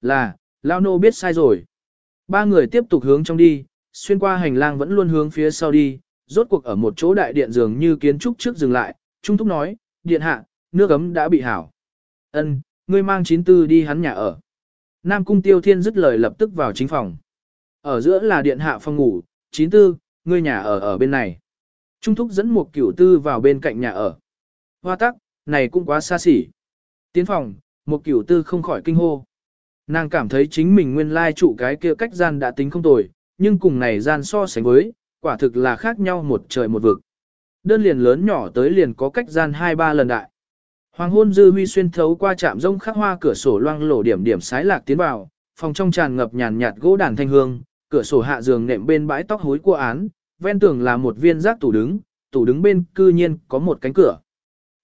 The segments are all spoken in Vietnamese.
Là, Lao Nô biết sai rồi. Ba người tiếp tục hướng trong đi, xuyên qua hành lang vẫn luôn hướng phía sau đi, rốt cuộc ở một chỗ đại điện dường như kiến trúc trước dừng lại, Trung Thúc nói, điện hạ, nước ấm đã bị hảo. Ân, ngươi mang chín tư đi hắn nhà ở. Nam Cung Tiêu Thiên dứt lời lập tức vào chính phòng. Ở giữa là điện hạ phòng ngủ, chín tư, ngươi nhà ở ở bên này. Trung Thúc dẫn một cửu tư vào bên cạnh nhà ở. Hoa tắc, này cũng quá xa xỉ. Tiến phòng, một cửu tư không khỏi kinh hô. Nàng cảm thấy chính mình nguyên lai trụ cái kia cách gian đã tính không tồi, nhưng cùng này gian so sánh với, quả thực là khác nhau một trời một vực. Đơn liền lớn nhỏ tới liền có cách gian hai ba lần đại. Hoàng hôn dư huy xuyên thấu qua trạm rông khắc hoa cửa sổ loang lổ điểm điểm sái lạc tiến vào, phòng trong tràn ngập nhàn nhạt gỗ đàn thanh hương, cửa sổ hạ giường nệm bên bãi tóc hối của án, ven tường là một viên rác tủ đứng, tủ đứng bên cư nhiên có một cánh cửa.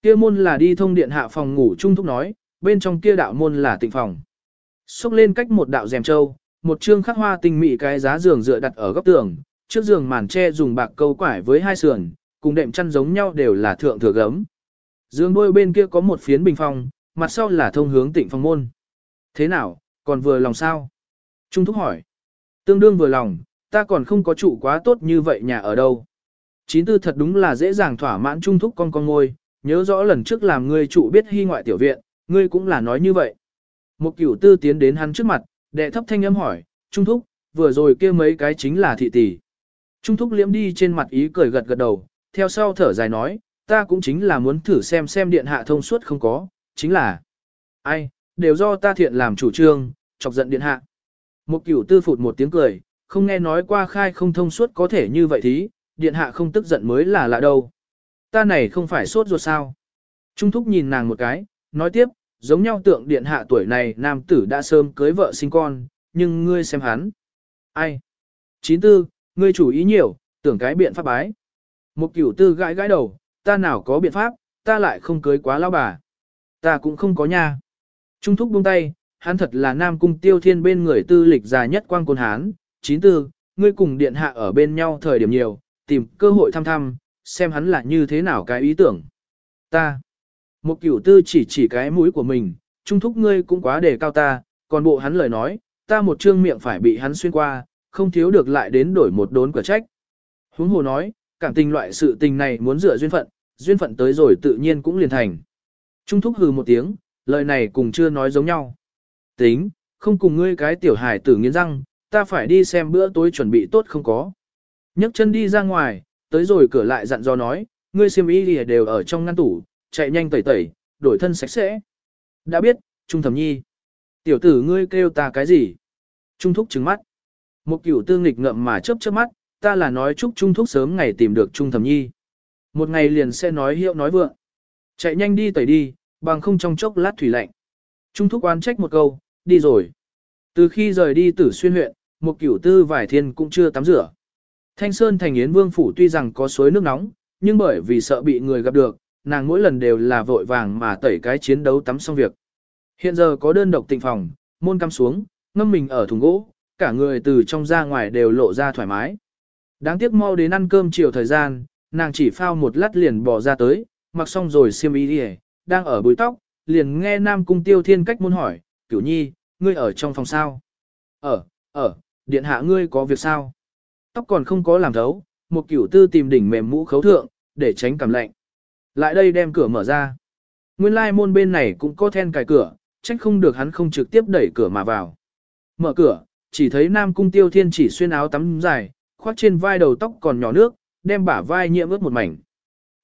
Kia môn là đi thông điện hạ phòng ngủ trung thúc nói, bên trong kia đạo môn là tịnh phòng. Xúc lên cách một đạo rèm trâu, một chương khắc hoa tinh mỹ cái giá giường dựa đặt ở góc tường, trước giường màn tre dùng bạc câu quải với hai sườn, cùng đệm chăn giống nhau đều là thượng thừa gấm. Giường đôi bên kia có một phiến bình phong, mặt sau là thông hướng tịnh phòng môn. Thế nào, còn vừa lòng sao? Trung thúc hỏi. Tương đương vừa lòng, ta còn không có trụ quá tốt như vậy nhà ở đâu. Chín tư thật đúng là dễ dàng thỏa mãn trung thúc con con ngôi, nhớ rõ lần trước làm ngươi trụ biết hy ngoại tiểu viện, ngươi cũng là nói như vậy. Một cửu tư tiến đến hắn trước mặt, đệ thấp thanh âm hỏi, Trung Thúc, vừa rồi kia mấy cái chính là thị tỷ. Trung Thúc liễm đi trên mặt ý cười gật gật đầu, theo sau thở dài nói, ta cũng chính là muốn thử xem xem điện hạ thông suốt không có, chính là, ai, đều do ta thiện làm chủ trương, chọc giận điện hạ. Một cửu tư phụt một tiếng cười, không nghe nói qua khai không thông suốt có thể như vậy thí, điện hạ không tức giận mới là lạ đâu. Ta này không phải sốt ruột sao. Trung Thúc nhìn nàng một cái, nói tiếp, giống nhau tượng điện hạ tuổi này nam tử đã sớm cưới vợ sinh con, nhưng ngươi xem hắn. Ai? Chín tư, ngươi chủ ý nhiều, tưởng cái biện pháp bái. Một cửu tư gãi gãi đầu, ta nào có biện pháp, ta lại không cưới quá lao bà. Ta cũng không có nha. Trung thúc buông tay, hắn thật là nam cung tiêu thiên bên người tư lịch già nhất quang côn hán. Chín tư, ngươi cùng điện hạ ở bên nhau thời điểm nhiều, tìm cơ hội thăm thăm, xem hắn là như thế nào cái ý tưởng. Ta. Một cửu tư chỉ chỉ cái mũi của mình, trung thúc ngươi cũng quá đề cao ta, còn bộ hắn lời nói, ta một trương miệng phải bị hắn xuyên qua, không thiếu được lại đến đổi một đốn quả trách. Huống hồ nói, cảm tình loại sự tình này muốn dựa duyên phận, duyên phận tới rồi tự nhiên cũng liền thành. Trung thúc hừ một tiếng, lời này cùng chưa nói giống nhau. Tính, không cùng ngươi cái tiểu hài tử nghiến răng, ta phải đi xem bữa tối chuẩn bị tốt không có. nhấc chân đi ra ngoài, tới rồi cửa lại dặn dò nói, ngươi xiêm y đều ở trong ngăn tủ, chạy nhanh tẩy tẩy, đổi thân sạch sẽ. Đã biết, Trung Thẩm Nhi. Tiểu tử ngươi kêu ta cái gì? Trung Thúc trừng mắt. Một cửu tương nghịch ngậm mà chớp chớp mắt, ta là nói chúc Trung Thúc sớm ngày tìm được Trung Thẩm Nhi. Một ngày liền sẽ nói hiệu nói vượng. Chạy nhanh đi tẩy đi, bằng không trong chốc lát thủy lạnh. Trung Thúc oán trách một câu, đi rồi. Từ khi rời đi tử xuyên huyện, một cửu tư vải thiên cũng chưa tắm rửa. Thanh Sơn thành Yến Vương Phủ tuy rằng có suối nước nóng, nhưng bởi vì sợ bị người gặp được, nàng mỗi lần đều là vội vàng mà tẩy cái chiến đấu tắm xong việc. Hiện giờ có đơn độc tịnh phòng, môn cắm xuống, ngâm mình ở thùng gỗ, cả người từ trong ra ngoài đều lộ ra thoải mái. Đáng tiếc mau đến ăn cơm chiều thời gian, nàng chỉ phao một lát liền bỏ ra tới, mặc xong rồi xiêm y đi đang ở bùi tóc, liền nghe Nam Cung Tiêu Thiên cách muốn hỏi, cửu nhi, ngươi ở trong phòng sao? Ở, ở, điện hạ ngươi có việc sao? Tóc còn không có làm thấu, một cửu tư tìm đỉnh mềm mũ khấu thượng, để tránh cảm lạnh. Lại đây đem cửa mở ra. Nguyên lai môn bên này cũng có then cài cửa, trách không được hắn không trực tiếp đẩy cửa mà vào. Mở cửa, chỉ thấy Nam Cung Tiêu Thiên chỉ xuyên áo tắm dài, khoác trên vai đầu tóc còn nhỏ nước, đem bả vai nhiễm ướt một mảnh.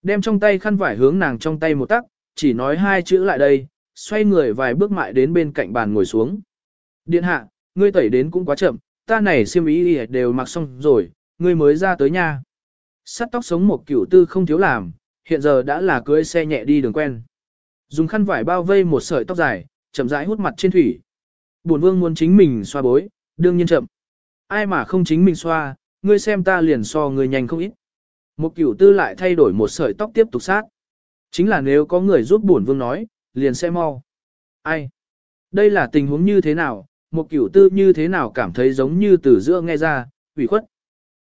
Đem trong tay khăn vải hướng nàng trong tay một tắc, chỉ nói hai chữ lại đây, xoay người vài bước mại đến bên cạnh bàn ngồi xuống. Điện hạ, ngươi tẩy đến cũng quá chậm, ta này xiêm ý đều mặc xong rồi, ngươi mới ra tới nha. Sắt tóc sống một kiểu tư không thiếu làm, hiện giờ đã là cưới xe nhẹ đi đường quen. Dùng khăn vải bao vây một sợi tóc dài, chậm rãi hút mặt trên thủy. Bổn vương muốn chính mình xoa bối, đương nhiên chậm. Ai mà không chính mình xoa, ngươi xem ta liền so người nhanh không ít. Một cửu tư lại thay đổi một sợi tóc tiếp tục sát. Chính là nếu có người giúp bổn vương nói, liền sẽ mau. Ai? Đây là tình huống như thế nào, một cửu tư như thế nào cảm thấy giống như từ giữa nghe ra, ủy khuất.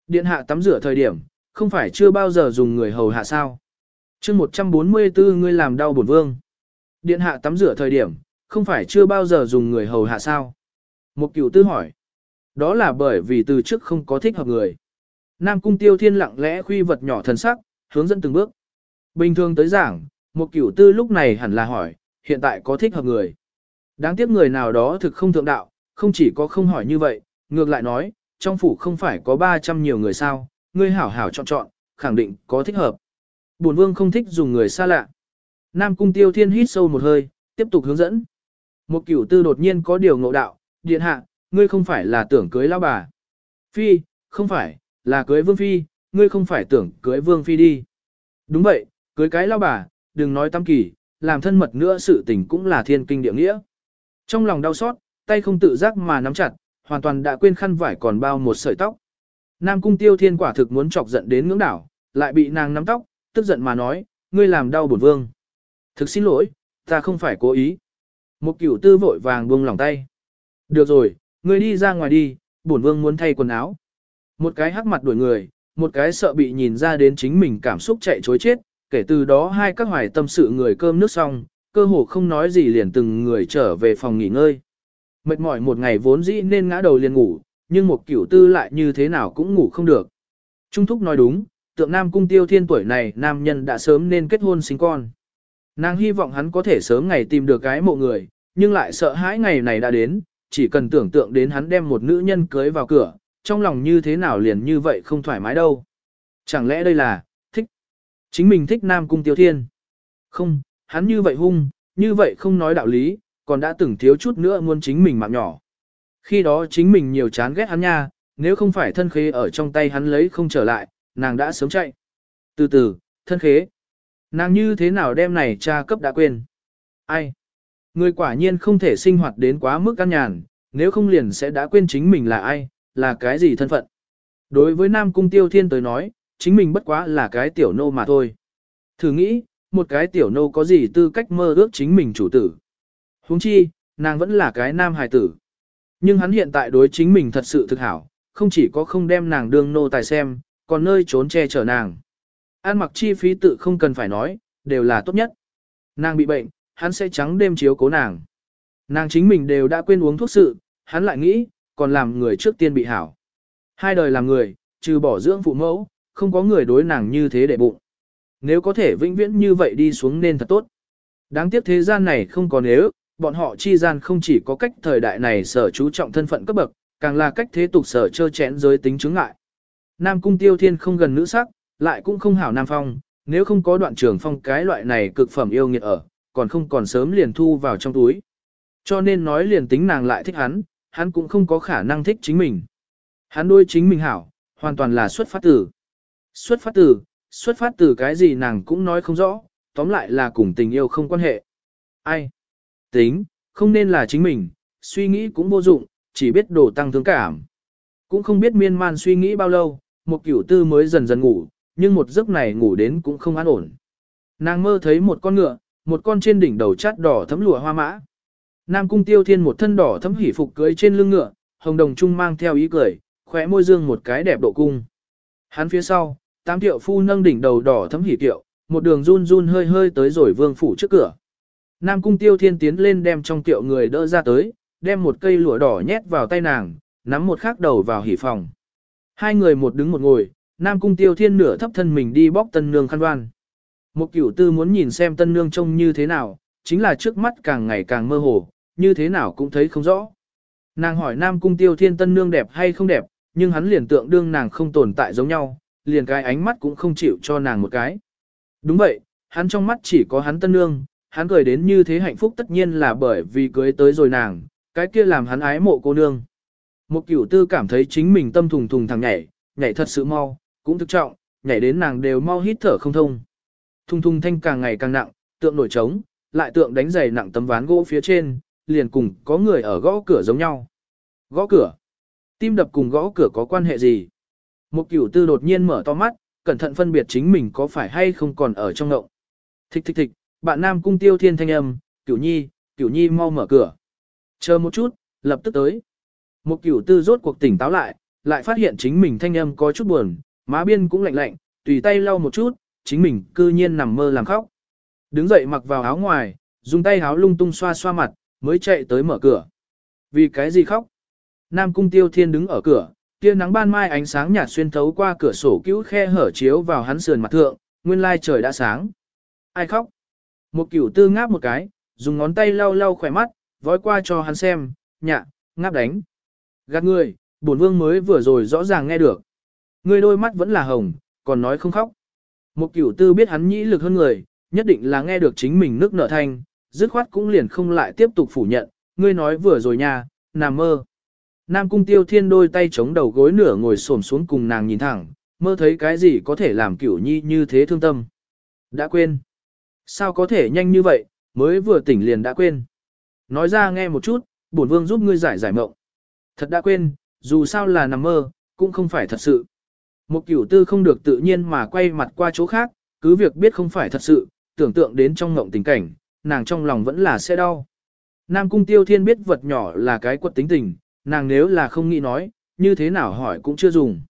Điện hạ tắm rửa thời điểm, không phải chưa bao giờ dùng người hầu hạ sao chương 144 ngươi làm đau bổn vương. Điện hạ tắm rửa thời điểm, không phải chưa bao giờ dùng người hầu hạ sao. Một cửu tư hỏi. Đó là bởi vì từ trước không có thích hợp người. Nam cung tiêu thiên lặng lẽ khuy vật nhỏ thần sắc, hướng dẫn từng bước. Bình thường tới giảng, một cửu tư lúc này hẳn là hỏi, hiện tại có thích hợp người. Đáng tiếc người nào đó thực không thượng đạo, không chỉ có không hỏi như vậy, ngược lại nói, trong phủ không phải có 300 nhiều người sao, ngươi hảo hảo chọn chọn, khẳng định có thích hợp. Bổn vương không thích dùng người xa lạ. Nam cung tiêu thiên hít sâu một hơi, tiếp tục hướng dẫn. Một cửu tư đột nhiên có điều ngộ đạo, điện hạ, ngươi không phải là tưởng cưới lao bà. Phi, không phải, là cưới vương phi, ngươi không phải tưởng cưới vương phi đi. Đúng vậy, cưới cái lao bà, đừng nói tam kỳ, làm thân mật nữa sự tình cũng là thiên kinh địa nghĩa. Trong lòng đau xót, tay không tự giác mà nắm chặt, hoàn toàn đã quên khăn vải còn bao một sợi tóc. Nam cung tiêu thiên quả thực muốn chọc giận đến ngưỡng đảo, lại bị nàng nắm tóc, tức giận mà nói, ngươi làm đau bổn vương. Thực xin lỗi, ta không phải cố ý. Một cửu tư vội vàng buông lòng tay. Được rồi, ngươi đi ra ngoài đi, bổn vương muốn thay quần áo. Một cái hắc mặt đuổi người, một cái sợ bị nhìn ra đến chính mình cảm xúc chạy chối chết, kể từ đó hai các hoài tâm sự người cơm nước xong, cơ hồ không nói gì liền từng người trở về phòng nghỉ ngơi. Mệt mỏi một ngày vốn dĩ nên ngã đầu liền ngủ, nhưng một cửu tư lại như thế nào cũng ngủ không được. Trung Thúc nói đúng, tượng Nam Cung Tiêu Thiên tuổi này nam nhân đã sớm nên kết hôn sinh con. Nàng hy vọng hắn có thể sớm ngày tìm được cái mộ người, nhưng lại sợ hãi ngày này đã đến, chỉ cần tưởng tượng đến hắn đem một nữ nhân cưới vào cửa, trong lòng như thế nào liền như vậy không thoải mái đâu. Chẳng lẽ đây là, thích. Chính mình thích Nam Cung Tiêu Thiên. Không, hắn như vậy hung, như vậy không nói đạo lý, còn đã từng thiếu chút nữa muốn chính mình mạng nhỏ. Khi đó chính mình nhiều chán ghét hắn nha, nếu không phải thân khế ở trong tay hắn lấy không trở lại, nàng đã sớm chạy. Từ từ, thân khế. Nàng như thế nào đem này cha cấp đã quên. Ai? Người quả nhiên không thể sinh hoạt đến quá mức căn nhàn, nếu không liền sẽ đã quên chính mình là ai, là cái gì thân phận. Đối với Nam Cung Tiêu Thiên tới nói, chính mình bất quá là cái tiểu nô mà thôi. Thử nghĩ, một cái tiểu nô có gì tư cách mơ ước chính mình chủ tử. huống chi, nàng vẫn là cái nam hài tử. Nhưng hắn hiện tại đối chính mình thật sự thực hảo, không chỉ có không đem nàng đương nô tài xem, còn nơi trốn che chở nàng. An mặc chi phí tự không cần phải nói, đều là tốt nhất. Nàng bị bệnh, hắn sẽ trắng đêm chiếu cố nàng. Nàng chính mình đều đã quên uống thuốc sự, hắn lại nghĩ, còn làm người trước tiên bị hảo. Hai đời làm người, trừ bỏ dưỡng phụ mẫu, không có người đối nàng như thế để bụng. Nếu có thể vĩnh viễn như vậy đi xuống nên thật tốt. Đáng tiếc thế gian này không có nếu, bọn họ chi gian không chỉ có cách thời đại này sở chú trọng thân phận cấp bậc, càng là cách thế tục sở chơ chẽn giới tính chứng ngại. Nam cung tiêu thiên không gần nữ sắc, lại cũng không hảo nam phong, nếu không có đoạn trường phong cái loại này cực phẩm yêu nghiệt ở, còn không còn sớm liền thu vào trong túi. Cho nên nói liền tính nàng lại thích hắn, hắn cũng không có khả năng thích chính mình. Hắn đôi chính mình hảo, hoàn toàn là xuất phát từ. Xuất phát từ, xuất phát từ cái gì nàng cũng nói không rõ, tóm lại là cùng tình yêu không quan hệ. Ai? Tính, không nên là chính mình, suy nghĩ cũng vô dụng, chỉ biết đổ tăng thương cảm. Cũng không biết miên man suy nghĩ bao lâu, một cửu tư mới dần dần ngủ, nhưng một giấc này ngủ đến cũng không an ổn. Nàng mơ thấy một con ngựa, một con trên đỉnh đầu chát đỏ thấm lụa hoa mã. Nam cung tiêu thiên một thân đỏ thấm hỉ phục cưới trên lưng ngựa, hồng đồng trung mang theo ý cười, khóe môi dương một cái đẹp độ cung. Hắn phía sau, tám tiệu phu nâng đỉnh đầu đỏ thấm hỉ tiệu, một đường run run hơi hơi tới rồi vương phủ trước cửa. Nam cung tiêu thiên tiến lên đem trong tiệu người đỡ ra tới, đem một cây lụa đỏ nhét vào tay nàng, nắm một khắc đầu vào hỉ phòng. Hai người một đứng một ngồi, Nam cung tiêu thiên nửa thấp thân mình đi bóc tân nương khăn đoan. Một cửu tư muốn nhìn xem tân nương trông như thế nào, chính là trước mắt càng ngày càng mơ hồ, như thế nào cũng thấy không rõ. Nàng hỏi Nam cung tiêu thiên tân nương đẹp hay không đẹp, nhưng hắn liền tượng đương nàng không tồn tại giống nhau, liền cái ánh mắt cũng không chịu cho nàng một cái. Đúng vậy, hắn trong mắt chỉ có hắn tân nương, hắn cười đến như thế hạnh phúc tất nhiên là bởi vì cưới tới rồi nàng, cái kia làm hắn ái mộ cô nương. Một cửu tư cảm thấy chính mình tâm thùng thùng thằng nhảy, nhảy thật sự mau, cũng thực trọng, nhảy đến nàng đều mau hít thở không thông. Thùng thùng thanh càng ngày càng nặng, tượng nổi trống, lại tượng đánh giày nặng tấm ván gỗ phía trên, liền cùng có người ở gõ cửa giống nhau. Gõ cửa. Tim đập cùng gõ cửa có quan hệ gì? Một cửu tư đột nhiên mở to mắt, cẩn thận phân biệt chính mình có phải hay không còn ở trong ngộng. Thích thích thích, bạn nam cung tiêu thiên thanh âm, cửu nhi, cửu nhi mau mở cửa. Chờ một chút, lập tức tới. Một cửu tư rốt cuộc tỉnh táo lại, lại phát hiện chính mình thanh âm có chút buồn, má biên cũng lạnh lạnh, tùy tay lau một chút, chính mình cư nhiên nằm mơ làm khóc. Đứng dậy mặc vào áo ngoài, dùng tay áo lung tung xoa xoa mặt, mới chạy tới mở cửa. Vì cái gì khóc? Nam cung tiêu thiên đứng ở cửa, tia nắng ban mai ánh sáng nhạt xuyên thấu qua cửa sổ cứu khe hở chiếu vào hắn sườn mặt thượng, nguyên lai trời đã sáng. Ai khóc? Một cửu tư ngáp một cái, dùng ngón tay lau lau khỏe mắt, vói qua cho hắn xem, nhạ, ngáp đánh. Gạt người, bổn vương mới vừa rồi rõ ràng nghe được. Người đôi mắt vẫn là hồng, còn nói không khóc. Một cửu tư biết hắn nhĩ lực hơn người, nhất định là nghe được chính mình nước nở thanh, dứt khoát cũng liền không lại tiếp tục phủ nhận, ngươi nói vừa rồi nha, nằm mơ. Nam cung tiêu thiên đôi tay chống đầu gối nửa ngồi xổm xuống cùng nàng nhìn thẳng, mơ thấy cái gì có thể làm cửu nhi như thế thương tâm. Đã quên. Sao có thể nhanh như vậy, mới vừa tỉnh liền đã quên. Nói ra nghe một chút, bổn vương giúp ngươi giải giải mộng. Thật đã quên, dù sao là nằm mơ, cũng không phải thật sự. Một cửu tư không được tự nhiên mà quay mặt qua chỗ khác, cứ việc biết không phải thật sự, tưởng tượng đến trong mộng tình cảnh, nàng trong lòng vẫn là sẽ đau. Nam cung tiêu thiên biết vật nhỏ là cái quật tính tình, nàng nếu là không nghĩ nói, như thế nào hỏi cũng chưa dùng.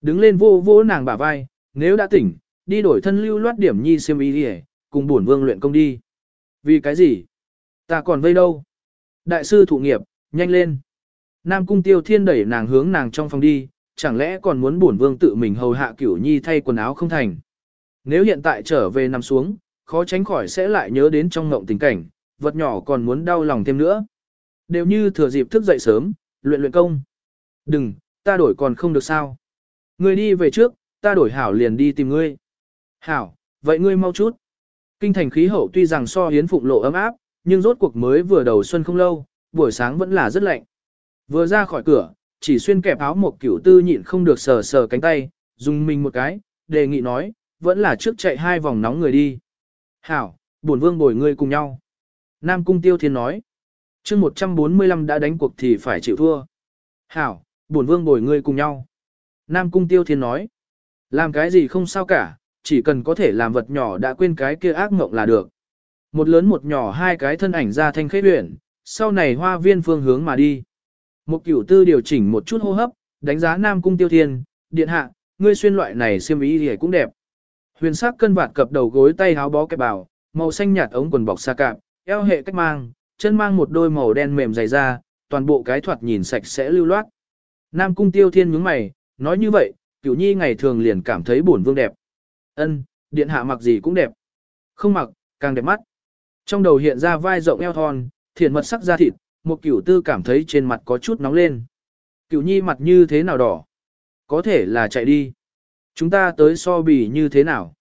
Đứng lên vô vô nàng bả vai, nếu đã tỉnh, đi đổi thân lưu loát điểm nhi xem ý đi cùng bổn vương luyện công đi. Vì cái gì? Ta còn vây đâu? Đại sư thụ nghiệp, nhanh lên. Nam cung tiêu thiên đẩy nàng hướng nàng trong phòng đi, chẳng lẽ còn muốn bổn vương tự mình hầu hạ cửu nhi thay quần áo không thành. Nếu hiện tại trở về nằm xuống, khó tránh khỏi sẽ lại nhớ đến trong ngộng tình cảnh, vật nhỏ còn muốn đau lòng thêm nữa. Đều như thừa dịp thức dậy sớm, luyện luyện công. Đừng, ta đổi còn không được sao. Ngươi đi về trước, ta đổi hảo liền đi tìm ngươi. Hảo, vậy ngươi mau chút. Kinh thành khí hậu tuy rằng so hiến phụng lộ ấm áp, nhưng rốt cuộc mới vừa đầu xuân không lâu, buổi sáng vẫn là rất lạnh. Vừa ra khỏi cửa, chỉ xuyên kẹp áo một kiểu tư nhịn không được sờ sờ cánh tay, dùng mình một cái, đề nghị nói, vẫn là trước chạy hai vòng nóng người đi. Hảo, bổn vương bồi ngươi cùng nhau. Nam Cung Tiêu Thiên nói, chương 145 đã đánh cuộc thì phải chịu thua. Hảo, bổn vương bồi ngươi cùng nhau. Nam Cung Tiêu Thiên nói, làm cái gì không sao cả, chỉ cần có thể làm vật nhỏ đã quên cái kia ác mộng là được. Một lớn một nhỏ hai cái thân ảnh ra thanh khế huyện, sau này hoa viên phương hướng mà đi. Một cửu tư điều chỉnh một chút hô hấp, đánh giá Nam Cung Tiêu Thiên, điện hạ, ngươi xuyên loại này xiêm y thì cũng đẹp. Huyền sắc cân vạt cập đầu gối tay háo bó kẹp bảo, màu xanh nhạt ống quần bọc xa cạp, eo hệ cách mang, chân mang một đôi màu đen mềm dày da, toàn bộ cái thoạt nhìn sạch sẽ lưu loát. Nam cung tiêu thiên nhướng mày, nói như vậy, cửu nhi ngày thường liền cảm thấy bổn vương đẹp. Ân, điện hạ mặc gì cũng đẹp. Không mặc, càng đẹp mắt. Trong đầu hiện ra vai rộng eo thon, thiển mật sắc da thịt, một cửu tư cảm thấy trên mặt có chút nóng lên. Cửu nhi mặt như thế nào đỏ? Có thể là chạy đi. Chúng ta tới so bì như thế nào?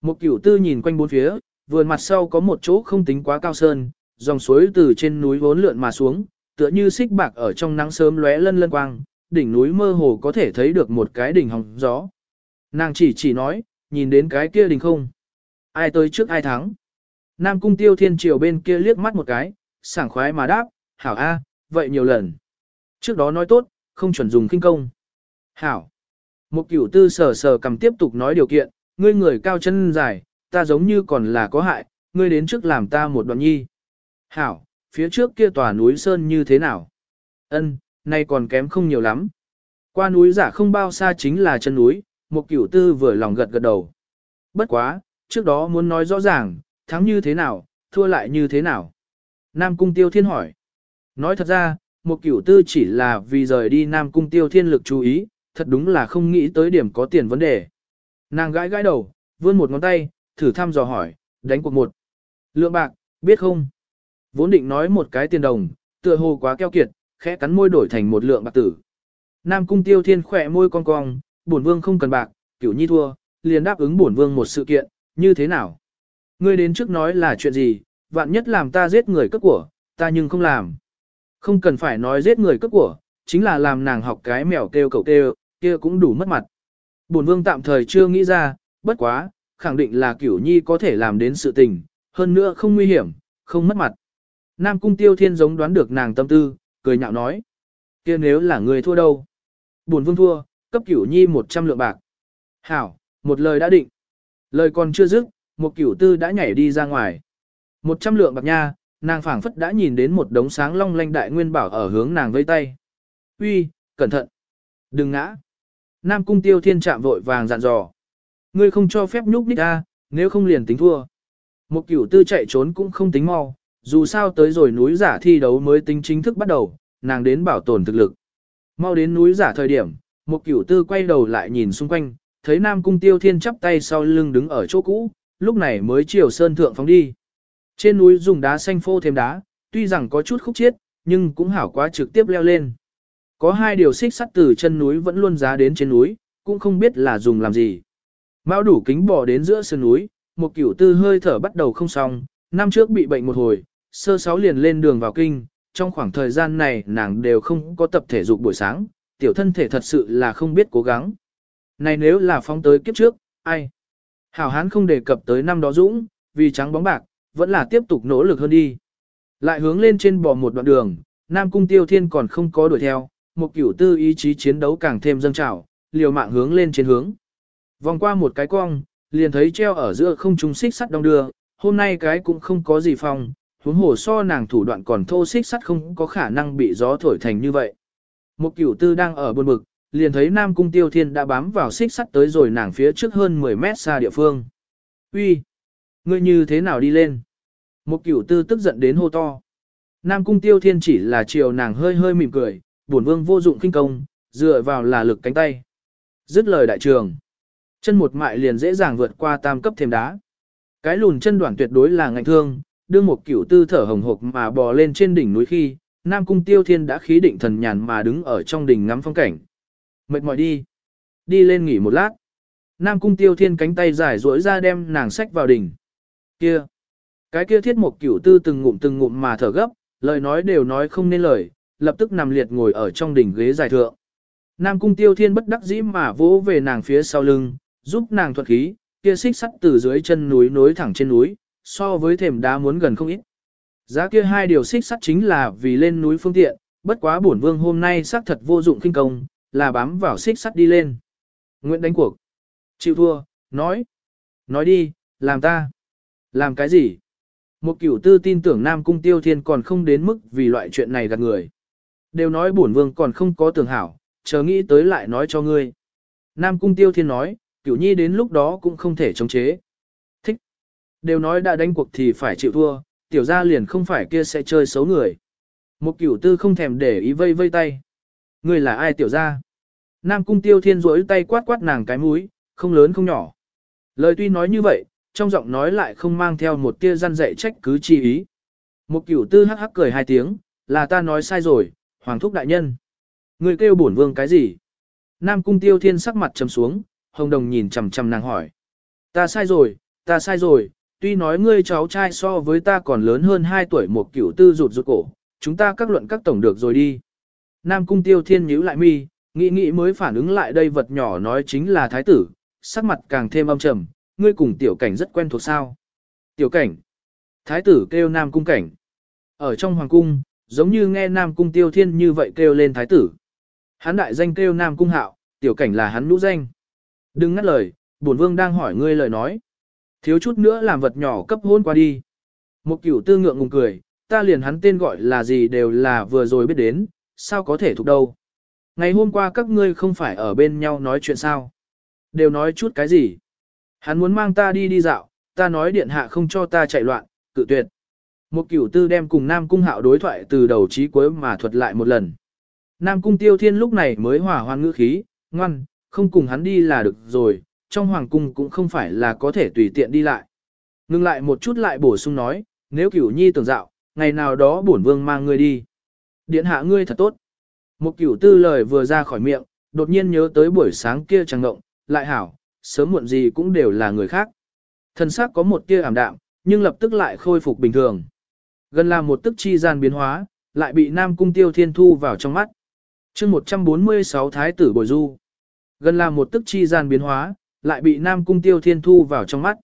Một cửu tư nhìn quanh bốn phía, vườn mặt sau có một chỗ không tính quá cao sơn, dòng suối từ trên núi vốn lượn mà xuống, tựa như xích bạc ở trong nắng sớm lóe lân lân quang, đỉnh núi mơ hồ có thể thấy được một cái đỉnh hồng gió. Nàng chỉ chỉ nói, nhìn đến cái kia đỉnh không? Ai tới trước ai thắng? Nam cung tiêu thiên triều bên kia liếc mắt một cái, sảng khoái mà đáp, hảo a, vậy nhiều lần. Trước đó nói tốt, không chuẩn dùng kinh công. Hảo. Một cửu tư sờ sờ cầm tiếp tục nói điều kiện, ngươi người cao chân dài, ta giống như còn là có hại, ngươi đến trước làm ta một đoạn nhi. Hảo, phía trước kia tòa núi Sơn như thế nào? Ân, nay còn kém không nhiều lắm. Qua núi giả không bao xa chính là chân núi, một cửu tư vừa lòng gật gật đầu. Bất quá, trước đó muốn nói rõ ràng, thắng như thế nào, thua lại như thế nào. Nam Cung Tiêu Thiên hỏi. Nói thật ra, một cửu tư chỉ là vì rời đi Nam Cung Tiêu Thiên lực chú ý, thật đúng là không nghĩ tới điểm có tiền vấn đề. Nàng gãi gãi đầu, vươn một ngón tay, thử thăm dò hỏi, đánh cuộc một. Lượng bạc, biết không? Vốn định nói một cái tiền đồng, tựa hồ quá keo kiệt, khẽ cắn môi đổi thành một lượng bạc tử. Nam cung tiêu thiên khỏe môi cong cong, bổn vương không cần bạc, cửu nhi thua, liền đáp ứng bổn vương một sự kiện, như thế nào? Ngươi đến trước nói là chuyện gì, vạn nhất làm ta giết người cướp của, ta nhưng không làm. Không cần phải nói giết người cướp của, chính là làm nàng học cái mèo kêu cậu kêu, kia cũng đủ mất mặt. Bổn vương tạm thời chưa nghĩ ra, bất quá, khẳng định là cửu nhi có thể làm đến sự tình, hơn nữa không nguy hiểm, không mất mặt. Nam cung tiêu thiên giống đoán được nàng tâm tư, cười nhạo nói. kia nếu là người thua đâu? Bổn vương thua, cấp cửu nhi 100 lượng bạc. Hảo, một lời đã định. Lời còn chưa dứt, một cửu tư đã nhảy đi ra ngoài. 100 lượng bạc nha, nàng phảng phất đã nhìn đến một đống sáng long lanh đại nguyên bảo ở hướng nàng vây tay. Uy, cẩn thận. Đừng ngã. Nam cung tiêu thiên chạm vội vàng dặn dò. Ngươi không cho phép nhúc nhích a, nếu không liền tính thua. Một cửu tư chạy trốn cũng không tính mau, dù sao tới rồi núi giả thi đấu mới tính chính thức bắt đầu, nàng đến bảo tồn thực lực. Mau đến núi giả thời điểm, một cửu tư quay đầu lại nhìn xung quanh, thấy Nam Cung Tiêu Thiên chắp tay sau lưng đứng ở chỗ cũ, lúc này mới chiều sơn thượng phóng đi. Trên núi dùng đá xanh phô thêm đá, tuy rằng có chút khúc chiết, nhưng cũng hảo quá trực tiếp leo lên. Có hai điều xích sắt từ chân núi vẫn luôn giá đến trên núi, cũng không biết là dùng làm gì. Mao đủ kính bỏ đến giữa sườn núi, một cửu tư hơi thở bắt đầu không xong, năm trước bị bệnh một hồi, sơ sáu liền lên đường vào kinh, trong khoảng thời gian này nàng đều không có tập thể dục buổi sáng, tiểu thân thể thật sự là không biết cố gắng. Này nếu là phóng tới kiếp trước, ai? Hảo hán không đề cập tới năm đó dũng, vì trắng bóng bạc, vẫn là tiếp tục nỗ lực hơn đi. Lại hướng lên trên bò một đoạn đường, Nam Cung Tiêu Thiên còn không có đuổi theo, một cửu tư ý chí chiến đấu càng thêm dâng trào, liều mạng hướng lên trên hướng. Vòng qua một cái cong, liền thấy treo ở giữa không trung xích sắt đông đưa, hôm nay cái cũng không có gì phòng, huống hồ so nàng thủ đoạn còn thô xích sắt không có khả năng bị gió thổi thành như vậy. Một cửu tư đang ở buồn bực, liền thấy Nam Cung Tiêu Thiên đã bám vào xích sắt tới rồi nàng phía trước hơn 10 mét xa địa phương. Uy, ngươi như thế nào đi lên? Một cửu tư tức giận đến hô to. Nam Cung Tiêu Thiên chỉ là chiều nàng hơi hơi mỉm cười, bổn vương vô dụng kinh công, dựa vào là lực cánh tay. Dứt lời đại trường. Chân một mại liền dễ dàng vượt qua tam cấp thêm đá. Cái lùn chân đoạn tuyệt đối là ngạnh thương, đưa một cửu tư thở hồng hộc mà bò lên trên đỉnh núi khi, Nam Cung Tiêu Thiên đã khí định thần nhàn mà đứng ở trong đỉnh ngắm phong cảnh. Mệt mỏi đi. Đi lên nghỉ một lát. Nam Cung Tiêu Thiên cánh tay dài duỗi ra đem nàng sách vào đỉnh. Kia. Cái kia thiết một cửu tư từng ngụm từng ngụm mà thở gấp, lời nói đều nói không nên lời, lập tức nằm liệt ngồi ở trong đỉnh ghế dài thượng. Nam Cung Tiêu Thiên bất đắc dĩ mà vỗ về nàng phía sau lưng, giúp nàng thuật khí, kia xích sắt từ dưới chân núi nối thẳng trên núi, so với thềm đá muốn gần không ít. Giá kia hai điều xích sắt chính là vì lên núi phương tiện, bất quá bổn vương hôm nay xác thật vô dụng kinh công, là bám vào xích sắt đi lên. Nguyễn đánh cuộc. Chịu thua, nói. Nói đi, làm ta. Làm cái gì? Một cửu tư tin tưởng Nam Cung Tiêu Thiên còn không đến mức vì loại chuyện này gạt người. Đều nói bổn vương còn không có tưởng hảo, chờ nghĩ tới lại nói cho ngươi. Nam Cung Tiêu Thiên nói, cửu nhi đến lúc đó cũng không thể chống chế. Thích. Đều nói đã đánh cuộc thì phải chịu thua, tiểu gia liền không phải kia sẽ chơi xấu người. Một cửu tư không thèm để ý vây vây tay. Ngươi là ai tiểu gia? Nam Cung Tiêu Thiên rỗi tay quát quát nàng cái mũi, không lớn không nhỏ. Lời tuy nói như vậy, trong giọng nói lại không mang theo một tia răn dạy trách cứ chi ý. Một cửu tư hắc hắc cười hai tiếng, là ta nói sai rồi, Hoàng thúc đại nhân. Người kêu bổn vương cái gì? Nam cung tiêu thiên sắc mặt trầm xuống, hồng đồng nhìn chầm chầm nàng hỏi. Ta sai rồi, ta sai rồi, tuy nói ngươi cháu trai so với ta còn lớn hơn 2 tuổi một cửu tư rụt rụt cổ, chúng ta các luận các tổng được rồi đi. Nam cung tiêu thiên nhíu lại mi, nghĩ nghĩ mới phản ứng lại đây vật nhỏ nói chính là thái tử, sắc mặt càng thêm âm trầm, ngươi cùng tiểu cảnh rất quen thuộc sao. Tiểu cảnh. Thái tử kêu Nam cung cảnh. Ở trong hoàng cung, giống như nghe Nam cung tiêu thiên như vậy kêu lên thái tử. Hắn đại danh kêu Nam cung hạo, tiểu cảnh là hắn nhũ danh. Đừng ngắt lời, bổn vương đang hỏi ngươi lời nói. Thiếu chút nữa làm vật nhỏ cấp hôn qua đi. Một cửu tư ngượng ngùng cười, ta liền hắn tên gọi là gì đều là vừa rồi biết đến, sao có thể thuộc đâu. Ngày hôm qua các ngươi không phải ở bên nhau nói chuyện sao. Đều nói chút cái gì. Hắn muốn mang ta đi đi dạo, ta nói điện hạ không cho ta chạy loạn, cự tuyệt. Một cửu tư đem cùng Nam Cung hạo đối thoại từ đầu chí cuối mà thuật lại một lần. Nam Cung tiêu thiên lúc này mới hòa hoan ngữ khí, ngoan, không cùng hắn đi là được rồi, trong hoàng cung cũng không phải là có thể tùy tiện đi lại. Ngưng lại một chút lại bổ sung nói, nếu cửu nhi tưởng dạo, ngày nào đó bổn vương mang ngươi đi. Điện hạ ngươi thật tốt. Một cửu tư lời vừa ra khỏi miệng, đột nhiên nhớ tới buổi sáng kia chẳng ngộng, lại hảo, sớm muộn gì cũng đều là người khác. Thần sắc có một tia ảm đạm, nhưng lập tức lại khôi phục bình thường. Gần là một tức chi gian biến hóa, lại bị Nam Cung Tiêu Thiên thu vào trong mắt. chương 146 Thái tử Bồi Du. Gần là một tức chi gian biến hóa, lại bị Nam Cung Tiêu Thiên thu vào trong mắt.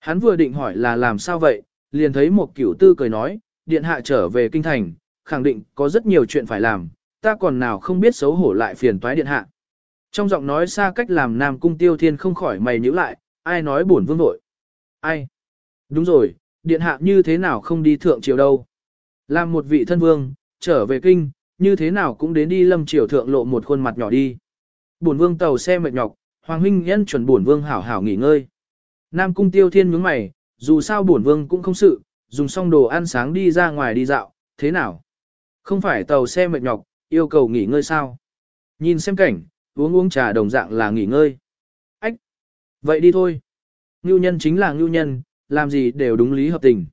Hắn vừa định hỏi là làm sao vậy, liền thấy một cửu tư cười nói, điện hạ trở về kinh thành, khẳng định có rất nhiều chuyện phải làm, ta còn nào không biết xấu hổ lại phiền toái điện hạ. Trong giọng nói xa cách làm Nam Cung Tiêu Thiên không khỏi mày nhíu lại, ai nói buồn vương nội. Ai? Đúng rồi, điện hạ như thế nào không đi thượng triều đâu. Làm một vị thân vương, trở về kinh, như thế nào cũng đến đi lâm triều thượng lộ một khuôn mặt nhỏ đi. Bổn vương tàu xe mệt nhọc, hoàng huynh nhân chuẩn bổn vương hảo hảo nghỉ ngơi. Nam cung tiêu thiên nhướng mày, dù sao bổn vương cũng không sự, dùng xong đồ ăn sáng đi ra ngoài đi dạo, thế nào? Không phải tàu xe mệt nhọc, yêu cầu nghỉ ngơi sao? Nhìn xem cảnh, uống uống trà đồng dạng là nghỉ ngơi. Ách! Vậy đi thôi. Ngưu nhân chính là ngưu nhân, làm gì đều đúng lý hợp tình.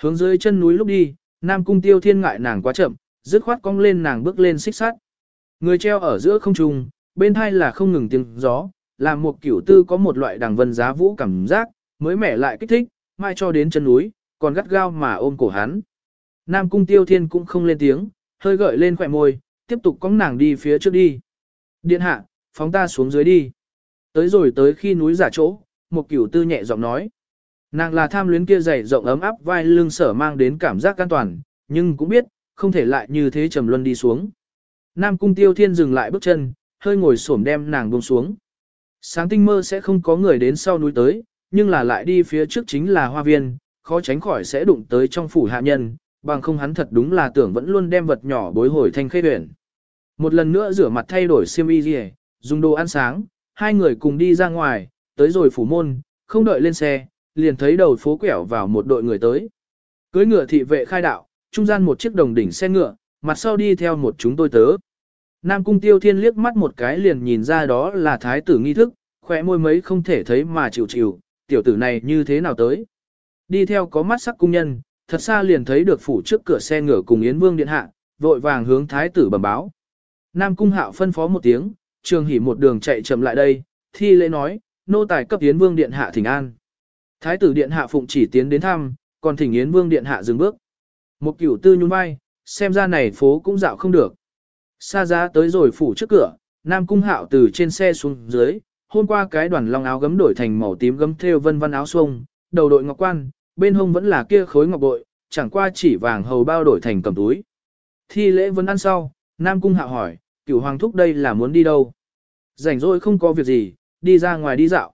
Hướng dưới chân núi lúc đi, Nam Cung Tiêu Thiên ngại nàng quá chậm, dứt khoát cong lên nàng bước lên xích sắt. Người treo ở giữa không trung, bên hai là không ngừng tiếng gió, làm một kiểu tư có một loại đằng vân giá vũ cảm giác, mới mẻ lại kích thích, mai cho đến chân núi, còn gắt gao mà ôm cổ hắn. Nam Cung Tiêu Thiên cũng không lên tiếng, hơi gợi lên khỏe môi, tiếp tục cong nàng đi phía trước đi. Điện hạ, phóng ta xuống dưới đi. Tới rồi tới khi núi giả chỗ, một kiểu tư nhẹ giọng nói. Nàng là tham luyến kia dày rộng ấm áp vai lưng sở mang đến cảm giác an toàn, nhưng cũng biết, không thể lại như thế trầm luân đi xuống. Nam cung tiêu thiên dừng lại bước chân, hơi ngồi xổm đem nàng buông xuống. Sáng tinh mơ sẽ không có người đến sau núi tới, nhưng là lại đi phía trước chính là hoa viên, khó tránh khỏi sẽ đụng tới trong phủ hạ nhân, bằng không hắn thật đúng là tưởng vẫn luôn đem vật nhỏ bối hồi thanh khê huyện. Một lần nữa rửa mặt thay đổi xiêm y gì, dùng đồ ăn sáng, hai người cùng đi ra ngoài, tới rồi phủ môn, không đợi lên xe, liền thấy đầu phố quẹo vào một đội người tới. Cưới ngựa thị vệ khai đạo, trung gian một chiếc đồng đỉnh xe ngựa, mặt sau đi theo một chúng tôi tớ. Nam cung tiêu thiên liếc mắt một cái liền nhìn ra đó là thái tử nghi thức, khỏe môi mấy không thể thấy mà chịu chịu, tiểu tử này như thế nào tới. Đi theo có mắt sắc cung nhân, thật xa liền thấy được phủ trước cửa xe ngựa cùng Yến Vương điện hạ, vội vàng hướng thái tử bẩm báo. Nam cung hạo phân phó một tiếng, trường hỉ một đường chạy chậm lại đây, thi lễ nói, nô tài cấp Yến Vương điện hạ thỉnh an. Thái tử điện hạ phụng chỉ tiến đến thăm, còn thỉnh Yến Vương điện hạ dừng bước. Một cửu tư nhún vai, xem ra này phố cũng dạo không được. Xa giá tới rồi phủ trước cửa, Nam Cung Hạo từ trên xe xuống dưới, hôm qua cái đoàn long áo gấm đổi thành màu tím gấm thêu vân vân áo xuông, đầu đội ngọc quan, bên hông vẫn là kia khối ngọc bội, chẳng qua chỉ vàng hầu bao đổi thành cầm túi. Thi lễ vẫn ăn sau, Nam Cung Hạo hỏi, cửu hoàng thúc đây là muốn đi đâu? Rảnh rỗi không có việc gì, đi ra ngoài đi dạo.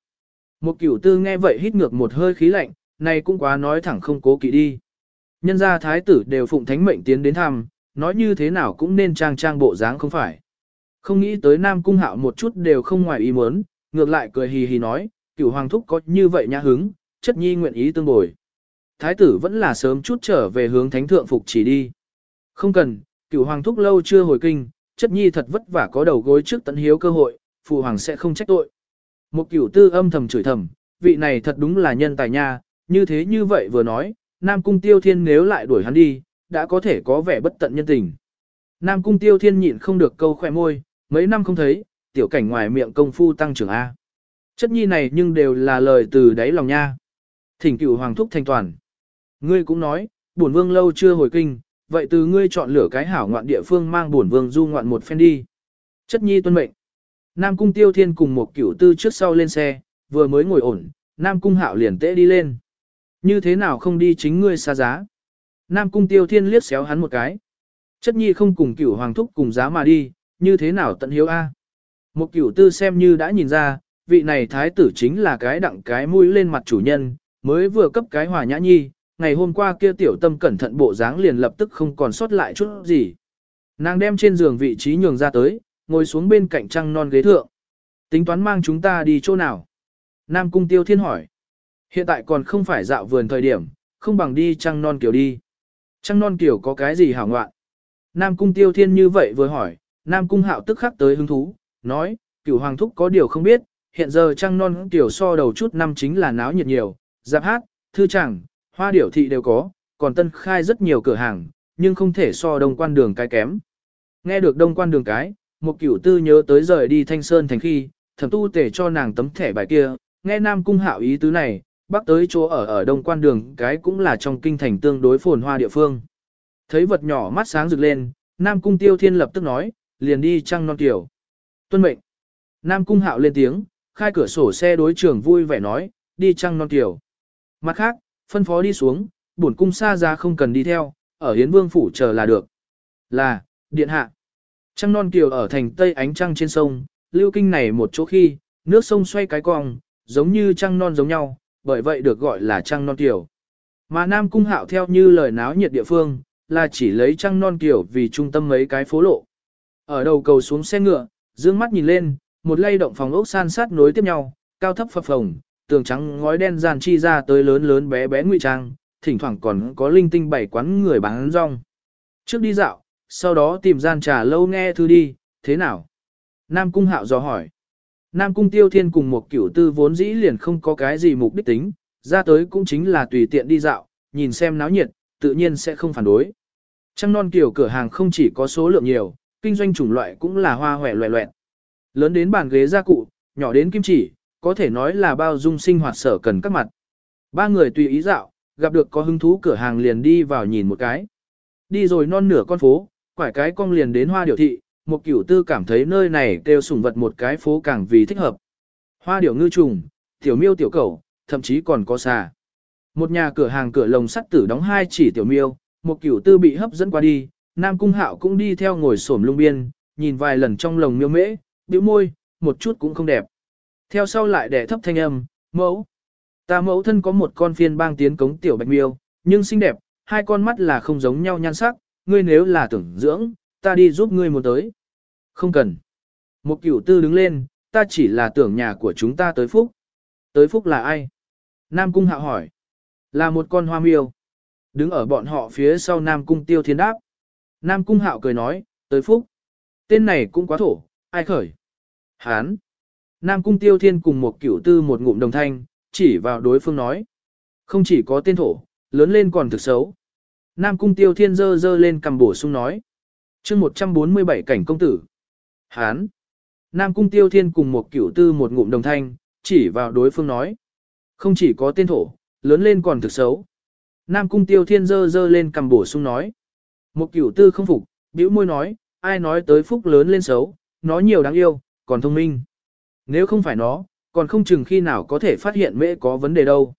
Một cửu tư nghe vậy hít ngược một hơi khí lạnh, này cũng quá nói thẳng không cố kỵ đi. Nhân gia thái tử đều phụng thánh mệnh tiến đến thăm, nói như thế nào cũng nên trang trang bộ dáng không phải. Không nghĩ tới Nam Cung Hạo một chút đều không ngoài ý muốn, ngược lại cười hì hì nói, cửu hoàng thúc có như vậy nhã hứng, chất nhi nguyện ý tương bồi. Thái tử vẫn là sớm chút trở về hướng thánh thượng phục chỉ đi. Không cần, cửu hoàng thúc lâu chưa hồi kinh, chất nhi thật vất vả có đầu gối trước tận hiếu cơ hội, phụ hoàng sẽ không trách tội. Một cửu tư âm thầm chửi thầm, vị này thật đúng là nhân tài nha, như thế như vậy vừa nói, Nam Cung Tiêu Thiên nếu lại đuổi hắn đi, đã có thể có vẻ bất tận nhân tình. Nam Cung Tiêu Thiên nhịn không được câu khoe môi, mấy năm không thấy, tiểu cảnh ngoài miệng công phu tăng trưởng A. Chất nhi này nhưng đều là lời từ đáy lòng nha. Thỉnh cửu hoàng thúc thanh toàn. Ngươi cũng nói, bổn vương lâu chưa hồi kinh, vậy từ ngươi chọn lựa cái hảo ngoạn địa phương mang bổn vương du ngoạn một phen đi. Chất nhi tuân mệnh. Nam Cung Tiêu Thiên cùng một cửu tư trước sau lên xe, vừa mới ngồi ổn, Nam Cung Hạo liền tễ đi lên. Như thế nào không đi chính ngươi xa giá? Nam Cung Tiêu Thiên liếc xéo hắn một cái. Chất nhi không cùng cửu hoàng thúc cùng giá mà đi, như thế nào tận hiếu a? Một cửu tư xem như đã nhìn ra, vị này thái tử chính là cái đặng cái mũi lên mặt chủ nhân, mới vừa cấp cái hòa nhã nhi, ngày hôm qua kia tiểu tâm cẩn thận bộ dáng liền lập tức không còn sót lại chút gì. Nàng đem trên giường vị trí nhường ra tới, ngồi xuống bên cạnh trăng non ghế thượng. Tính toán mang chúng ta đi chỗ nào? Nam Cung Tiêu Thiên hỏi. Hiện tại còn không phải dạo vườn thời điểm, không bằng đi trăng non kiểu đi. Trăng non kiểu có cái gì hảo ngoạn? Nam Cung Tiêu Thiên như vậy vừa hỏi, Nam Cung Hạo tức khắc tới hứng thú, nói, cửu hoàng thúc có điều không biết, hiện giờ trăng non kiểu so đầu chút năm chính là náo nhiệt nhiều, giáp hát, thư chẳng, hoa điểu thị đều có, còn tân khai rất nhiều cửa hàng, nhưng không thể so đông quan đường cái kém. Nghe được đông quan đường cái, một cửu tư nhớ tới rời đi thanh sơn thành khi, thẩm tu tể cho nàng tấm thẻ bài kia, nghe nam cung hạo ý tứ này, bắc tới chỗ ở ở đông quan đường cái cũng là trong kinh thành tương đối phồn hoa địa phương. Thấy vật nhỏ mắt sáng rực lên, nam cung tiêu thiên lập tức nói, liền đi trăng non tiểu. Tuân mệnh. Nam cung hạo lên tiếng, khai cửa sổ xe đối trường vui vẻ nói, đi trăng non tiểu. Mặt khác, phân phó đi xuống, bổn cung xa ra không cần đi theo, ở hiến vương phủ chờ là được. Là, điện hạ. Trăng non kiều ở thành tây ánh trăng trên sông, lưu kinh này một chỗ khi, nước sông xoay cái cong, giống như trăng non giống nhau, bởi vậy được gọi là trăng non kiều. Mà Nam Cung Hạo theo như lời náo nhiệt địa phương, là chỉ lấy trăng non kiều vì trung tâm mấy cái phố lộ. Ở đầu cầu xuống xe ngựa, dương mắt nhìn lên, một lay động phòng ốc san sát nối tiếp nhau, cao thấp phập phồng, tường trắng ngói đen dàn chi ra tới lớn lớn bé bé ngụy trang, thỉnh thoảng còn có linh tinh bảy quán người bán rong. Trước đi dạo, sau đó tìm gian trà lâu nghe thư đi, thế nào? Nam Cung Hạo dò hỏi. Nam Cung Tiêu Thiên cùng một cửu tư vốn dĩ liền không có cái gì mục đích tính, ra tới cũng chính là tùy tiện đi dạo, nhìn xem náo nhiệt, tự nhiên sẽ không phản đối. Trăng non kiểu cửa hàng không chỉ có số lượng nhiều, kinh doanh chủng loại cũng là hoa hòe loẹ loẹn. Lớn đến bàn ghế gia cụ, nhỏ đến kim chỉ, có thể nói là bao dung sinh hoạt sở cần các mặt. Ba người tùy ý dạo, gặp được có hứng thú cửa hàng liền đi vào nhìn một cái. Đi rồi non nửa con phố, quải cái cong liền đến hoa điểu thị, một cửu tư cảm thấy nơi này kêu sủng vật một cái phố càng vì thích hợp. Hoa điểu ngư trùng, tiểu miêu tiểu cẩu, thậm chí còn có xà. Một nhà cửa hàng cửa lồng sắt tử đóng hai chỉ tiểu miêu, một cửu tư bị hấp dẫn qua đi, Nam Cung Hạo cũng đi theo ngồi xổm lung biên, nhìn vài lần trong lồng miêu mễ, bĩu môi, một chút cũng không đẹp. Theo sau lại đẻ thấp thanh âm, mẫu. Ta mẫu thân có một con phiên bang tiến cống tiểu bạch miêu, nhưng xinh đẹp, hai con mắt là không giống nhau nhan sắc, ngươi nếu là tưởng dưỡng, ta đi giúp ngươi một tới. Không cần. Một cửu tư đứng lên, ta chỉ là tưởng nhà của chúng ta tới phúc. Tới phúc là ai? Nam Cung Hạo hỏi. Là một con hoa miêu. Đứng ở bọn họ phía sau Nam Cung Tiêu Thiên đáp. Nam Cung Hạo cười nói, tới phúc. Tên này cũng quá thổ, ai khởi? Hán. Nam Cung Tiêu Thiên cùng một cửu tư một ngụm đồng thanh, chỉ vào đối phương nói. Không chỉ có tên thổ, lớn lên còn thực xấu. Nam Cung Tiêu Thiên dơ dơ lên cầm bổ sung nói. chương 147 cảnh công tử. Hán. Nam Cung Tiêu Thiên cùng một cửu tư một ngụm đồng thanh, chỉ vào đối phương nói. Không chỉ có tên thổ, lớn lên còn thực xấu. Nam Cung Tiêu Thiên dơ dơ lên cầm bổ sung nói. Một cửu tư không phục, bĩu môi nói, ai nói tới phúc lớn lên xấu, nó nhiều đáng yêu, còn thông minh. Nếu không phải nó, còn không chừng khi nào có thể phát hiện mễ có vấn đề đâu.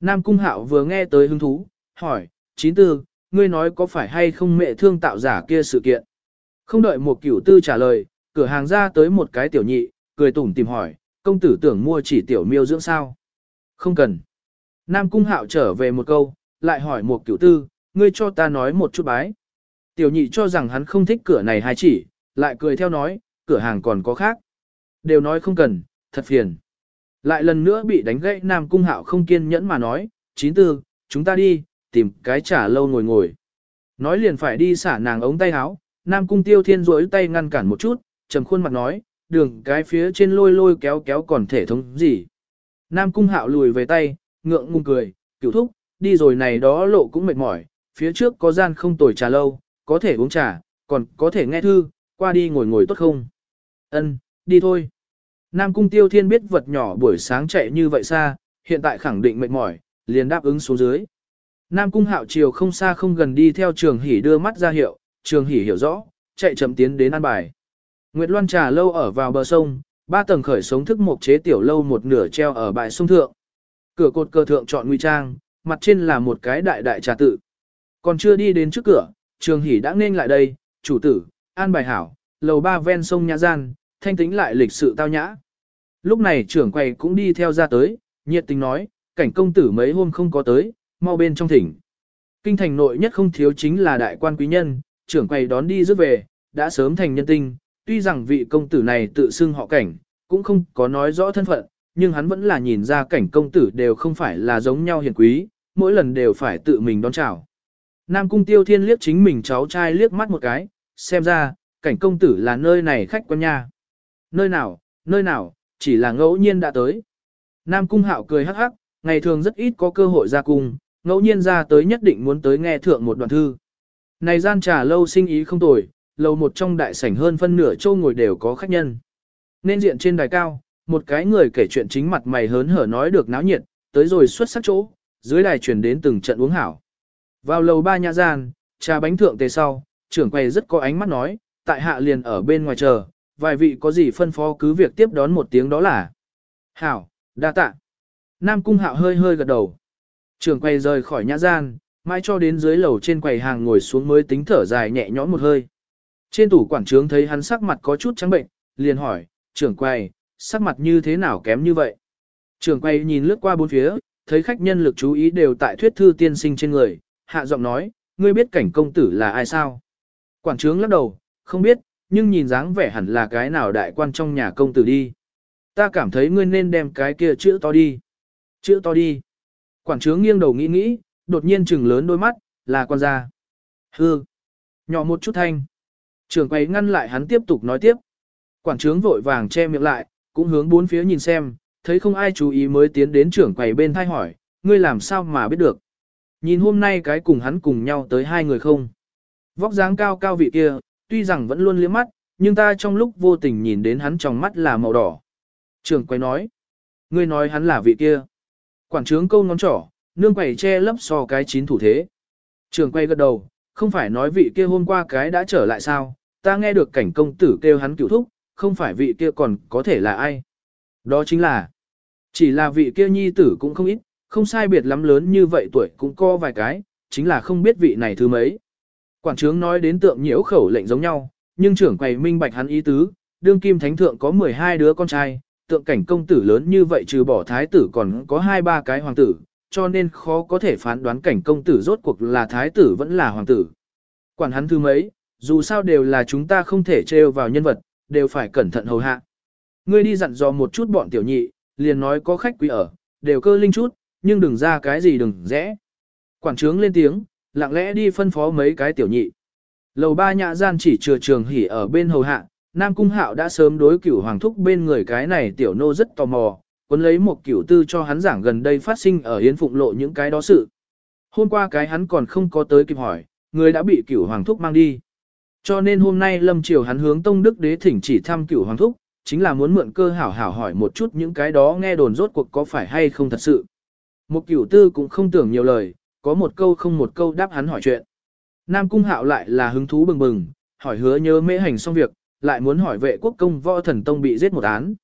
Nam Cung Hạo vừa nghe tới hứng thú, hỏi, chín tư, ngươi nói có phải hay không mẹ thương tạo giả kia sự kiện. Không đợi một cửu tư trả lời, cửa hàng ra tới một cái tiểu nhị, cười tủm tìm hỏi, công tử tưởng mua chỉ tiểu miêu dưỡng sao. Không cần. Nam Cung Hạo trở về một câu, lại hỏi một cửu tư, ngươi cho ta nói một chút bái. Tiểu nhị cho rằng hắn không thích cửa này hay chỉ, lại cười theo nói, cửa hàng còn có khác. Đều nói không cần, thật phiền. Lại lần nữa bị đánh gãy Nam Cung Hạo không kiên nhẫn mà nói, chín tư, chúng ta đi, tìm cái trả lâu ngồi ngồi. Nói liền phải đi xả nàng ống tay áo, Nam Cung Tiêu Thiên rỗi tay ngăn cản một chút, trầm khuôn mặt nói, đường cái phía trên lôi lôi kéo kéo còn thể thống gì. Nam Cung Hạo lùi về tay, ngượng ngùng cười, cửu thúc, đi rồi này đó lộ cũng mệt mỏi, phía trước có gian không tồi trà lâu, có thể uống trà, còn có thể nghe thư, qua đi ngồi ngồi tốt không? Ân, đi thôi. Nam Cung Tiêu Thiên biết vật nhỏ buổi sáng chạy như vậy xa, hiện tại khẳng định mệt mỏi, liền đáp ứng xuống dưới. Nam Cung Hạo chiều không xa không gần đi theo Trường hỉ đưa mắt ra hiệu, Trường hỉ hiểu rõ, chạy chậm tiến đến an bài. Nguyệt Loan trà lâu ở vào bờ sông, ba tầng khởi sống thức một chế tiểu lâu một nửa treo ở bãi sông thượng. Cửa cột cờ thượng chọn nguy trang, mặt trên là một cái đại đại trà tự. Còn chưa đi đến trước cửa, Trường hỉ đã nên lại đây, chủ tử, an bài hảo, lầu ba ven sông nhã gian, thanh tính lại lịch sự tao nhã. Lúc này trưởng quầy cũng đi theo ra tới, nhiệt tình nói, cảnh công tử mấy hôm không có tới, mau bên trong thỉnh. Kinh thành nội nhất không thiếu chính là đại quan quý nhân, trưởng quầy đón đi rước về, đã sớm thành nhân tinh, tuy rằng vị công tử này tự xưng họ cảnh, cũng không có nói rõ thân phận, nhưng hắn vẫn là nhìn ra cảnh công tử đều không phải là giống nhau hiền quý, mỗi lần đều phải tự mình đón chào. Nam cung tiêu thiên liếc chính mình cháu trai liếc mắt một cái, xem ra, cảnh công tử là nơi này khách quan nha. Nơi nào, nơi nào, chỉ là ngẫu nhiên đã tới. Nam cung hạo cười hắc hắc, ngày thường rất ít có cơ hội ra cung, ngẫu nhiên ra tới nhất định muốn tới nghe thượng một đoạn thư. Này gian trà lâu sinh ý không tồi, lầu một trong đại sảnh hơn phân nửa châu ngồi đều có khách nhân. Nên diện trên đài cao, một cái người kể chuyện chính mặt mày hớn hở nói được náo nhiệt, tới rồi xuất sắc chỗ, dưới đài truyền đến từng trận uống hảo. Vào lầu ba nhà gian, trà bánh thượng tề sau, trưởng quầy rất có ánh mắt nói, tại hạ liền ở bên ngoài chờ, vài vị có gì phân phó cứ việc tiếp đón một tiếng đó là. Hảo, đa tạ. Nam cung hạo hơi hơi gật đầu. Trưởng quay rời khỏi nhã gian, mãi cho đến dưới lầu trên quầy hàng ngồi xuống mới tính thở dài nhẹ nhõm một hơi. Trên tủ quản trướng thấy hắn sắc mặt có chút trắng bệnh, liền hỏi, trưởng quầy, sắc mặt như thế nào kém như vậy? Trưởng quầy nhìn lướt qua bốn phía, thấy khách nhân lực chú ý đều tại thuyết thư tiên sinh trên người, hạ giọng nói, ngươi biết cảnh công tử là ai sao? Quản trướng lắc đầu, không biết, nhưng nhìn dáng vẻ hẳn là cái nào đại quan trong nhà công tử đi. Ta cảm thấy ngươi nên đem cái kia chữ to đi. Chữ to đi. Quản trướng nghiêng đầu nghĩ nghĩ, đột nhiên trừng lớn đôi mắt, là quan gia. Hư. Nhỏ một chút thanh. Trưởng quầy ngăn lại hắn tiếp tục nói tiếp. Quản trướng vội vàng che miệng lại, cũng hướng bốn phía nhìn xem, thấy không ai chú ý mới tiến đến trưởng quầy bên thay hỏi, ngươi làm sao mà biết được. Nhìn hôm nay cái cùng hắn cùng nhau tới hai người không. Vóc dáng cao cao vị kia, tuy rằng vẫn luôn liếc mắt, nhưng ta trong lúc vô tình nhìn đến hắn trong mắt là màu đỏ. trường quay nói, ngươi nói hắn là vị kia. Quản trướng câu ngón trỏ, nương quầy che lấp so cái chín thủ thế. trường quay gật đầu, không phải nói vị kia hôm qua cái đã trở lại sao, ta nghe được cảnh công tử kêu hắn cựu thúc, không phải vị kia còn có thể là ai. Đó chính là, chỉ là vị kia nhi tử cũng không ít, không sai biệt lắm lớn như vậy tuổi cũng có vài cái, chính là không biết vị này thứ mấy. Quản trướng nói đến tượng nhiễu khẩu lệnh giống nhau, nhưng trưởng quầy minh bạch hắn ý tứ, đương kim thánh thượng có 12 đứa con trai, tượng cảnh công tử lớn như vậy trừ bỏ thái tử còn có hai ba cái hoàng tử, cho nên khó có thể phán đoán cảnh công tử rốt cuộc là thái tử vẫn là hoàng tử. Quản hắn thứ mấy, dù sao đều là chúng ta không thể trêu vào nhân vật, đều phải cẩn thận hầu hạ. Ngươi đi dặn dò một chút bọn tiểu nhị, liền nói có khách quý ở, đều cơ linh chút, nhưng đừng ra cái gì đừng rẽ. Quản trướng lên tiếng, lặng lẽ đi phân phó mấy cái tiểu nhị. Lầu ba nhã gian chỉ chừa trường hỉ ở bên hầu hạ, Nam Cung Hạo đã sớm đối cửu hoàng thúc bên người cái này tiểu nô rất tò mò, cuốn lấy một cửu tư cho hắn giảng gần đây phát sinh ở Yến Phụng Lộ những cái đó sự. Hôm qua cái hắn còn không có tới kịp hỏi, người đã bị cửu hoàng thúc mang đi. Cho nên hôm nay lâm triều hắn hướng Tông Đức Đế thỉnh chỉ thăm cửu hoàng thúc, chính là muốn mượn cơ hảo hảo hỏi một chút những cái đó nghe đồn rốt cuộc có phải hay không thật sự. Một cửu tư cũng không tưởng nhiều lời, có một câu không một câu đáp hắn hỏi chuyện. Nam Cung Hạo lại là hứng thú bừng bừng, hỏi hứa nhớ mễ hành xong việc, lại muốn hỏi vệ quốc công võ thần tông bị giết một án.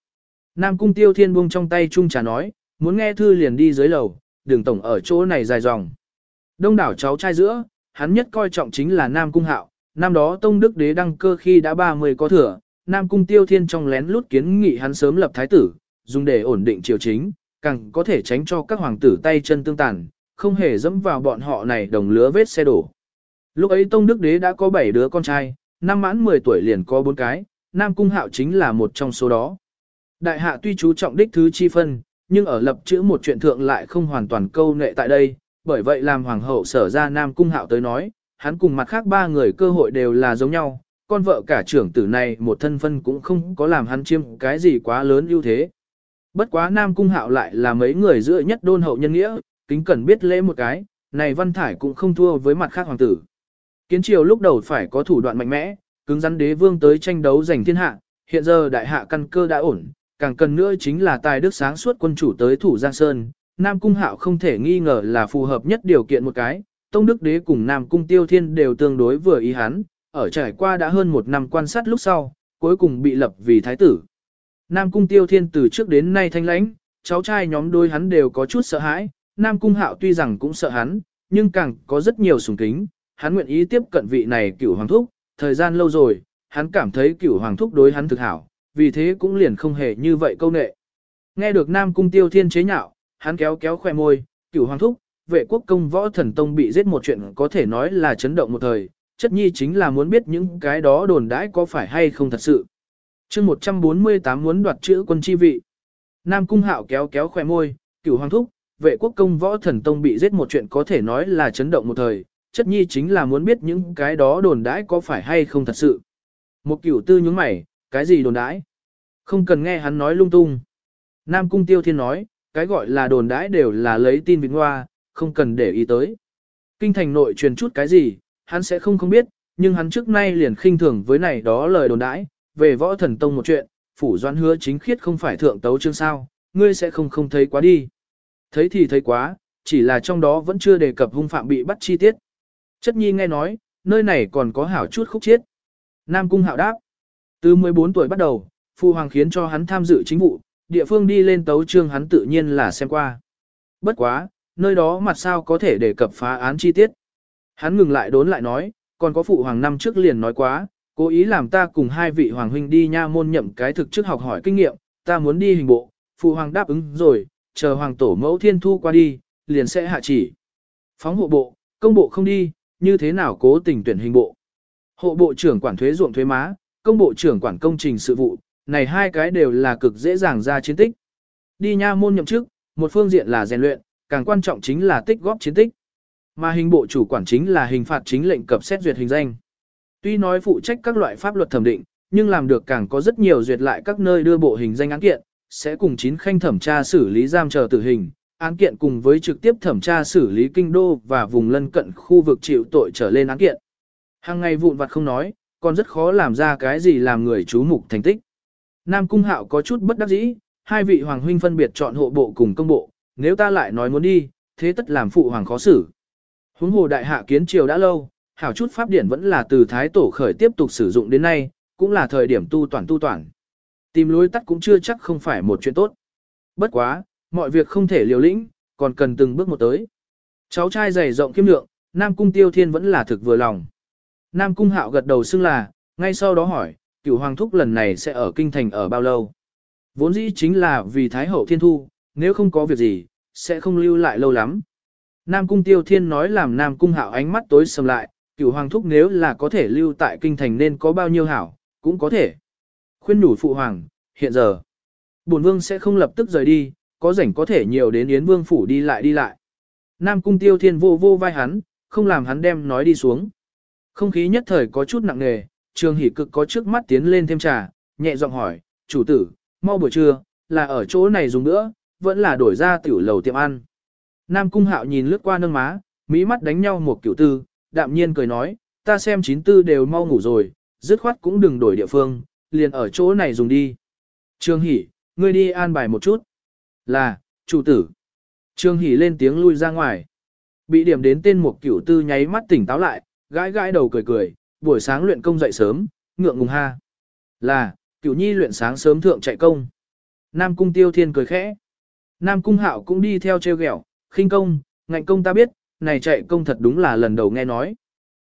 Nam Cung Tiêu Thiên buông trong tay chung trà nói, muốn nghe thư liền đi dưới lầu, đường tổng ở chỗ này dài dòng. Đông đảo cháu trai giữa, hắn nhất coi trọng chính là Nam Cung Hạo, năm đó Tông Đức Đế đăng cơ khi đã 30 có thừa, Nam Cung Tiêu Thiên trong lén lút kiến nghị hắn sớm lập thái tử, dùng để ổn định triều chính, càng có thể tránh cho các hoàng tử tay chân tương tàn, không hề dẫm vào bọn họ này đồng lứa vết xe đổ. Lúc ấy Tông Đức Đế đã có 7 đứa con trai, năm mãn 10 tuổi liền có 4 cái, Nam Cung Hạo chính là một trong số đó. Đại hạ tuy chú trọng đích thứ chi phân, nhưng ở lập chữ một chuyện thượng lại không hoàn toàn câu nệ tại đây, bởi vậy làm hoàng hậu sở ra Nam Cung Hạo tới nói, hắn cùng mặt khác ba người cơ hội đều là giống nhau, con vợ cả trưởng tử này một thân phân cũng không có làm hắn chiêm cái gì quá lớn ưu thế. Bất quá Nam Cung Hạo lại là mấy người giữa nhất đôn hậu nhân nghĩa, kính cẩn biết lễ một cái, này Văn Thải cũng không thua với mặt khác hoàng tử. Kiến triều lúc đầu phải có thủ đoạn mạnh mẽ, cứng rắn đế vương tới tranh đấu giành thiên hạ, hiện giờ đại hạ căn cơ đã ổn, càng cần nữa chính là tài đức sáng suốt quân chủ tới thủ Giang Sơn. Nam Cung Hạo không thể nghi ngờ là phù hợp nhất điều kiện một cái, Tông Đức Đế cùng Nam Cung Tiêu Thiên đều tương đối vừa ý hắn, ở trải qua đã hơn một năm quan sát lúc sau, cuối cùng bị lập vì thái tử. Nam Cung Tiêu Thiên từ trước đến nay thanh lãnh, cháu trai nhóm đôi hắn đều có chút sợ hãi, Nam Cung Hạo tuy rằng cũng sợ hắn, nhưng càng có rất nhiều sùng kính, hắn nguyện ý tiếp cận vị này cửu hoàng thúc, thời gian lâu rồi, hắn cảm thấy cửu hoàng thúc đối hắn thực hảo, vì thế cũng liền không hề như vậy câu nệ. Nghe được Nam Cung Tiêu Thiên chế nhạo, hắn kéo kéo khoe môi, cửu hoàng thúc, vệ quốc công võ thần tông bị giết một chuyện có thể nói là chấn động một thời, chất nhi chính là muốn biết những cái đó đồn đãi có phải hay không thật sự. chương 148 muốn đoạt chữ quân chi vị. Nam Cung Hạo kéo kéo khoe môi, cửu hoàng thúc, vệ quốc công võ thần tông bị giết một chuyện có thể nói là chấn động một thời, chất nhi chính là muốn biết những cái đó đồn đãi có phải hay không thật sự. Một cửu tư nhướng mày, cái gì đồn đãi? Không cần nghe hắn nói lung tung. Nam Cung Tiêu Thiên nói, cái gọi là đồn đãi đều là lấy tin vịnh hoa, không cần để ý tới. Kinh thành nội truyền chút cái gì, hắn sẽ không không biết, nhưng hắn trước nay liền khinh thường với này đó lời đồn đãi, về võ thần tông một chuyện, phủ doan hứa chính khiết không phải thượng tấu chương sao, ngươi sẽ không không thấy quá đi. Thấy thì thấy quá, chỉ là trong đó vẫn chưa đề cập hung phạm bị bắt chi tiết. Chất nhi nghe nói, nơi này còn có hảo chút khúc chiết. Nam cung hạo đáp. Từ 14 tuổi bắt đầu, Phu Hoàng khiến cho hắn tham dự chính vụ, địa phương đi lên tấu trương hắn tự nhiên là xem qua. Bất quá, nơi đó mặt sao có thể đề cập phá án chi tiết. Hắn ngừng lại đốn lại nói, còn có Phụ Hoàng năm trước liền nói quá, cố ý làm ta cùng hai vị Hoàng huynh đi nha môn nhậm cái thực chức học hỏi kinh nghiệm, ta muốn đi hình bộ, Phụ Hoàng đáp ứng rồi, chờ Hoàng tổ mẫu thiên thu qua đi, liền sẽ hạ chỉ. Phóng hộ bộ, công bộ không đi, như thế nào cố tình tuyển hình bộ. Hộ bộ trưởng quản thuế ruộng thuế má, công bộ trưởng quản công trình sự vụ, này hai cái đều là cực dễ dàng ra chiến tích. Đi nha môn nhậm chức, một phương diện là rèn luyện, càng quan trọng chính là tích góp chiến tích. Mà hình bộ chủ quản chính là hình phạt chính lệnh cập xét duyệt hình danh. Tuy nói phụ trách các loại pháp luật thẩm định, nhưng làm được càng có rất nhiều duyệt lại các nơi đưa bộ hình danh án kiện, sẽ cùng chín khanh thẩm tra xử lý giam chờ tử hình, án kiện cùng với trực tiếp thẩm tra xử lý kinh đô và vùng lân cận khu vực chịu tội trở lên án kiện. Hàng ngày vụn vặt không nói, còn rất khó làm ra cái gì làm người chú mục thành tích. Nam Cung Hạo có chút bất đắc dĩ, hai vị hoàng huynh phân biệt chọn hộ bộ cùng công bộ, nếu ta lại nói muốn đi, thế tất làm phụ hoàng khó xử. Huống hồ đại hạ kiến triều đã lâu, hảo chút pháp điển vẫn là từ thái tổ khởi tiếp tục sử dụng đến nay, cũng là thời điểm tu toàn tu toàn. Tìm lối tắt cũng chưa chắc không phải một chuyện tốt. Bất quá, mọi việc không thể liều lĩnh, còn cần từng bước một tới. Cháu trai dày rộng kiêm lượng, Nam Cung Tiêu Thiên vẫn là thực vừa lòng. Nam Cung Hạo gật đầu xưng là, ngay sau đó hỏi, cửu hoàng thúc lần này sẽ ở kinh thành ở bao lâu? Vốn dĩ chính là vì Thái Hậu Thiên Thu, nếu không có việc gì, sẽ không lưu lại lâu lắm. Nam Cung Tiêu Thiên nói làm Nam Cung Hạo ánh mắt tối sầm lại, cửu hoàng thúc nếu là có thể lưu tại kinh thành nên có bao nhiêu hảo, cũng có thể. Khuyên nhủ phụ hoàng, hiện giờ, bổn vương sẽ không lập tức rời đi, có rảnh có thể nhiều đến Yến Vương phủ đi lại đi lại. Nam Cung Tiêu Thiên vô vô vai hắn, không làm hắn đem nói đi xuống. Không khí nhất thời có chút nặng nề, Trường Hỷ cực có trước mắt tiến lên thêm trà, nhẹ giọng hỏi, chủ tử, mau buổi trưa, là ở chỗ này dùng nữa, vẫn là đổi ra tiểu lầu tiệm ăn. Nam Cung Hạo nhìn lướt qua nâng má, mỹ mắt đánh nhau một kiểu tư, đạm nhiên cười nói, ta xem chín tư đều mau ngủ rồi, dứt khoát cũng đừng đổi địa phương, liền ở chỗ này dùng đi. Trương Hỷ, ngươi đi an bài một chút. Là, chủ tử. Trương Hỷ lên tiếng lui ra ngoài. Bị điểm đến tên một cửu tư nháy mắt tỉnh táo lại, gãi gãi đầu cười cười, buổi sáng luyện công dậy sớm, ngượng ngùng ha. Là, cửu nhi luyện sáng sớm thượng chạy công. Nam cung tiêu thiên cười khẽ. Nam cung hạo cũng đi theo treo gẹo, khinh công, ngạnh công ta biết, này chạy công thật đúng là lần đầu nghe nói.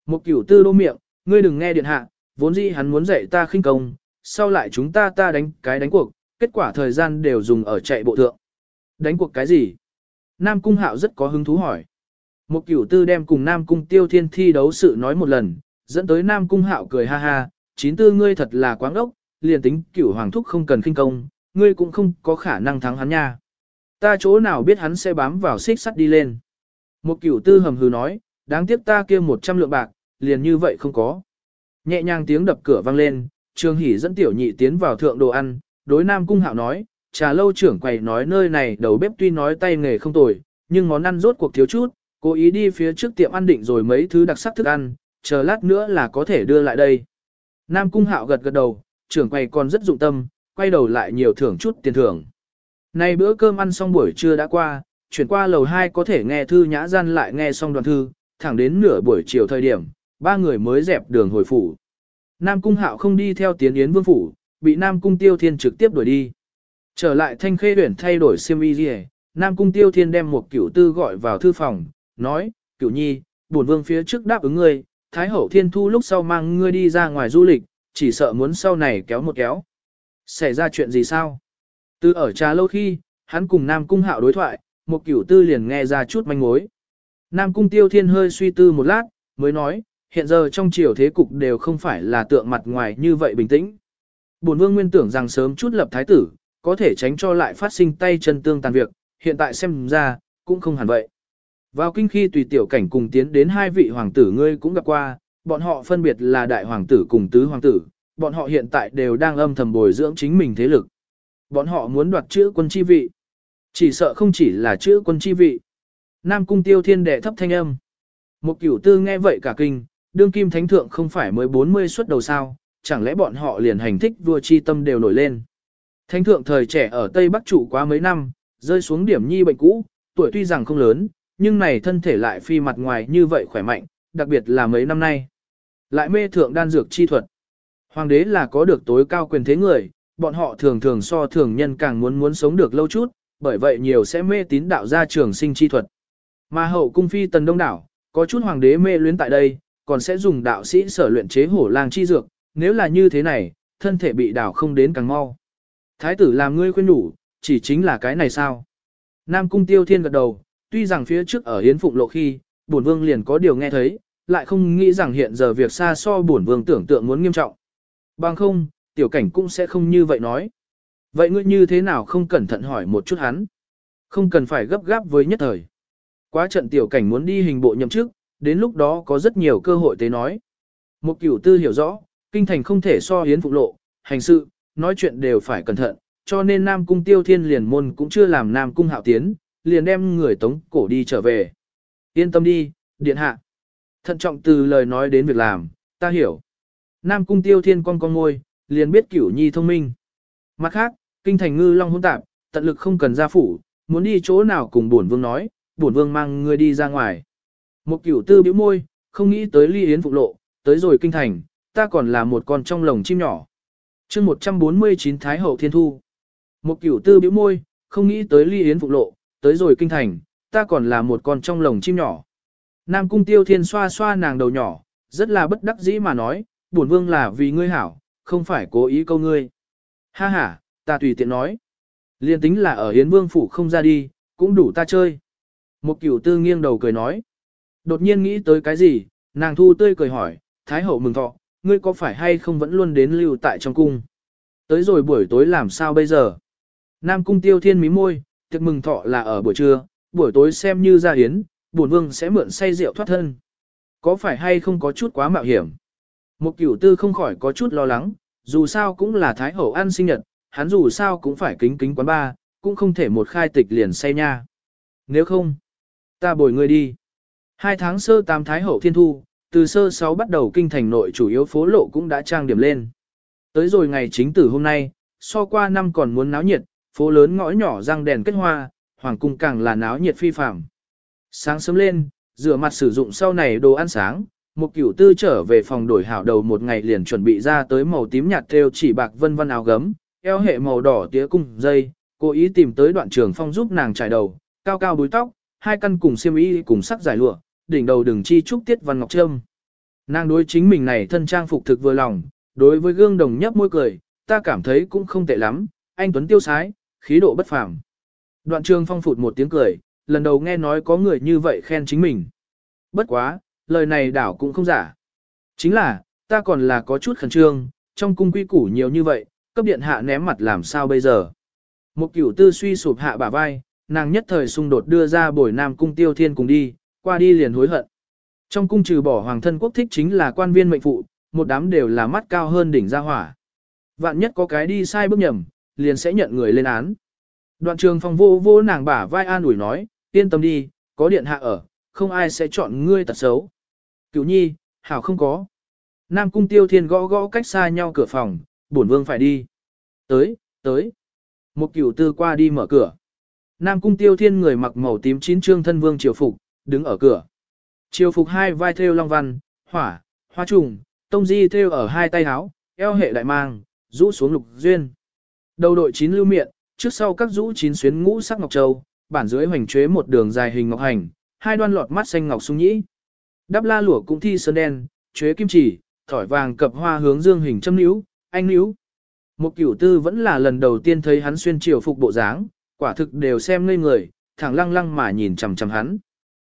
Một cửu tư đô miệng, ngươi đừng nghe điện hạ, vốn dĩ hắn muốn dạy ta khinh công, sau lại chúng ta ta đánh cái đánh cuộc, kết quả thời gian đều dùng ở chạy bộ thượng. Đánh cuộc cái gì? Nam cung hạo rất có hứng thú hỏi. Một cửu tư đem cùng Nam cung tiêu thiên thi đấu sự nói một lần, dẫn tới Nam cung hạo cười ha ha, chín tư ngươi thật là quáng ốc, liền tính cửu hoàng thúc không cần khinh công, ngươi cũng không có khả năng thắng hắn nha. Ta chỗ nào biết hắn sẽ bám vào xích sắt đi lên. Một cửu tư hầm hừ nói, đáng tiếc ta kia một trăm lượng bạc, liền như vậy không có. Nhẹ nhàng tiếng đập cửa vang lên, Trương Hỷ dẫn tiểu nhị tiến vào thượng đồ ăn, đối Nam Cung Hạo nói, trà lâu trưởng quầy nói nơi này đầu bếp tuy nói tay nghề không tồi, nhưng món ăn rốt cuộc thiếu chút, cố ý đi phía trước tiệm ăn định rồi mấy thứ đặc sắc thức ăn, chờ lát nữa là có thể đưa lại đây. Nam Cung Hạo gật gật đầu, trưởng quầy còn rất dụng tâm, quay đầu lại nhiều thưởng chút tiền thưởng. Nay bữa cơm ăn xong buổi trưa đã qua, chuyển qua lầu 2 có thể nghe thư nhã gian lại nghe xong đoàn thư, thẳng đến nửa buổi chiều thời điểm, ba người mới dẹp đường hồi phủ. Nam Cung Hạo không đi theo tiến yến vương phủ, bị Nam Cung Tiêu Thiên trực tiếp đuổi đi. Trở lại thanh khê Uyển thay đổi xiêm y gì Nam Cung Tiêu Thiên đem một cửu tư gọi vào thư phòng, nói, cửu nhi, bổn vương phía trước đáp ứng ngươi, Thái Hậu Thiên Thu lúc sau mang ngươi đi ra ngoài du lịch, chỉ sợ muốn sau này kéo một kéo. Xảy ra chuyện gì sao? Từ ở trà lâu khi, hắn cùng Nam Cung Hạo đối thoại, một cửu tư liền nghe ra chút manh mối. Nam Cung Tiêu Thiên hơi suy tư một lát, mới nói, hiện giờ trong triều thế cục đều không phải là tượng mặt ngoài như vậy bình tĩnh. Bổn vương nguyên tưởng rằng sớm chút lập thái tử, có thể tránh cho lại phát sinh tay chân tương tàn việc, hiện tại xem ra, cũng không hẳn vậy. Vào kinh khi tùy tiểu cảnh cùng tiến đến hai vị hoàng tử ngươi cũng gặp qua, bọn họ phân biệt là đại hoàng tử cùng tứ hoàng tử, bọn họ hiện tại đều đang âm thầm bồi dưỡng chính mình thế lực. Bọn họ muốn đoạt chữ quân chi vị. Chỉ sợ không chỉ là chữ quân chi vị. Nam cung tiêu thiên đệ thấp thanh âm. Một cửu tư nghe vậy cả kinh, đương kim thánh thượng không phải mới 40 xuất đầu sao, chẳng lẽ bọn họ liền hành thích vua chi tâm đều nổi lên. Thánh thượng thời trẻ ở Tây Bắc trụ quá mấy năm, rơi xuống điểm nhi bệnh cũ, tuổi tuy rằng không lớn, nhưng này thân thể lại phi mặt ngoài như vậy khỏe mạnh, đặc biệt là mấy năm nay. Lại mê thượng đan dược chi thuật. Hoàng đế là có được tối cao quyền thế người, bọn họ thường thường so thường nhân càng muốn muốn sống được lâu chút, bởi vậy nhiều sẽ mê tín đạo gia trường sinh chi thuật. Mà hậu cung phi tần đông đảo, có chút hoàng đế mê luyến tại đây, còn sẽ dùng đạo sĩ sở luyện chế hổ lang chi dược, nếu là như thế này, thân thể bị đảo không đến càng mau. Thái tử làm ngươi khuyên đủ, chỉ chính là cái này sao? Nam cung tiêu thiên gật đầu, tuy rằng phía trước ở hiến phụng lộ khi, bổn vương liền có điều nghe thấy, lại không nghĩ rằng hiện giờ việc xa so bổn vương tưởng tượng muốn nghiêm trọng. Bằng không, tiểu cảnh cũng sẽ không như vậy nói. Vậy ngươi như thế nào không cẩn thận hỏi một chút hắn? Không cần phải gấp gáp với nhất thời. Quá trận tiểu cảnh muốn đi hình bộ nhậm chức, đến lúc đó có rất nhiều cơ hội tế nói. Một cửu tư hiểu rõ, kinh thành không thể so hiến phụ lộ, hành sự, nói chuyện đều phải cẩn thận, cho nên Nam Cung Tiêu Thiên liền môn cũng chưa làm Nam Cung hạo tiến, liền đem người tống cổ đi trở về. Yên tâm đi, điện hạ. Thận trọng từ lời nói đến việc làm, ta hiểu. Nam Cung Tiêu Thiên con con ngôi, liền biết cửu nhi thông minh. Mặt khác, kinh thành ngư long hỗn tạp, tận lực không cần ra phủ, muốn đi chỗ nào cùng bổn vương nói, bổn vương mang ngươi đi ra ngoài. Một cửu tư bĩu môi, không nghĩ tới ly yến phục lộ, tới rồi kinh thành, ta còn là một con trong lồng chim nhỏ. chương 149 Thái Hậu Thiên Thu. Một cửu tư bĩu môi, không nghĩ tới ly yến phục lộ, tới rồi kinh thành, ta còn là một con trong lồng chim nhỏ. Nam cung tiêu thiên xoa xoa nàng đầu nhỏ, rất là bất đắc dĩ mà nói, bổn vương là vì ngươi hảo, không phải cố ý câu ngươi. Ha ha, ta tùy tiện nói. Liên tính là ở Yến Vương phủ không ra đi, cũng đủ ta chơi. Một cửu tư nghiêng đầu cười nói. Đột nhiên nghĩ tới cái gì, nàng thu tươi cười hỏi, Thái hậu mừng thọ, ngươi có phải hay không vẫn luôn đến lưu tại trong cung? Tới rồi buổi tối làm sao bây giờ? Nam cung tiêu thiên mí môi, tiệc mừng thọ là ở buổi trưa, buổi tối xem như ra hiến, bổn vương sẽ mượn say rượu thoát thân. Có phải hay không có chút quá mạo hiểm? Một cửu tư không khỏi có chút lo lắng, dù sao cũng là Thái hậu ăn sinh nhật, hắn dù sao cũng phải kính kính quán ba, cũng không thể một khai tịch liền say nha. Nếu không, ta bồi ngươi đi. Hai tháng sơ tam Thái hậu thiên thu, từ sơ sáu bắt đầu kinh thành nội chủ yếu phố lộ cũng đã trang điểm lên. Tới rồi ngày chính tử hôm nay, so qua năm còn muốn náo nhiệt, phố lớn ngõ nhỏ răng đèn kết hoa, hoàng cung càng là náo nhiệt phi phạm. Sáng sớm lên, rửa mặt sử dụng sau này đồ ăn sáng, một cửu tư trở về phòng đổi hảo đầu một ngày liền chuẩn bị ra tới màu tím nhạt theo chỉ bạc vân vân áo gấm, eo hệ màu đỏ tía cung dây, cố ý tìm tới đoạn trường phong giúp nàng trải đầu, cao cao búi tóc, hai căn cùng xiêm y cùng sắc giải lụa, đỉnh đầu đừng chi trúc tiết văn ngọc trâm. Nàng đối chính mình này thân trang phục thực vừa lòng, đối với gương đồng nhấp môi cười, ta cảm thấy cũng không tệ lắm, anh Tuấn tiêu sái, khí độ bất phàm. Đoạn trường phong phụt một tiếng cười, lần đầu nghe nói có người như vậy khen chính mình. Bất quá, lời này đảo cũng không giả. Chính là, ta còn là có chút khẩn trương, trong cung quy củ nhiều như vậy, cấp điện hạ ném mặt làm sao bây giờ. Một cửu tư suy sụp hạ bả vai, nàng nhất thời xung đột đưa ra bồi nam cung tiêu thiên cùng đi, qua đi liền hối hận. Trong cung trừ bỏ hoàng thân quốc thích chính là quan viên mệnh phụ, một đám đều là mắt cao hơn đỉnh gia hỏa. Vạn nhất có cái đi sai bước nhầm, liền sẽ nhận người lên án. Đoạn trường phong vô vô nàng bả vai an ủi nói, yên tâm đi, có điện hạ ở, không ai sẽ chọn ngươi tật xấu. Cửu nhi, hảo không có. Nam cung tiêu thiên gõ gõ cách xa nhau cửa phòng, bổn vương phải đi. Tới, tới. Một cửu tư qua đi mở cửa. Nam cung tiêu thiên người mặc màu tím chín trương thân vương triều phục, đứng ở cửa. Triều phục hai vai thêu long văn, hỏa, hoa trùng, tông di thêu ở hai tay áo, eo hệ đại mang, rũ xuống lục duyên. Đầu đội chín lưu miệng, trước sau các rũ chín xuyến ngũ sắc ngọc châu, bản dưới hoành chế một đường dài hình ngọc hành, hai đoan lọt mắt xanh ngọc sung nhĩ. Đắp la lụa cũng thi sơn đen, chế kim chỉ, thỏi vàng cập hoa hướng dương hình châm níu, anh níu. Một cửu tư vẫn là lần đầu tiên thấy hắn xuyên triều phục bộ dáng, quả thực đều xem ngây người, thẳng lăng lăng mà nhìn chằm chằm hắn.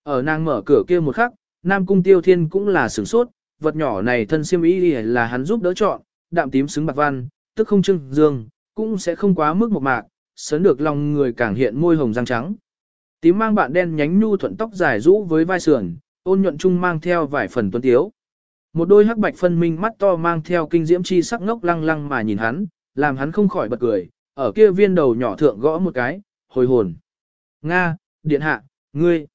Ở nàng mở cửa kia một khắc, Nam Cung Tiêu Thiên cũng là sửng sốt, vật nhỏ này thân siêm ý là hắn giúp đỡ chọn, đạm tím xứng bạc văn, tức không trưng dương, cũng sẽ không quá mức một mạc, sớn được lòng người càng hiện môi hồng răng trắng. Tím mang bạn đen nhánh nhu thuận tóc dài rũ với vai sườn, ôn nhuận trung mang theo vài phần tuấn tiếu. Một đôi hắc bạch phân minh mắt to mang theo kinh diễm chi sắc ngốc lăng lăng mà nhìn hắn, làm hắn không khỏi bật cười, ở kia viên đầu nhỏ thượng gõ một cái, hồi hồn. Nga, điện hạ, ngươi.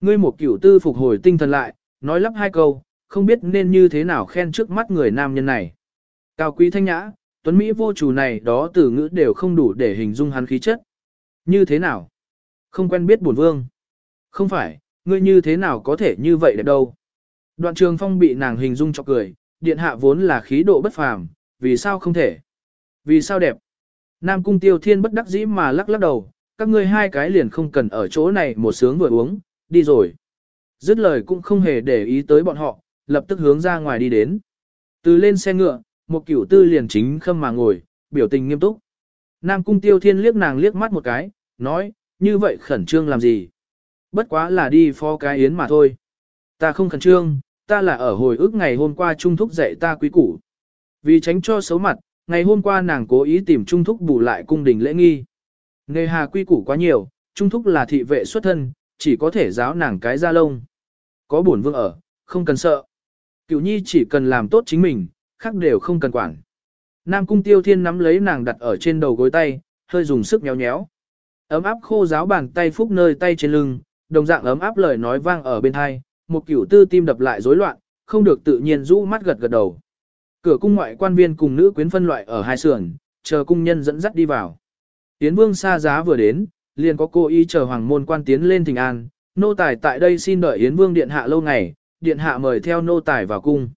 Ngươi một cửu tư phục hồi tinh thần lại, nói lắp hai câu, không biết nên như thế nào khen trước mắt người nam nhân này. Cao quý thanh nhã, tuấn Mỹ vô chủ này đó từ ngữ đều không đủ để hình dung hắn khí chất. Như thế nào? Không quen biết bổn vương. Không phải, ngươi như thế nào có thể như vậy đẹp đâu. Đoạn trường phong bị nàng hình dung cho cười, điện hạ vốn là khí độ bất phàm, vì sao không thể? Vì sao đẹp? Nam cung tiêu thiên bất đắc dĩ mà lắc lắc đầu, các ngươi hai cái liền không cần ở chỗ này một sướng vừa uống, đi rồi. Dứt lời cũng không hề để ý tới bọn họ, lập tức hướng ra ngoài đi đến. Từ lên xe ngựa, một cửu tư liền chính khâm mà ngồi, biểu tình nghiêm túc. Nam cung tiêu thiên liếc nàng liếc mắt một cái, nói, như vậy khẩn trương làm gì? Bất quá là đi phó cái yến mà thôi. Ta không khẩn trương, ta là ở hồi ức ngày hôm qua Trung Thúc dạy ta quý củ. Vì tránh cho xấu mặt, ngày hôm qua nàng cố ý tìm Trung Thúc bù lại cung đình lễ nghi. Nghề hà quy củ quá nhiều, Trung Thúc là thị vệ xuất thân, chỉ có thể giáo nàng cái da lông. Có bổn vương ở, không cần sợ. Cửu nhi chỉ cần làm tốt chính mình, khác đều không cần quản. Nam cung tiêu thiên nắm lấy nàng đặt ở trên đầu gối tay, hơi dùng sức nhéo nhéo. Ấm áp khô giáo bàn tay phúc nơi tay trên lưng, đồng dạng ấm áp lời nói vang ở bên hai, một kiểu tư tim đập lại rối loạn, không được tự nhiên rũ mắt gật gật đầu. Cửa cung ngoại quan viên cùng nữ quyến phân loại ở hai sườn, chờ cung nhân dẫn dắt đi vào. Tiến vương xa giá vừa đến, liền có cô y chờ hoàng môn quan tiến lên thỉnh an, nô tài tại đây xin đợi Yến vương điện hạ lâu ngày, điện hạ mời theo nô tài vào cung.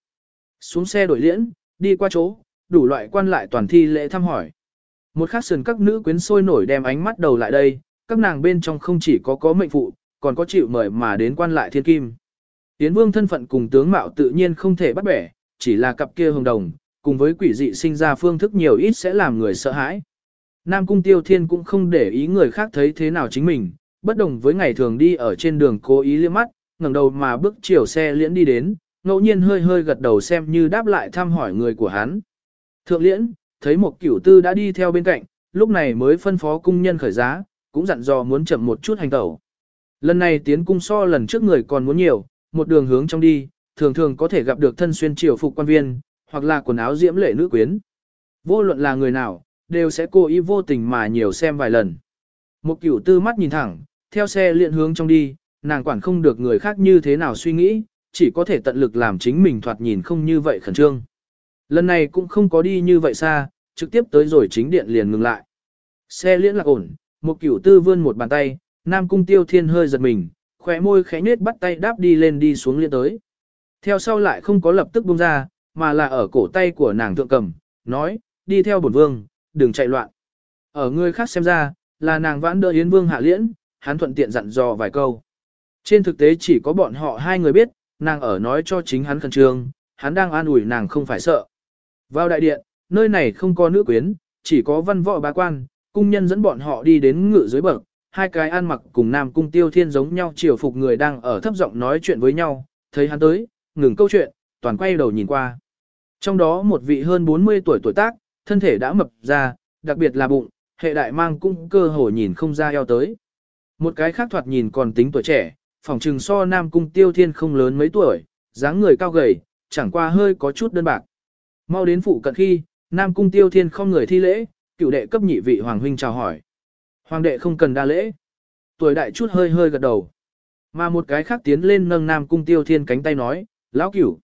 Xuống xe đổi liễn, đi qua chỗ, đủ loại quan lại toàn thi lễ thăm hỏi. Một khắc sườn các nữ quyến sôi nổi đem ánh mắt đầu lại đây, các nàng bên trong không chỉ có có mệnh phụ, còn có chịu mời mà đến quan lại thiên kim. Yến vương thân phận cùng tướng mạo tự nhiên không thể bắt bẻ, chỉ là cặp kia hồng đồng, cùng với quỷ dị sinh ra phương thức nhiều ít sẽ làm người sợ hãi. Nam cung tiêu thiên cũng không để ý người khác thấy thế nào chính mình, bất đồng với ngày thường đi ở trên đường cố ý liếc mắt, ngẩng đầu mà bước chiều xe liễn đi đến, ngẫu nhiên hơi hơi gật đầu xem như đáp lại thăm hỏi người của hắn. Thượng liễn, thấy một cửu tư đã đi theo bên cạnh, lúc này mới phân phó cung nhân khởi giá, cũng dặn dò muốn chậm một chút hành tẩu. Lần này tiến cung so lần trước người còn muốn nhiều, một đường hướng trong đi, thường thường có thể gặp được thân xuyên triều phục quan viên, hoặc là quần áo diễm lệ nữ quyến. Vô luận là người nào, đều sẽ cố ý vô tình mà nhiều xem vài lần. Một cửu tư mắt nhìn thẳng, theo xe liện hướng trong đi, nàng quản không được người khác như thế nào suy nghĩ, chỉ có thể tận lực làm chính mình thoạt nhìn không như vậy khẩn trương. Lần này cũng không có đi như vậy xa, trực tiếp tới rồi chính điện liền ngừng lại. Xe liễn lạc ổn, một cửu tư vươn một bàn tay, nam cung tiêu thiên hơi giật mình, khỏe môi khẽ nết bắt tay đáp đi lên đi xuống liễn tới. Theo sau lại không có lập tức buông ra, mà là ở cổ tay của nàng thượng cầm, nói, đi theo bổn vương, đừng chạy loạn. Ở người khác xem ra, là nàng vãn đỡ Yến Vương hạ liễn, hắn thuận tiện dặn dò vài câu. Trên thực tế chỉ có bọn họ hai người biết, nàng ở nói cho chính hắn khẩn trương, hắn đang an ủi nàng không phải sợ. Vào đại điện, nơi này không có nữ quyến, chỉ có văn võ bá quan, cung nhân dẫn bọn họ đi đến ngự dưới bậc, hai cái ăn mặc cùng nam cung tiêu thiên giống nhau chiều phục người đang ở thấp giọng nói chuyện với nhau, thấy hắn tới, ngừng câu chuyện, toàn quay đầu nhìn qua. Trong đó một vị hơn 40 tuổi tuổi tác, thân thể đã mập ra, đặc biệt là bụng, hệ đại mang cũng cơ hồ nhìn không ra eo tới. Một cái khác thoạt nhìn còn tính tuổi trẻ, phòng trừng so nam cung tiêu thiên không lớn mấy tuổi, dáng người cao gầy, chẳng qua hơi có chút đơn bạc. Mau đến phụ cận khi, nam cung tiêu thiên không người thi lễ, cựu đệ cấp nhị vị hoàng huynh chào hỏi. Hoàng đệ không cần đa lễ. Tuổi đại chút hơi hơi gật đầu. Mà một cái khác tiến lên nâng nam cung tiêu thiên cánh tay nói, lão cửu.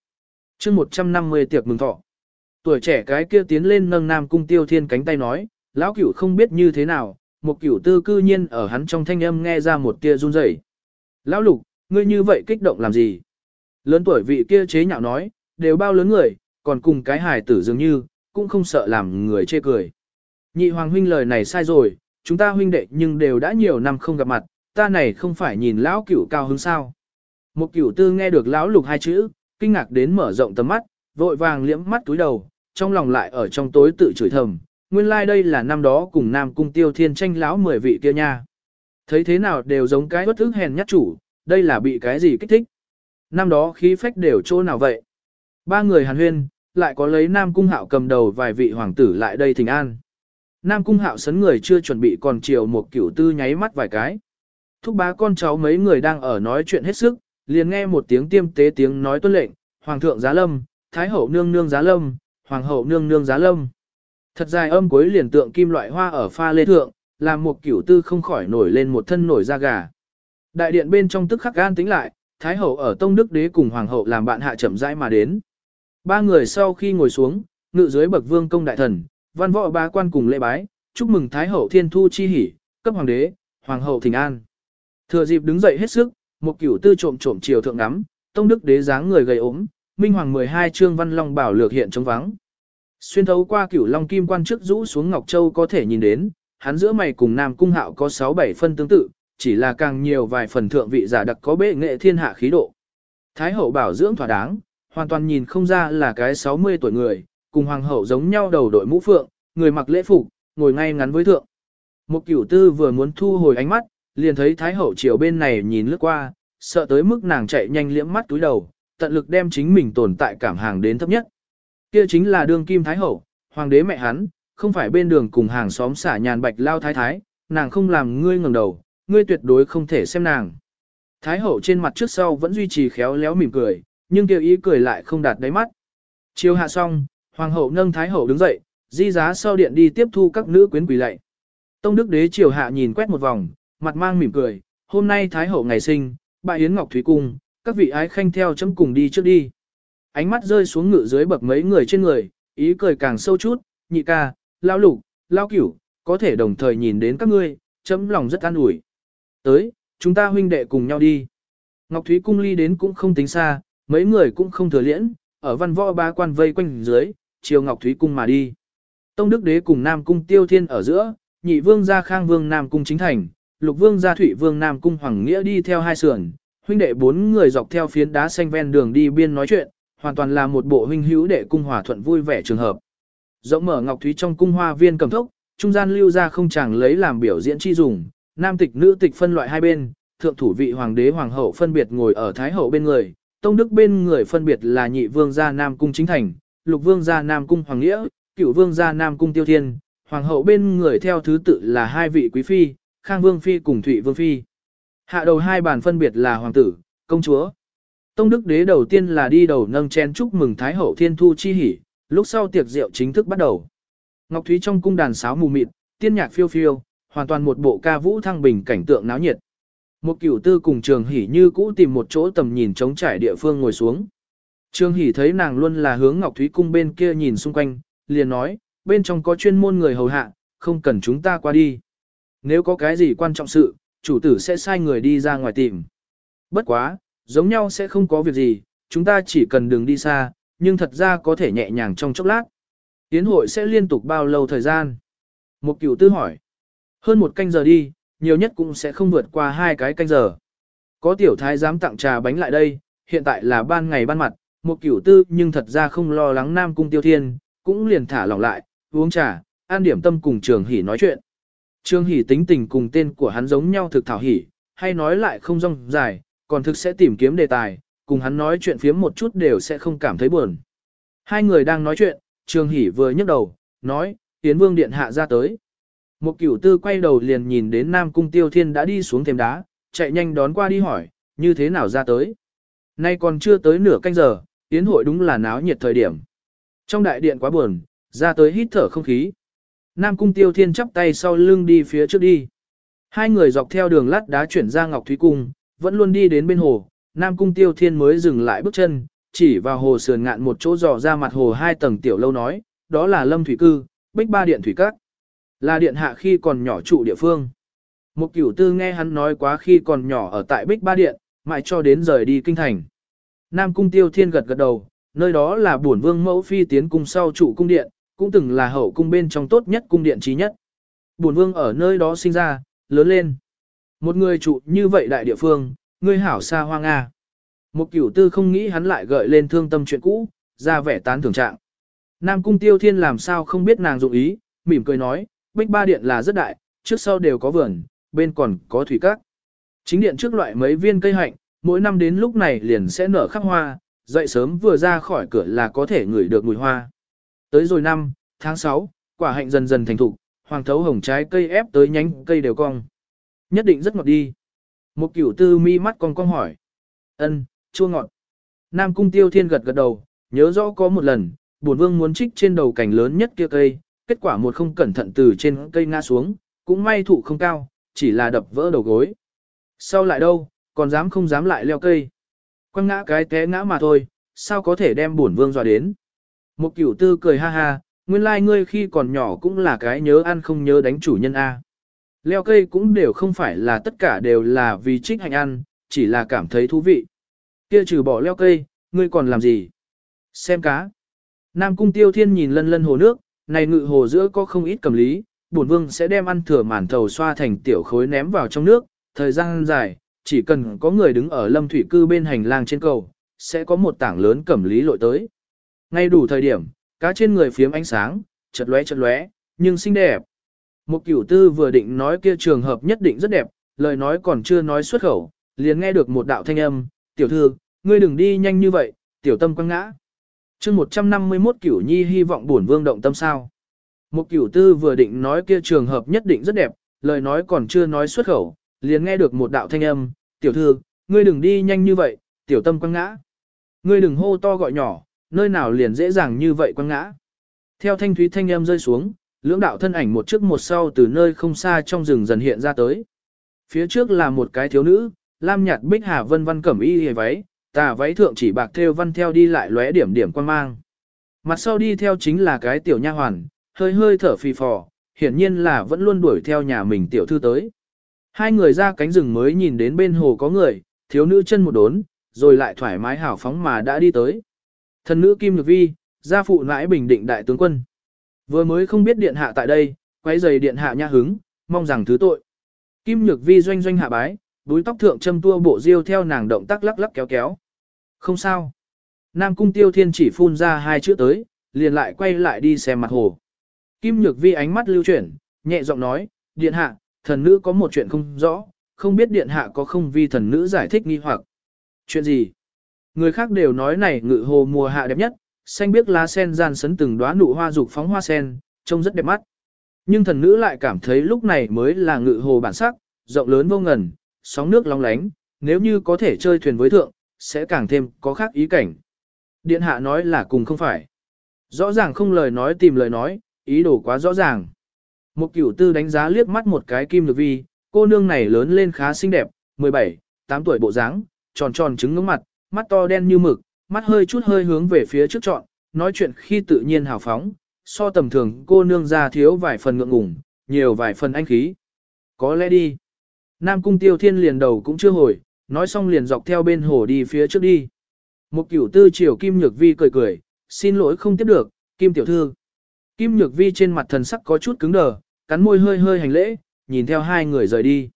chương 150 tiệc mừng thọ. Tuổi trẻ cái kia tiến lên nâng nam cung tiêu thiên cánh tay nói, lão cửu không biết như thế nào, một cửu tư cư nhiên ở hắn trong thanh âm nghe ra một tia run rẩy. Lão lục, ngươi như vậy kích động làm gì? Lớn tuổi vị kia chế nhạo nói, đều bao lớn người, còn cùng cái hài tử dường như, cũng không sợ làm người chê cười. Nhị hoàng huynh lời này sai rồi, chúng ta huynh đệ nhưng đều đã nhiều năm không gặp mặt, ta này không phải nhìn lão cửu cao hứng sao. Một cửu tư nghe được lão lục hai chữ, kinh ngạc đến mở rộng tầm mắt, vội vàng liễm mắt túi đầu, trong lòng lại ở trong tối tự chửi thầm, nguyên lai like đây là năm đó cùng Nam Cung Tiêu Thiên tranh lão mười vị kia nha. Thấy thế nào đều giống cái bất ức hèn nhát chủ, đây là bị cái gì kích thích. Năm đó khí phách đều chỗ nào vậy? Ba người hàn huyên, lại có lấy Nam Cung Hạo cầm đầu vài vị hoàng tử lại đây thỉnh an. Nam Cung Hạo sấn người chưa chuẩn bị còn chiều một kiểu tư nháy mắt vài cái. Thúc bá con cháu mấy người đang ở nói chuyện hết sức, liền nghe một tiếng tiêm tế tiếng nói tuân lệnh, Hoàng thượng giá lâm, Thái hậu nương nương giá lâm, Hoàng hậu nương nương giá lâm. Thật dài âm cuối liền tượng kim loại hoa ở pha lê thượng, làm một kiểu tư không khỏi nổi lên một thân nổi da gà. Đại điện bên trong tức khắc gan tính lại, Thái hậu ở Tông Đức Đế cùng Hoàng hậu làm bạn hạ chậm rãi mà đến. Ba người sau khi ngồi xuống, ngự dưới bậc vương công đại thần, văn võ ba quan cùng lễ bái, chúc mừng Thái hậu thiên thu chi hỉ, cấp hoàng đế, hoàng hậu thỉnh an. Thừa dịp đứng dậy hết sức, một cửu tư trộm trộm chiều thượng ngắm, Tông Đức Đế dáng người gầy ốm, Minh Hoàng 12 chương văn long bảo lược hiện trống vắng. Xuyên thấu qua cửu long kim quan trước rũ xuống Ngọc Châu có thể nhìn đến, hắn giữa mày cùng Nam Cung Hạo có 6-7 phân tương tự, chỉ là càng nhiều vài phần thượng vị giả đặc có bệ nghệ thiên hạ khí độ. Thái hậu bảo dưỡng thỏa đáng, hoàn toàn nhìn không ra là cái 60 tuổi người, cùng hoàng hậu giống nhau đầu đội mũ phượng, người mặc lễ phục, ngồi ngay ngắn với thượng. Một cửu tư vừa muốn thu hồi ánh mắt, liền thấy thái hậu chiều bên này nhìn lướt qua, sợ tới mức nàng chạy nhanh liễm mắt túi đầu, tận lực đem chính mình tồn tại cảm hàng đến thấp nhất. Kia chính là đương kim thái hậu, hoàng đế mẹ hắn, không phải bên đường cùng hàng xóm xả nhàn bạch lao thái thái, nàng không làm ngươi ngẩng đầu, ngươi tuyệt đối không thể xem nàng. Thái hậu trên mặt trước sau vẫn duy trì khéo léo mỉm cười, nhưng kia ý cười lại không đạt đáy mắt. Chiều hạ xong, Hoàng hậu nâng thái hậu đứng dậy, di giá sau điện đi tiếp thu các nữ quyến quỳ lạy. Tông đức đế triều hạ nhìn quét một vòng, mặt mang mỉm cười, hôm nay thái hậu ngày sinh, bà yến ngọc thúy cung, các vị ái khanh theo chấm cùng đi trước đi. Ánh mắt rơi xuống ngự dưới bậc mấy người trên người, ý cười càng sâu chút, nhị ca, lao lục, lao cửu, có thể đồng thời nhìn đến các ngươi, chấm lòng rất an ủi. Tới, chúng ta huynh đệ cùng nhau đi. Ngọc Thúy cung ly đến cũng không tính xa, mấy người cũng không thừa liễn, ở văn võ ba quan vây quanh dưới, chiều Ngọc Thúy cung mà đi. Tông Đức Đế cùng Nam cung Tiêu Thiên ở giữa, nhị vương gia Khang vương Nam cung chính thành, lục vương gia thủy vương Nam cung Hoàng Nghĩa đi theo hai sườn, huynh đệ bốn người dọc theo phiến đá xanh ven đường đi biên nói chuyện, hoàn toàn là một bộ huynh hữu đệ cung hòa thuận vui vẻ trường hợp. Rộng mở Ngọc Thúy trong cung hoa viên cầm thốc, trung gian lưu ra không chàng lấy làm biểu diễn chi dùng, nam tịch nữ tịch phân loại hai bên, thượng thủ vị hoàng đế hoàng hậu phân biệt ngồi ở thái hậu bên người, tông đức bên người phân biệt là nhị vương gia nam cung chính thành, lục vương gia nam cung hoàng nghĩa, cửu vương gia nam cung tiêu thiên, hoàng hậu bên người theo thứ tự là hai vị quý phi, khang vương phi cùng thụy vương phi. Hạ đầu hai bàn phân biệt là hoàng tử, công chúa. Tông đức đế đầu tiên là đi đầu nâng chén chúc mừng thái hậu thiên thu chi hỉ, lúc sau tiệc rượu chính thức bắt đầu. Ngọc Thúy trong cung đàn sáo mù mịt, tiên nhạc phiêu phiêu, hoàn toàn một bộ ca vũ thăng bình cảnh tượng náo nhiệt. Một cửu tư cùng trường hỉ như cũ tìm một chỗ tầm nhìn trống trải địa phương ngồi xuống. Trường hỉ thấy nàng luôn là hướng Ngọc Thúy cung bên kia nhìn xung quanh, liền nói, bên trong có chuyên môn người hầu hạ, không cần chúng ta qua đi. Nếu có cái gì quan trọng sự, chủ tử sẽ sai người đi ra ngoài tìm. Bất quá, giống nhau sẽ không có việc gì, chúng ta chỉ cần đường đi xa, nhưng thật ra có thể nhẹ nhàng trong chốc lát. Tiến hội sẽ liên tục bao lâu thời gian? Một cửu tư hỏi. Hơn một canh giờ đi, nhiều nhất cũng sẽ không vượt qua hai cái canh giờ. Có tiểu thái dám tặng trà bánh lại đây, hiện tại là ban ngày ban mặt, một cửu tư nhưng thật ra không lo lắng Nam Cung Tiêu Thiên, cũng liền thả lỏng lại, uống trà, an điểm tâm cùng Trường Hỉ nói chuyện. Trương Hỷ tính tình cùng tên của hắn giống nhau thực thảo hỷ, hay nói lại không rong dài, còn thực sẽ tìm kiếm đề tài, cùng hắn nói chuyện phiếm một chút đều sẽ không cảm thấy buồn. Hai người đang nói chuyện, Trương Hỷ vừa nhấc đầu, nói, Tiến Vương Điện Hạ ra tới. Một cửu tư quay đầu liền nhìn đến Nam Cung Tiêu Thiên đã đi xuống thềm đá, chạy nhanh đón qua đi hỏi, như thế nào ra tới. Nay còn chưa tới nửa canh giờ, tiến hội đúng là náo nhiệt thời điểm. Trong đại điện quá buồn, ra tới hít thở không khí. Nam Cung Tiêu Thiên chắp tay sau lưng đi phía trước đi. Hai người dọc theo đường lát đá chuyển ra Ngọc Thúy Cung, vẫn luôn đi đến bên hồ. Nam Cung Tiêu Thiên mới dừng lại bước chân, chỉ vào hồ sườn ngạn một chỗ dò ra mặt hồ hai tầng tiểu lâu nói, đó là Lâm Thủy Cư, Bích Ba Điện Thủy Các. Là điện hạ khi còn nhỏ trụ địa phương. Một cửu tư nghe hắn nói quá khi còn nhỏ ở tại Bích Ba Điện, mãi cho đến rời đi kinh thành. Nam Cung Tiêu Thiên gật gật đầu, nơi đó là bổn vương mẫu phi tiến cung sau trụ cung điện, cũng từng là hậu cung bên trong tốt nhất cung điện trí nhất. Bổn vương ở nơi đó sinh ra, lớn lên. Một người trụ như vậy đại địa phương, người hảo xa hoang a. Một cửu tư không nghĩ hắn lại gợi lên thương tâm chuyện cũ, ra vẻ tán thưởng trạng. Nam Cung Tiêu Thiên làm sao không biết nàng dụng ý, mỉm cười nói, Bích Ba Điện là rất đại, trước sau đều có vườn, bên còn có thủy cát. Chính điện trước loại mấy viên cây hạnh, mỗi năm đến lúc này liền sẽ nở khắc hoa, dậy sớm vừa ra khỏi cửa là có thể ngửi được mùi hoa. Tới rồi năm, tháng 6, quả hạnh dần dần thành thục, hoàng thấu hồng trái cây ép tới nhánh cây đều cong. Nhất định rất ngọt đi. Một cửu tư mi mắt cong cong hỏi. ân chua ngọt. Nam cung tiêu thiên gật gật đầu, nhớ rõ có một lần, bổn vương muốn trích trên đầu cảnh lớn nhất kia cây, kết quả một không cẩn thận từ trên cây ngã xuống, cũng may thụ không cao, chỉ là đập vỡ đầu gối. Sau lại đâu, còn dám không dám lại leo cây. Quăng ngã cái té ngã mà thôi, sao có thể đem bổn vương dọa đến. Một cửu tư cười ha ha, nguyên lai like ngươi khi còn nhỏ cũng là cái nhớ ăn không nhớ đánh chủ nhân A. Leo cây cũng đều không phải là tất cả đều là vì trích hành ăn, chỉ là cảm thấy thú vị. Kia trừ bỏ leo cây, ngươi còn làm gì? Xem cá. Nam cung tiêu thiên nhìn lân lân hồ nước, này ngự hồ giữa có không ít cầm lý, bổn vương sẽ đem ăn thừa màn thầu xoa thành tiểu khối ném vào trong nước, thời gian dài, chỉ cần có người đứng ở lâm thủy cư bên hành lang trên cầu, sẽ có một tảng lớn cẩm lý lội tới. Ngay đủ thời điểm, cá trên người phiếm ánh sáng, chật lóe chật lóe, nhưng xinh đẹp. Một cửu tư vừa định nói kia trường hợp nhất định rất đẹp, lời nói còn chưa nói xuất khẩu, liền nghe được một đạo thanh âm, tiểu thư, ngươi đừng đi nhanh như vậy, tiểu tâm quăng ngã chương 151 cửu nhi hy vọng buồn vương động tâm sao. Một cửu tư vừa định nói kia trường hợp nhất định rất đẹp, lời nói còn chưa nói xuất khẩu, liền nghe được một đạo thanh âm, tiểu thư, ngươi đừng đi nhanh như vậy, tiểu tâm quăng ngã. Ngươi đừng hô to gọi nhỏ, nơi nào liền dễ dàng như vậy quăng ngã. Theo thanh thúy thanh âm rơi xuống, lưỡng đạo thân ảnh một trước một sau từ nơi không xa trong rừng dần hiện ra tới. Phía trước là một cái thiếu nữ, lam nhạt bích hà vân văn cẩm y hề váy, tà váy thượng chỉ bạc theo văn theo đi lại lóe điểm điểm quan mang. Mặt sau đi theo chính là cái tiểu nha hoàn, hơi hơi thở phì phò, hiển nhiên là vẫn luôn đuổi theo nhà mình tiểu thư tới. Hai người ra cánh rừng mới nhìn đến bên hồ có người, thiếu nữ chân một đốn, rồi lại thoải mái hào phóng mà đã đi tới. Thần nữ Kim Nhược Vi, gia phụ nãi bình định đại tướng quân. Vừa mới không biết điện hạ tại đây, quấy giày điện hạ nha hứng, mong rằng thứ tội. Kim Nhược Vi doanh doanh hạ bái, búi tóc thượng châm tua bộ diêu theo nàng động tác lắc lắc kéo kéo. Không sao. Nam cung tiêu thiên chỉ phun ra hai chữ tới, liền lại quay lại đi xem mặt hồ. Kim Nhược Vi ánh mắt lưu chuyển, nhẹ giọng nói, điện hạ, thần nữ có một chuyện không rõ, không biết điện hạ có không vi thần nữ giải thích nghi hoặc. Chuyện gì? Người khác đều nói này ngự hồ mùa hạ đẹp nhất, xanh biếc lá sen gian sấn từng đóa nụ hoa dục phóng hoa sen, trông rất đẹp mắt. Nhưng thần nữ lại cảm thấy lúc này mới là ngự hồ bản sắc, rộng lớn vô ngần, sóng nước long lánh, nếu như có thể chơi thuyền với thượng, sẽ càng thêm có khác ý cảnh. Điện hạ nói là cùng không phải. Rõ ràng không lời nói tìm lời nói, ý đồ quá rõ ràng. Một cửu tư đánh giá liếc mắt một cái kim được vi, cô nương này lớn lên khá xinh đẹp, 17, 8 tuổi bộ dáng, tròn tròn trứng ngưỡng mặt, mắt to đen như mực, mắt hơi chút hơi hướng về phía trước trọn, nói chuyện khi tự nhiên hào phóng, so tầm thường cô nương ra thiếu vài phần ngượng ngùng, nhiều vài phần anh khí. Có lẽ đi. Nam cung tiêu thiên liền đầu cũng chưa hồi, nói xong liền dọc theo bên hồ đi phía trước đi. Một cửu tư Triều Kim Nhược Vi cười cười, xin lỗi không tiếp được, Kim tiểu thư. Kim Nhược Vi trên mặt thần sắc có chút cứng đờ, cắn môi hơi hơi hành lễ, nhìn theo hai người rời đi.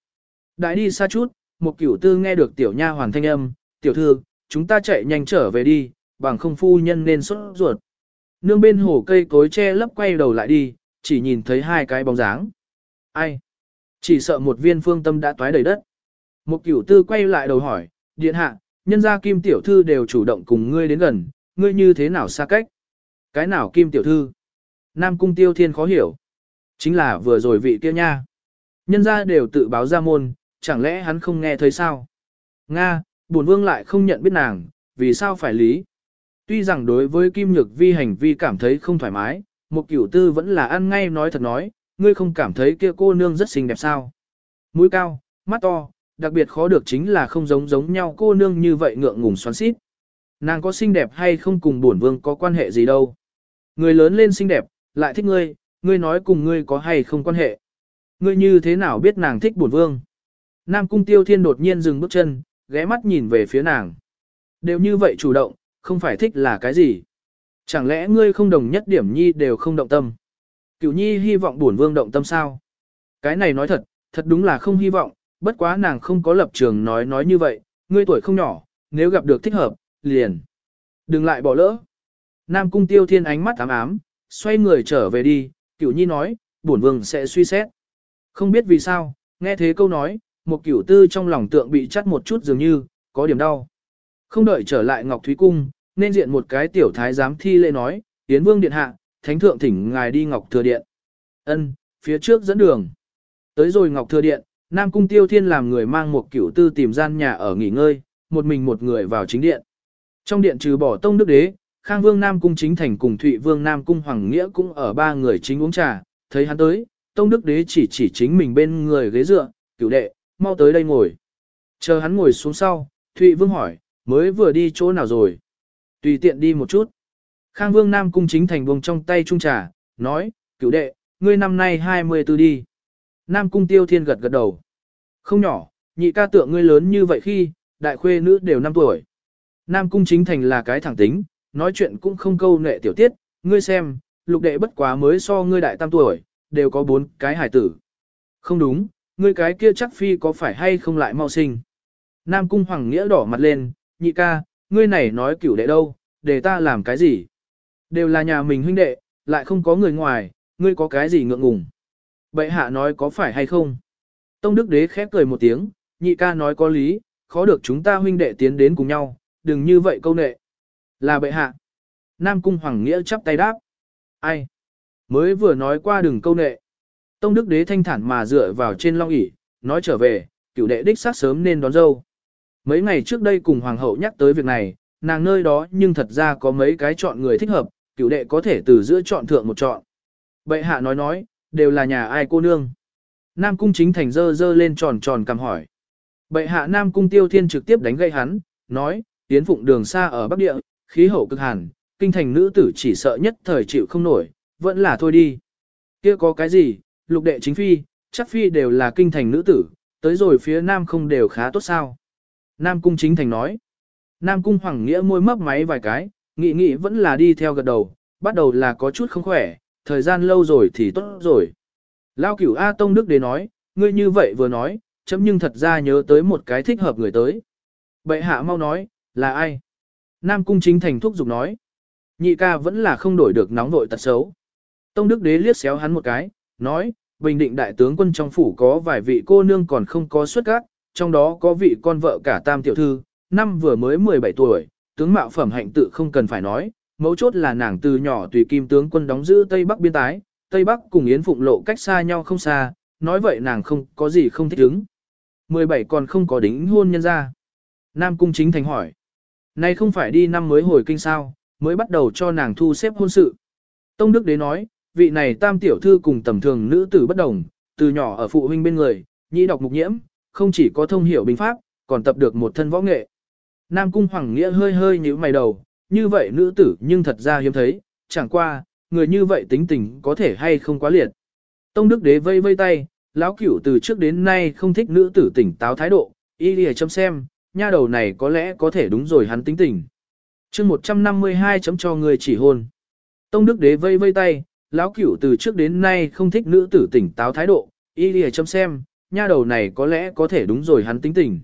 Đại đi xa chút, một cửu tư nghe được tiểu nha hoàn thanh âm, tiểu thư, chúng ta chạy nhanh trở về đi, bằng không phu nhân nên sốt ruột. Nương bên hồ cây cối che lấp quay đầu lại đi, chỉ nhìn thấy hai cái bóng dáng. Ai? Chỉ sợ một viên phương tâm đã toái đầy đất. Một cửu tư quay lại đầu hỏi, điện hạ, nhân gia kim tiểu thư đều chủ động cùng ngươi đến gần, ngươi như thế nào xa cách? Cái nào kim tiểu thư? Nam cung tiêu thiên khó hiểu. Chính là vừa rồi vị kia nha. Nhân gia đều tự báo ra môn, chẳng lẽ hắn không nghe thấy sao? Nga, bổn vương lại không nhận biết nàng, vì sao phải lý? Tuy rằng đối với Kim Nhược Vi hành vi cảm thấy không thoải mái, một cửu tư vẫn là ăn ngay nói thật nói, ngươi không cảm thấy kia cô nương rất xinh đẹp sao? Mũi cao, mắt to, đặc biệt khó được chính là không giống giống nhau cô nương như vậy ngượng ngùng xoắn xít. Nàng có xinh đẹp hay không cùng bổn vương có quan hệ gì đâu. Người lớn lên xinh đẹp, lại thích ngươi, ngươi nói cùng ngươi có hay không quan hệ. Ngươi như thế nào biết nàng thích bổn vương? Nam cung tiêu thiên đột nhiên dừng bước chân, ghé mắt nhìn về phía nàng. Đều như vậy chủ động, không phải thích là cái gì? Chẳng lẽ ngươi không đồng nhất điểm nhi đều không động tâm? Cửu nhi hy vọng bổn vương động tâm sao? Cái này nói thật, thật đúng là không hy vọng, bất quá nàng không có lập trường nói nói như vậy, ngươi tuổi không nhỏ, nếu gặp được thích hợp, liền. Đừng lại bỏ lỡ. Nam cung tiêu thiên ánh mắt ám ám, xoay người trở về đi, cửu nhi nói, bổn vương sẽ suy xét. Không biết vì sao, nghe thế câu nói, một cửu tư trong lòng tượng bị chắt một chút dường như, có điểm đau. Không đợi trở lại Ngọc Thúy Cung, nên diện một cái tiểu thái giám thi lễ nói, Tiến Vương Điện Hạ, Thánh Thượng thỉnh ngài đi Ngọc Thừa Điện. Ân, phía trước dẫn đường. Tới rồi Ngọc Thừa Điện, Nam Cung Tiêu Thiên làm người mang một cửu tư tìm gian nhà ở nghỉ ngơi, một mình một người vào chính điện. Trong điện trừ bỏ Tông Đức Đế, Khang Vương Nam Cung Chính Thành cùng Thụy Vương Nam Cung Hoàng Nghĩa cũng ở ba người chính uống trà, thấy hắn tới, Tông Đức Đế chỉ chỉ chính mình bên người ghế dựa, cửu đệ, mau tới đây ngồi. Chờ hắn ngồi xuống sau, Thụy Vương hỏi, mới vừa đi chỗ nào rồi? Tùy tiện đi một chút. Khang Vương Nam Cung Chính Thành buông trong tay trung trà, nói, cửu đệ, ngươi năm nay 24 đi. Nam Cung Tiêu Thiên gật gật đầu. Không nhỏ, nhị ca tượng ngươi lớn như vậy khi, đại khuê nữ đều 5 tuổi. Nam Cung Chính Thành là cái thẳng tính, nói chuyện cũng không câu nệ tiểu tiết, ngươi xem, lục đệ bất quá mới so ngươi đại tam tuổi, đều có bốn cái hải tử. Không đúng, ngươi cái kia chắc phi có phải hay không lại mau sinh. Nam Cung Hoàng Nghĩa đỏ mặt lên, nhị ca, ngươi này nói cửu đệ đâu, để ta làm cái gì? Đều là nhà mình huynh đệ, lại không có người ngoài, ngươi có cái gì ngượng ngùng? Bệ hạ nói có phải hay không? Tông Đức Đế khép cười một tiếng, nhị ca nói có lý, khó được chúng ta huynh đệ tiến đến cùng nhau, đừng như vậy câu nệ. Là bệ hạ. Nam Cung Hoàng Nghĩa chắp tay đáp. Ai? Mới vừa nói qua đừng câu nệ. Tông Đức Đế thanh thản mà dựa vào trên long ỷ nói trở về, cửu đệ đích sát sớm nên đón dâu. Mấy ngày trước đây cùng Hoàng hậu nhắc tới việc này, nàng nơi đó nhưng thật ra có mấy cái chọn người thích hợp, cửu đệ có thể từ giữa chọn thượng một chọn. Bệ hạ nói nói, đều là nhà ai cô nương. Nam cung chính thành dơ dơ lên tròn tròn cầm hỏi. Bệ hạ Nam cung tiêu thiên trực tiếp đánh gây hắn, nói, tiến phụng đường xa ở Bắc Địa, khí hậu cực hàn, kinh thành nữ tử chỉ sợ nhất thời chịu không nổi, vẫn là thôi đi. Kia có cái gì, lục đệ chính phi, chắc phi đều là kinh thành nữ tử, tới rồi phía nam không đều khá tốt sao. Nam cung chính thành nói. Nam cung hoàng nghĩa môi mấp máy vài cái, nghĩ nghĩ vẫn là đi theo gật đầu, bắt đầu là có chút không khỏe, thời gian lâu rồi thì tốt rồi. Lao cửu A Tông Đức Đế nói, ngươi như vậy vừa nói, chấm nhưng thật ra nhớ tới một cái thích hợp người tới. Bệ hạ mau nói, là ai? Nam cung chính thành thúc giục nói. Nhị ca vẫn là không đổi được nóng vội tật xấu. Tông Đức Đế liếc xéo hắn một cái, nói, Bình Định đại tướng quân trong phủ có vài vị cô nương còn không có xuất các, trong đó có vị con vợ cả tam tiểu thư, năm vừa mới 17 tuổi, tướng mạo phẩm hạnh tự không cần phải nói, mấu chốt là nàng từ nhỏ tùy kim tướng quân đóng giữ Tây Bắc biên tái, Tây Bắc cùng Yến Phụng lộ cách xa nhau không xa, nói vậy nàng không có gì không thích ứng. 17 còn không có đính hôn nhân ra. Nam Cung Chính Thành hỏi. nay không phải đi năm mới hồi kinh sao, mới bắt đầu cho nàng thu xếp hôn sự. Tông Đức Đế nói, vị này tam tiểu thư cùng tầm thường nữ tử bất đồng, từ nhỏ ở phụ huynh bên người, nhị đọc mục nhiễm, không chỉ có thông hiểu binh pháp, còn tập được một thân võ nghệ. Nam Cung Hoàng Nghĩa hơi hơi nhíu mày đầu, như vậy nữ tử nhưng thật ra hiếm thấy, chẳng qua, người như vậy tính tình có thể hay không quá liệt. Tông Đức Đế vây vây tay, lão cửu từ trước đến nay không thích nữ tử tỉnh táo thái độ, y lìa chấm xem, nha đầu này có lẽ có thể đúng rồi hắn tính tình. chương 152 chấm cho người chỉ hôn. Tông Đức Đế vây vây tay, lão cửu từ trước đến nay không thích nữ tử tỉnh táo thái độ, y lìa chấm xem, nha đầu này có lẽ có thể đúng rồi hắn tính tình.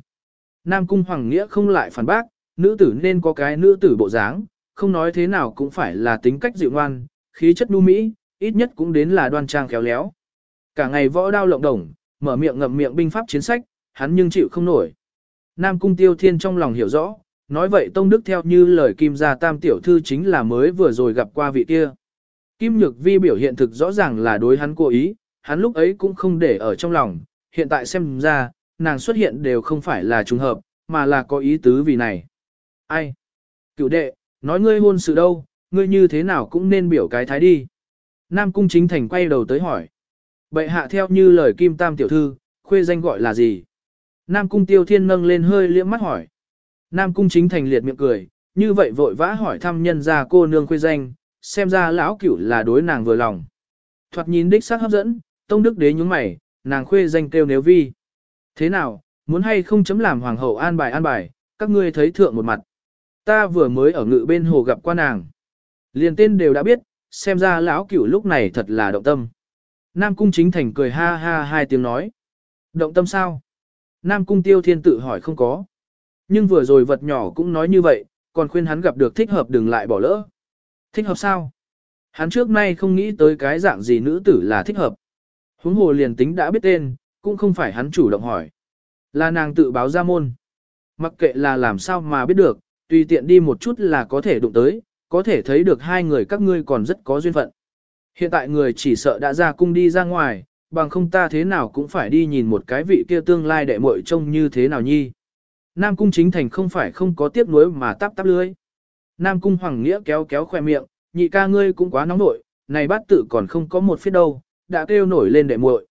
Nam Cung Hoàng Nghĩa không lại phản bác, nữ tử nên có cái nữ tử bộ dáng, không nói thế nào cũng phải là tính cách dịu ngoan, khí chất nu mỹ, ít nhất cũng đến là đoan trang khéo léo. Cả ngày võ đao lộng đồng, mở miệng ngậm miệng binh pháp chiến sách, hắn nhưng chịu không nổi. Nam Cung Tiêu Thiên trong lòng hiểu rõ, nói vậy Tông Đức theo như lời Kim gia tam tiểu thư chính là mới vừa rồi gặp qua vị kia. Kim Nhược Vi biểu hiện thực rõ ràng là đối hắn cố ý, hắn lúc ấy cũng không để ở trong lòng, hiện tại xem ra, nàng xuất hiện đều không phải là trùng hợp, mà là có ý tứ vì này. Ai? Cựu đệ, nói ngươi hôn sự đâu, ngươi như thế nào cũng nên biểu cái thái đi. Nam Cung Chính Thành quay đầu tới hỏi. Bệ hạ theo như lời Kim Tam tiểu thư, khuê danh gọi là gì? Nam Cung Tiêu Thiên nâng lên hơi liễm mắt hỏi. Nam Cung Chính Thành liệt miệng cười, như vậy vội vã hỏi thăm nhân gia cô nương khuê danh, xem ra lão cửu là đối nàng vừa lòng. Thoạt nhìn đích xác hấp dẫn, Tông Đức Đế nhúng mày, nàng khuê danh kêu nếu vi. Thế nào, muốn hay không chấm làm hoàng hậu an bài an bài, các ngươi thấy thượng một mặt. Ta vừa mới ở ngự bên hồ gặp qua nàng. Liền tên đều đã biết, xem ra lão cửu lúc này thật là động tâm. Nam cung chính thành cười ha ha hai tiếng nói. Động tâm sao? Nam cung tiêu thiên tự hỏi không có. Nhưng vừa rồi vật nhỏ cũng nói như vậy, còn khuyên hắn gặp được thích hợp đừng lại bỏ lỡ. Thích hợp sao? Hắn trước nay không nghĩ tới cái dạng gì nữ tử là thích hợp. Huống hồ liền tính đã biết tên, cũng không phải hắn chủ động hỏi. Là nàng tự báo ra môn. Mặc kệ là làm sao mà biết được, tùy tiện đi một chút là có thể đụng tới, có thể thấy được hai người các ngươi còn rất có duyên phận. Hiện tại người chỉ sợ đã ra cung đi ra ngoài, bằng không ta thế nào cũng phải đi nhìn một cái vị kia tương lai đệ muội trông như thế nào nhi. Nam cung chính thành không phải không có tiếc nuối mà tắp tắp lưới. Nam cung hoàng nghĩa kéo kéo khoe miệng, nhị ca ngươi cũng quá nóng nội, này bát tử còn không có một phía đâu, đã kêu nổi lên đệ muội.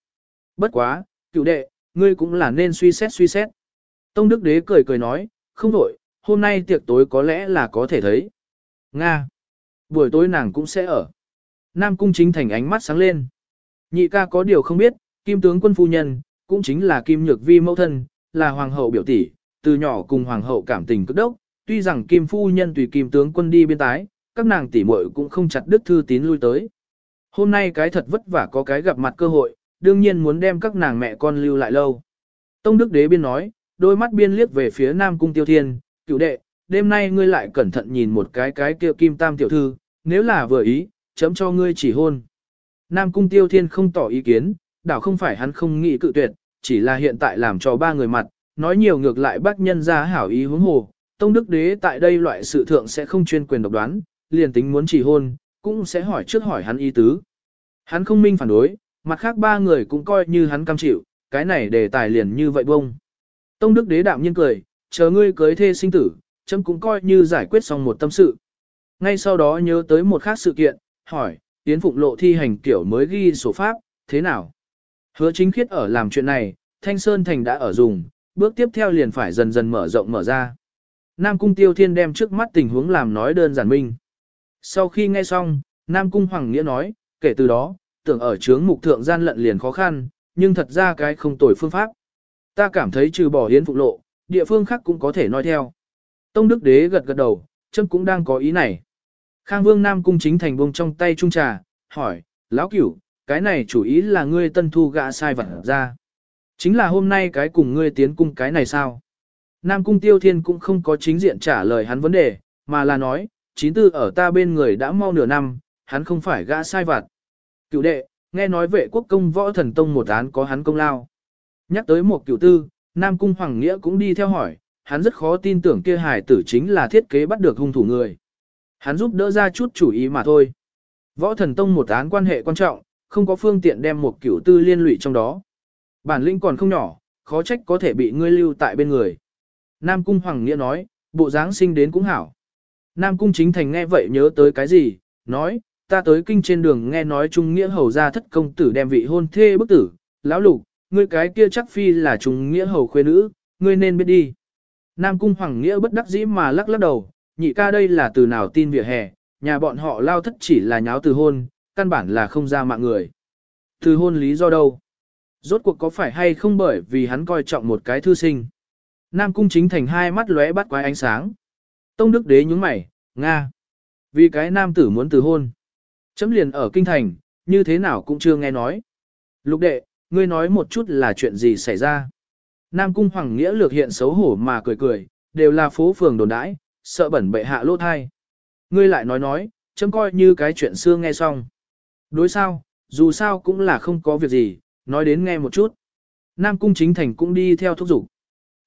Bất quá, cựu đệ, ngươi cũng là nên suy xét suy xét. Tông Đức Đế cười cười nói, không nổi, hôm nay tiệc tối có lẽ là có thể thấy. Nga. Buổi tối nàng cũng sẽ ở. Nam Cung chính thành ánh mắt sáng lên. Nhị ca có điều không biết, kim tướng quân phu nhân, cũng chính là kim nhược vi mẫu thân, là hoàng hậu biểu tỷ, từ nhỏ cùng hoàng hậu cảm tình cực đốc, tuy rằng kim phu nhân tùy kim tướng quân đi biên tái, các nàng tỷ muội cũng không chặt đứt thư tín lui tới. Hôm nay cái thật vất vả có cái gặp mặt cơ hội, đương nhiên muốn đem các nàng mẹ con lưu lại lâu. Tông Đức Đế biên nói, đôi mắt biên liếc về phía Nam Cung Tiêu Thiên, cựu đệ, đêm nay ngươi lại cẩn thận nhìn một cái cái kia kim tam tiểu thư, nếu là vừa ý, chấm cho ngươi chỉ hôn. Nam Cung Tiêu Thiên không tỏ ý kiến, đảo không phải hắn không nghĩ cự tuyệt, chỉ là hiện tại làm cho ba người mặt, nói nhiều ngược lại bác nhân ra hảo ý hướng hồ. Tông Đức Đế tại đây loại sự thượng sẽ không chuyên quyền độc đoán, liền tính muốn chỉ hôn, cũng sẽ hỏi trước hỏi hắn ý tứ. Hắn không minh phản đối, mặt khác ba người cũng coi như hắn cam chịu, cái này đề tài liền như vậy bông. Tông Đức Đế đạm nhiên cười, chờ ngươi cưới thê sinh tử, chấm cũng coi như giải quyết xong một tâm sự. ngay sau đó nhớ tới một khác sự kiện, hỏi, Yến Phụng Lộ thi hành kiểu mới ghi sổ pháp, thế nào? Hứa chính khiết ở làm chuyện này, Thanh Sơn Thành đã ở dùng, bước tiếp theo liền phải dần dần mở rộng mở ra. Nam Cung Tiêu Thiên đem trước mắt tình huống làm nói đơn giản minh. Sau khi nghe xong, Nam Cung Hoàng Nghĩa nói, kể từ đó, tưởng ở chướng mục thượng gian lận liền khó khăn, nhưng thật ra cái không tồi phương pháp. Ta cảm thấy trừ bỏ hiến phục lộ, địa phương khác cũng có thể nói theo. Tông Đức Đế gật gật đầu, châm cũng đang có ý này. Khang Vương Nam Cung chính thành bông trong tay trung trà, hỏi, lão cửu, cái này chủ ý là ngươi tân thu gã sai vật ra. Chính là hôm nay cái cùng ngươi tiến cung cái này sao? Nam Cung Tiêu Thiên cũng không có chính diện trả lời hắn vấn đề, mà là nói, chín tư ở ta bên người đã mau nửa năm, hắn không phải gã sai vặt. Cựu đệ, nghe nói vệ quốc công võ thần tông một án có hắn công lao. Nhắc tới một cựu tư, Nam Cung Hoàng Nghĩa cũng đi theo hỏi, hắn rất khó tin tưởng kia hải tử chính là thiết kế bắt được hung thủ người. Hắn giúp đỡ ra chút chủ ý mà thôi. Võ thần tông một án quan hệ quan trọng, không có phương tiện đem một cựu tư liên lụy trong đó. Bản lĩnh còn không nhỏ, khó trách có thể bị ngươi lưu tại bên người. Nam Cung Hoàng Nghĩa nói, bộ dáng sinh đến cũng hảo. Nam Cung Chính Thành nghe vậy nhớ tới cái gì, nói, ta tới kinh trên đường nghe nói Trung Nghĩa hầu ra thất công tử đem vị hôn thê bức tử, lão lục, ngươi cái kia chắc phi là Trung Nghĩa hầu khuê nữ, ngươi nên biết đi. Nam Cung Hoàng Nghĩa bất đắc dĩ mà lắc lắc đầu, nhị ca đây là từ nào tin vỉa hè, nhà bọn họ lao thất chỉ là nháo từ hôn, căn bản là không ra mạng người. Từ hôn lý do đâu? Rốt cuộc có phải hay không bởi vì hắn coi trọng một cái thư sinh? Nam Cung Chính Thành hai mắt lóe bắt quái ánh sáng. Tông Đức Đế nhúng mày, Nga. Vì cái nam tử muốn từ hôn. Chấm liền ở kinh thành, như thế nào cũng chưa nghe nói. Lục đệ, ngươi nói một chút là chuyện gì xảy ra. Nam cung hoàng nghĩa lược hiện xấu hổ mà cười cười, đều là phố phường đồn đãi, sợ bẩn bệ hạ lỗ thai. Ngươi lại nói nói, chấm coi như cái chuyện xưa nghe xong. Đối sao, dù sao cũng là không có việc gì, nói đến nghe một chút. Nam cung chính thành cũng đi theo thúc giục.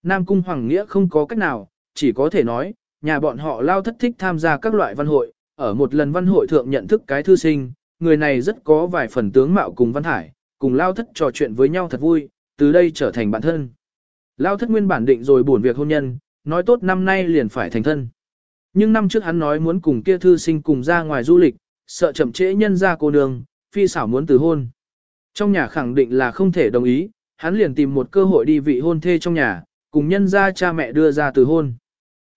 Nam cung hoàng nghĩa không có cách nào, chỉ có thể nói, nhà bọn họ lao thất thích tham gia các loại văn hội, ở một lần văn hội thượng nhận thức cái thư sinh, người này rất có vài phần tướng mạo cùng văn hải, cùng lao thất trò chuyện với nhau thật vui, từ đây trở thành bạn thân. Lao thất nguyên bản định rồi buồn việc hôn nhân, nói tốt năm nay liền phải thành thân. Nhưng năm trước hắn nói muốn cùng kia thư sinh cùng ra ngoài du lịch, sợ chậm trễ nhân ra cô nương, phi xảo muốn từ hôn. Trong nhà khẳng định là không thể đồng ý, hắn liền tìm một cơ hội đi vị hôn thê trong nhà, cùng nhân ra cha mẹ đưa ra từ hôn.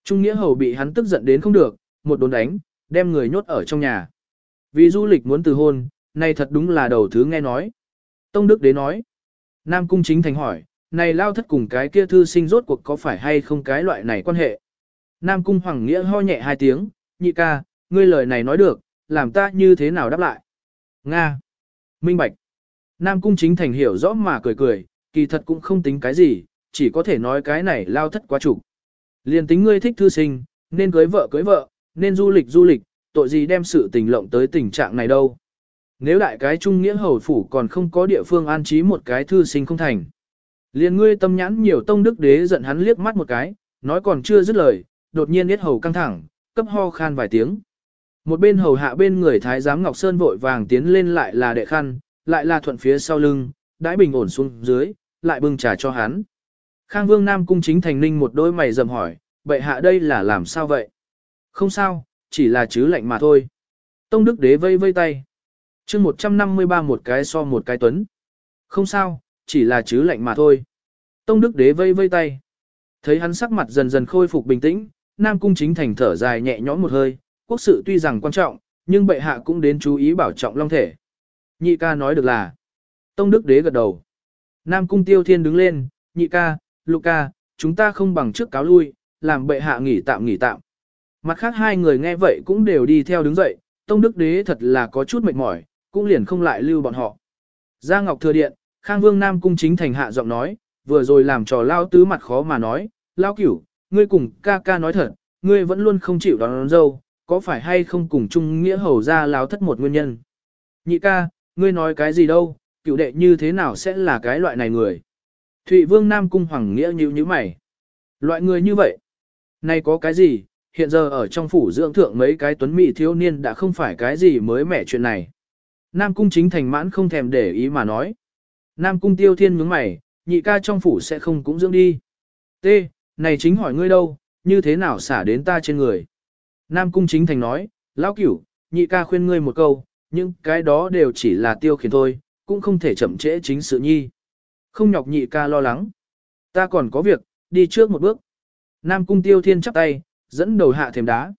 Trung Nghĩa Hầu bị hắn tức giận đến không được, một đồn đánh, đem người nhốt ở trong nhà. Vì du lịch muốn từ hôn, này thật đúng là đầu thứ nghe nói. Tông Đức Đế nói. Nam Cung Chính Thành hỏi, này lao thất cùng cái kia thư sinh rốt cuộc có phải hay không cái loại này quan hệ. Nam Cung Hoàng Nghĩa ho nhẹ hai tiếng, nhị ca, ngươi lời này nói được, làm ta như thế nào đáp lại. Nga. Minh Bạch. Nam Cung Chính Thành hiểu rõ mà cười cười, kỳ thật cũng không tính cái gì, chỉ có thể nói cái này lao thất quá chủ. Liền tính ngươi thích thư sinh, nên cưới vợ cưới vợ, nên du lịch du lịch, tội gì đem sự tình lộng tới tình trạng này đâu. Nếu đại cái trung nghĩa hầu phủ còn không có địa phương an trí một cái thư sinh không thành. Liền ngươi tâm nhãn nhiều tông đức đế giận hắn liếc mắt một cái, nói còn chưa dứt lời, đột nhiên biết hầu căng thẳng, cấp ho khan vài tiếng. Một bên hầu hạ bên người thái giám Ngọc Sơn vội vàng tiến lên lại là đệ khăn, lại là thuận phía sau lưng, đãi bình ổn xuống dưới, lại bưng trà cho hắn. Khang Vương Nam cung chính thành ninh một đôi mày dầm hỏi, bệ hạ đây là làm sao vậy? Không sao, chỉ là chứ lạnh mà thôi. Tông Đức Đế vây vây tay. chương 153 một cái so một cái tuấn. Không sao, chỉ là chứ lạnh mà thôi. Tông Đức Đế vây vây tay. Thấy hắn sắc mặt dần dần khôi phục bình tĩnh, Nam Cung chính thành thở dài nhẹ nhõm một hơi, quốc sự tuy rằng quan trọng, nhưng bệ hạ cũng đến chú ý bảo trọng long thể. Nhị ca nói được là. Tông Đức Đế gật đầu. Nam Cung Tiêu Thiên đứng lên, nhị ca, Luca, chúng ta không bằng trước cáo lui, làm bệ hạ nghỉ tạm nghỉ tạm. Mặt khác hai người nghe vậy cũng đều đi theo đứng dậy, Tông Đức Đế thật là có chút mệt mỏi, cũng liền không lại lưu bọn họ. Gia Ngọc Thừa Điện, Khang Vương Nam Cung chính thành hạ giọng nói, vừa rồi làm trò lao tứ mặt khó mà nói, lao cửu, ngươi cùng ca ca nói thật, ngươi vẫn luôn không chịu đón, đón dâu, có phải hay không cùng chung nghĩa hầu ra láo thất một nguyên nhân. Nhị ca, ngươi nói cái gì đâu, cựu đệ như thế nào sẽ là cái loại này người. Thụy Vương Nam Cung Hoàng Nghĩa như như mày. Loại người như vậy. nay có cái gì, hiện giờ ở trong phủ dưỡng thượng mấy cái tuấn mỹ thiếu niên đã không phải cái gì mới mẻ chuyện này. Nam Cung chính thành mãn không thèm để ý mà nói. Nam Cung tiêu thiên nhướng mày, nhị ca trong phủ sẽ không cũng dưỡng đi. T, này chính hỏi ngươi đâu, như thế nào xả đến ta trên người. Nam Cung chính thành nói, lão cửu, nhị ca khuyên ngươi một câu, nhưng cái đó đều chỉ là tiêu khiển thôi, cũng không thể chậm trễ chính sự nhi. Không nhọc nhị ca lo lắng. Ta còn có việc, đi trước một bước. Nam cung tiêu thiên chắp tay, dẫn đầu hạ thềm đá.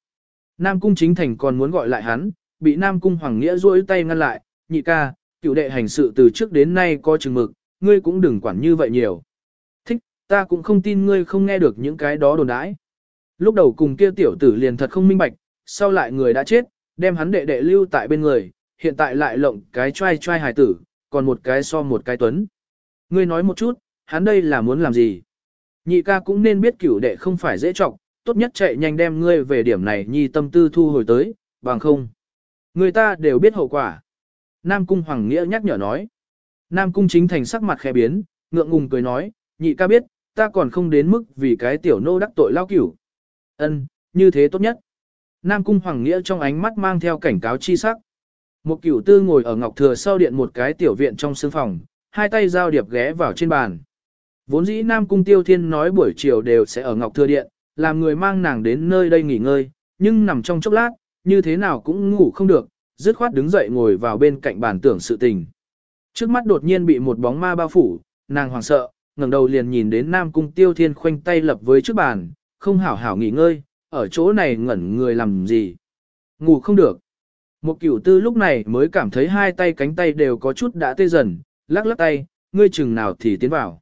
Nam cung chính thành còn muốn gọi lại hắn, bị Nam cung hoàng nghĩa duỗi tay ngăn lại, nhị ca, cựu đệ hành sự từ trước đến nay có chừng mực, ngươi cũng đừng quản như vậy nhiều. Thích, ta cũng không tin ngươi không nghe được những cái đó đồn đãi. Lúc đầu cùng kia tiểu tử liền thật không minh bạch, sau lại người đã chết, đem hắn đệ đệ lưu tại bên người, hiện tại lại lộng cái trai trai hài tử, còn một cái so một cái tuấn. Ngươi nói một chút, hắn đây là muốn làm gì? Nhị ca cũng nên biết cửu đệ không phải dễ trọng, tốt nhất chạy nhanh đem ngươi về điểm này nhi tâm tư thu hồi tới, bằng không. Người ta đều biết hậu quả. Nam Cung Hoàng Nghĩa nhắc nhở nói. Nam Cung chính thành sắc mặt khẽ biến, ngượng ngùng cười nói, nhị ca biết, ta còn không đến mức vì cái tiểu nô đắc tội lao cửu. Ân, như thế tốt nhất. Nam Cung Hoàng Nghĩa trong ánh mắt mang theo cảnh cáo chi sắc. Một cửu tư ngồi ở ngọc thừa sau điện một cái tiểu viện trong sương phòng, hai tay giao điệp ghé vào trên bàn. Vốn dĩ Nam Cung Tiêu Thiên nói buổi chiều đều sẽ ở ngọc thừa điện, làm người mang nàng đến nơi đây nghỉ ngơi, nhưng nằm trong chốc lát, như thế nào cũng ngủ không được, dứt khoát đứng dậy ngồi vào bên cạnh bàn tưởng sự tình. Trước mắt đột nhiên bị một bóng ma bao phủ, nàng hoảng sợ, ngẩng đầu liền nhìn đến Nam Cung Tiêu Thiên khoanh tay lập với trước bàn, không hảo hảo nghỉ ngơi, ở chỗ này ngẩn người làm gì. Ngủ không được. Một cửu tư lúc này mới cảm thấy hai tay cánh tay đều có chút đã tê dần, lắc lắc tay, ngươi chừng nào thì tiến vào.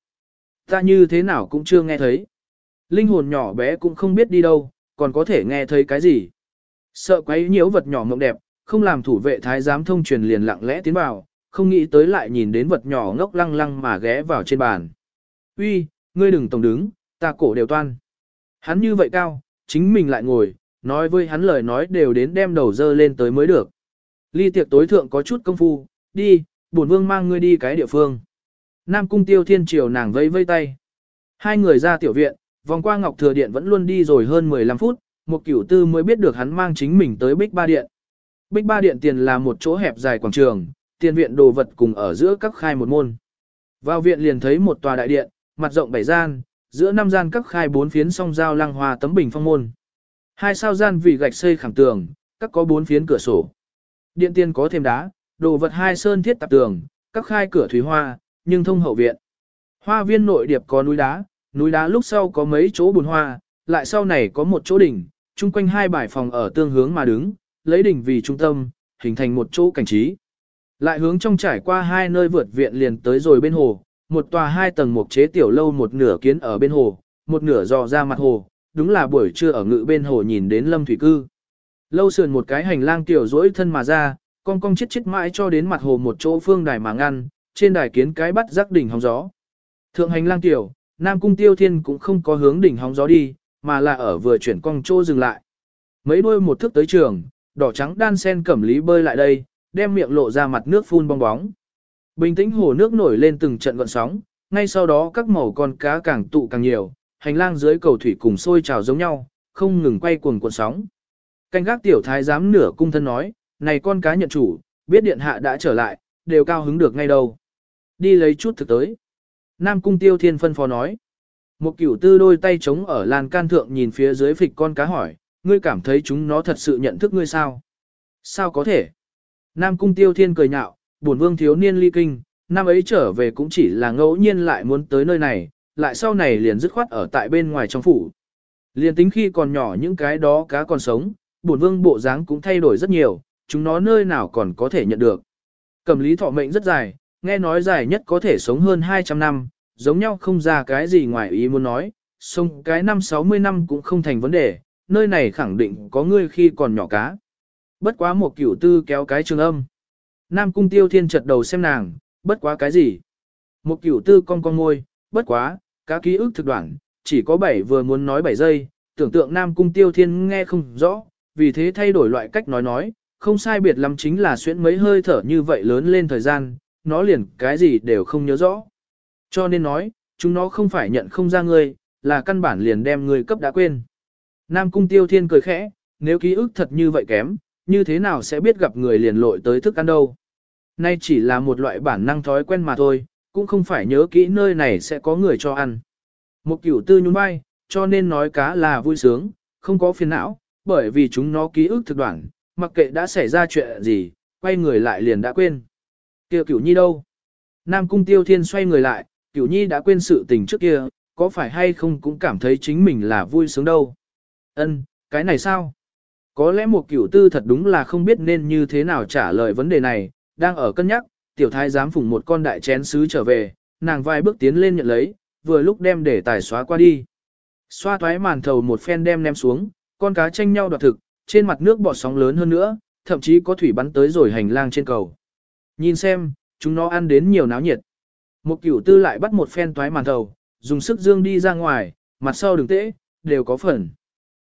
Ta như thế nào cũng chưa nghe thấy. Linh hồn nhỏ bé cũng không biết đi đâu, còn có thể nghe thấy cái gì. Sợ quấy nhiễu vật nhỏ mộng đẹp, không làm thủ vệ thái giám thông truyền liền lặng lẽ tiến vào, không nghĩ tới lại nhìn đến vật nhỏ ngốc lăng lăng mà ghé vào trên bàn. Uy, ngươi đừng tổng đứng, ta cổ đều toan. Hắn như vậy cao, chính mình lại ngồi, nói với hắn lời nói đều đến đem đầu dơ lên tới mới được. Ly tiệc tối thượng có chút công phu, đi, bổn vương mang ngươi đi cái địa phương. Nam cung tiêu thiên triều nàng vẫy vây tay. Hai người ra tiểu viện, vòng qua ngọc thừa điện vẫn luôn đi rồi hơn 15 phút, một cửu tư mới biết được hắn mang chính mình tới bích ba điện. Bích ba điện tiền là một chỗ hẹp dài quảng trường, tiền viện đồ vật cùng ở giữa các khai một môn. Vào viện liền thấy một tòa đại điện, mặt rộng bảy gian, giữa năm gian các khai bốn phiến song giao lăng hoa tấm bình phong môn. Hai sao gian vì gạch xây khẳng tường, các có bốn phiến cửa sổ. Điện tiền có thêm đá, đồ vật hai sơn thiết tạp tường, các khai cửa thủy hoa, nhưng thông hậu viện. Hoa viên nội điệp có núi đá, núi đá lúc sau có mấy chỗ bùn hoa, lại sau này có một chỗ đỉnh, chung quanh hai bài phòng ở tương hướng mà đứng, lấy đỉnh vì trung tâm, hình thành một chỗ cảnh trí. Lại hướng trong trải qua hai nơi vượt viện liền tới rồi bên hồ, một tòa hai tầng một chế tiểu lâu một nửa kiến ở bên hồ, một nửa dò ra mặt hồ, đúng là buổi trưa ở ngự bên hồ nhìn đến lâm thủy cư. Lâu sườn một cái hành lang tiểu rỗi thân mà ra, con cong chết chết mãi cho đến mặt hồ một chỗ phương đài mà ngăn, trên đài kiến cái bắt rắc đỉnh hóng gió. Thượng hành lang tiểu, Nam Cung Tiêu Thiên cũng không có hướng đỉnh hóng gió đi, mà là ở vừa chuyển cong chỗ dừng lại. Mấy đôi một thước tới trường, đỏ trắng đan sen cẩm lý bơi lại đây, đem miệng lộ ra mặt nước phun bong bóng. Bình tĩnh hồ nước nổi lên từng trận gọn sóng, ngay sau đó các màu con cá càng tụ càng nhiều, hành lang dưới cầu thủy cùng sôi trào giống nhau, không ngừng quay cuồng cuộn sóng. Canh gác tiểu thái giám nửa cung thân nói, này con cá nhận chủ, biết điện hạ đã trở lại, đều cao hứng được ngay đâu. Đi lấy chút thực tới. Nam cung tiêu thiên phân phó nói. Một cửu tư đôi tay trống ở lan can thượng nhìn phía dưới phịch con cá hỏi, ngươi cảm thấy chúng nó thật sự nhận thức ngươi sao? Sao có thể? Nam cung tiêu thiên cười nhạo, bổn vương thiếu niên ly kinh, năm ấy trở về cũng chỉ là ngẫu nhiên lại muốn tới nơi này, lại sau này liền dứt khoát ở tại bên ngoài trong phủ. Liền tính khi còn nhỏ những cái đó cá còn sống, bổn vương bộ dáng cũng thay đổi rất nhiều, chúng nó nơi nào còn có thể nhận được. Cẩm lý thọ mệnh rất dài, nghe nói dài nhất có thể sống hơn 200 năm, giống nhau không ra cái gì ngoài ý muốn nói, sống cái năm 60 năm cũng không thành vấn đề, nơi này khẳng định có ngươi khi còn nhỏ cá. Bất quá một cửu tư kéo cái trường âm. Nam cung tiêu thiên chật đầu xem nàng, bất quá cái gì. Một cửu tư con con môi, bất quá, cá ký ức thực đoạn, chỉ có 7 vừa muốn nói 7 giây, tưởng tượng Nam cung tiêu thiên nghe không rõ, vì thế thay đổi loại cách nói nói, không sai biệt lắm chính là xuyễn mấy hơi thở như vậy lớn lên thời gian, nó liền cái gì đều không nhớ rõ. Cho nên nói, chúng nó không phải nhận không ra ngươi, là căn bản liền đem ngươi cấp đã quên. Nam cung tiêu thiên cười khẽ, nếu ký ức thật như vậy kém, như thế nào sẽ biết gặp người liền lội tới thức ăn đâu. Nay chỉ là một loại bản năng thói quen mà thôi, cũng không phải nhớ kỹ nơi này sẽ có người cho ăn. Một kiểu tư nhún vai, cho nên nói cá là vui sướng, không có phiền não, bởi vì chúng nó ký ức thực đoạn, mặc kệ đã xảy ra chuyện gì, quay người lại liền đã quên. kia cửu nhi đâu? Nam cung tiêu thiên xoay người lại, cửu nhi đã quên sự tình trước kia, có phải hay không cũng cảm thấy chính mình là vui sướng đâu. Ân, cái này sao? Có lẽ một cửu tư thật đúng là không biết nên như thế nào trả lời vấn đề này, đang ở cân nhắc, tiểu thái Dám phủng một con đại chén sứ trở về, nàng vài bước tiến lên nhận lấy, vừa lúc đem để tài xóa qua đi. Xoa thoái màn thầu một phen đem ném xuống, con cá tranh nhau đoạt thực, trên mặt nước bọt sóng lớn hơn nữa, thậm chí có thủy bắn tới rồi hành lang trên cầu. Nhìn xem, chúng nó ăn đến nhiều náo nhiệt. Một cửu tư lại bắt một phen toái màn thầu, dùng sức dương đi ra ngoài, mặt sau đừng tễ, đều có phần.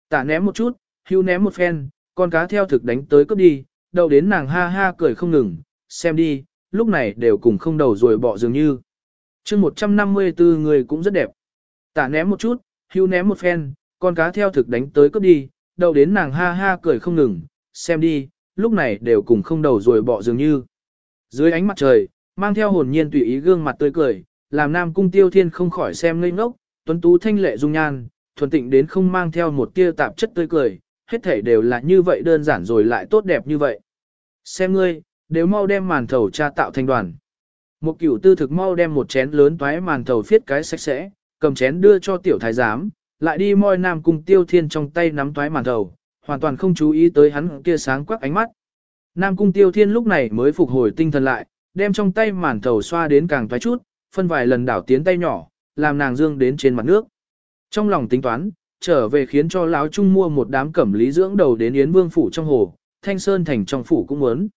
Tả ném một chút, hưu ném một phen, con cá theo thực đánh tới cướp đi, đầu đến nàng ha ha cười không ngừng, xem đi, lúc này đều cùng không đầu rồi bỏ dường như. chương 154 người cũng rất đẹp. Tả ném một chút, hưu ném một phen, con cá theo thực đánh tới cướp đi, đầu đến nàng ha ha cười không ngừng, xem đi, lúc này đều cùng không đầu rồi bỏ dường như. Dưới ánh mặt trời, mang theo hồn nhiên tùy ý gương mặt tươi cười, làm nam cung tiêu thiên không khỏi xem ngây ngốc, tuấn tú thanh lệ dung nhan, thuần tịnh đến không mang theo một tia tạp chất tươi cười, hết thể đều là như vậy đơn giản rồi lại tốt đẹp như vậy. Xem ngươi, đều mau đem màn thầu cha tạo thành đoàn. Một cửu tư thực mau đem một chén lớn toái màn thầu phiết cái sạch sẽ, cầm chén đưa cho tiểu thái giám, lại đi moi nam cung tiêu thiên trong tay nắm toái màn thầu, hoàn toàn không chú ý tới hắn kia sáng quắc ánh mắt. Nam cung tiêu thiên lúc này mới phục hồi tinh thần lại, đem trong tay màn thầu xoa đến càng toái chút, phân vài lần đảo tiến tay nhỏ, làm nàng dương đến trên mặt nước. Trong lòng tính toán, trở về khiến cho lão trung mua một đám cẩm lý dưỡng đầu đến Yến Vương phủ trong hồ, Thanh Sơn thành trong phủ cũng muốn.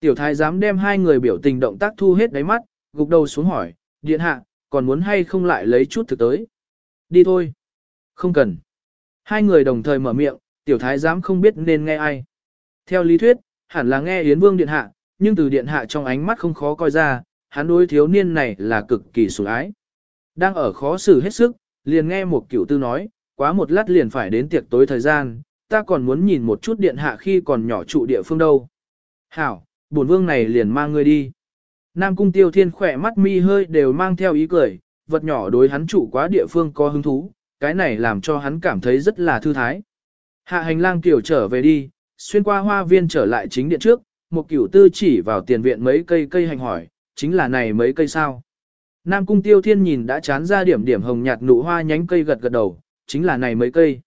Tiểu thái dám đem hai người biểu tình động tác thu hết đáy mắt, gục đầu xuống hỏi, điện hạ, còn muốn hay không lại lấy chút thực tới. Đi thôi. Không cần. Hai người đồng thời mở miệng, tiểu thái giám không biết nên nghe ai. Theo lý thuyết, hẳn là nghe Yến Vương điện hạ, nhưng từ điện hạ trong ánh mắt không khó coi ra, hắn đối thiếu niên này là cực kỳ sủng ái. Đang ở khó xử hết sức, liền nghe một cửu tư nói, quá một lát liền phải đến tiệc tối thời gian, ta còn muốn nhìn một chút điện hạ khi còn nhỏ trụ địa phương đâu. Hảo, bổn vương này liền mang ngươi đi. Nam cung tiêu thiên khỏe mắt mi hơi đều mang theo ý cười, vật nhỏ đối hắn trụ quá địa phương có hứng thú, cái này làm cho hắn cảm thấy rất là thư thái. Hạ hành lang tiểu trở về đi, xuyên qua hoa viên trở lại chính điện trước, một cửu tư chỉ vào tiền viện mấy cây cây hành hỏi, chính là này mấy cây sao. Nam cung tiêu thiên nhìn đã chán ra điểm điểm hồng nhạt nụ hoa nhánh cây gật gật đầu, chính là này mấy cây.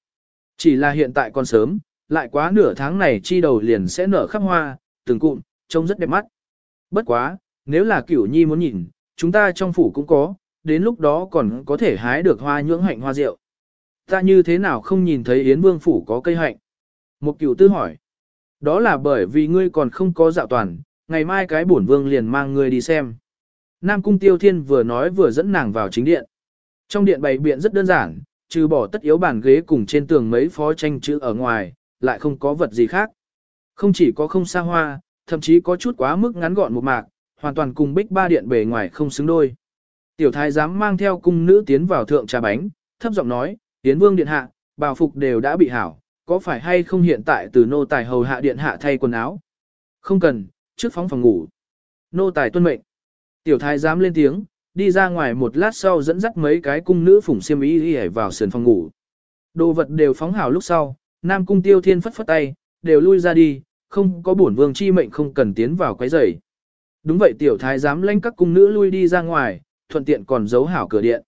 Chỉ là hiện tại còn sớm, lại quá nửa tháng này chi đầu liền sẽ nở khắp hoa, từng cụm, trông rất đẹp mắt. Bất quá, nếu là cửu nhi muốn nhìn, chúng ta trong phủ cũng có, đến lúc đó còn có thể hái được hoa nhưỡng hạnh hoa rượu. Ta như thế nào không nhìn thấy Yến Vương phủ có cây hạnh? Một cửu tư hỏi. Đó là bởi vì ngươi còn không có dạo toàn, ngày mai cái bổn vương liền mang ngươi đi xem. Nam Cung Tiêu Thiên vừa nói vừa dẫn nàng vào chính điện. Trong điện bày biện rất đơn giản, trừ bỏ tất yếu bàn ghế cùng trên tường mấy phó tranh chữ ở ngoài, lại không có vật gì khác. Không chỉ có không xa hoa, thậm chí có chút quá mức ngắn gọn một mạc, hoàn toàn cùng bích ba điện bề ngoài không xứng đôi. Tiểu thái Giám mang theo cung nữ tiến vào thượng trà bánh, thấp giọng nói, tiến vương điện hạ, bào phục đều đã bị hảo, có phải hay không hiện tại từ nô tài hầu hạ điện hạ thay quần áo? Không cần, trước phóng phòng ngủ. Nô tài tuân mệnh. Tiểu thái Giám lên tiếng, đi ra ngoài một lát sau dẫn dắt mấy cái cung nữ phủng xiêm y đi vào sườn phòng ngủ. Đồ vật đều phóng hảo lúc sau, Nam cung tiêu thiên phất phất tay, đều lui ra đi, không có bổn vương chi mệnh không cần tiến vào quấy rầy. Đúng vậy tiểu thái Giám lãnh các cung nữ lui đi ra ngoài, thuận tiện còn giấu hảo cửa điện.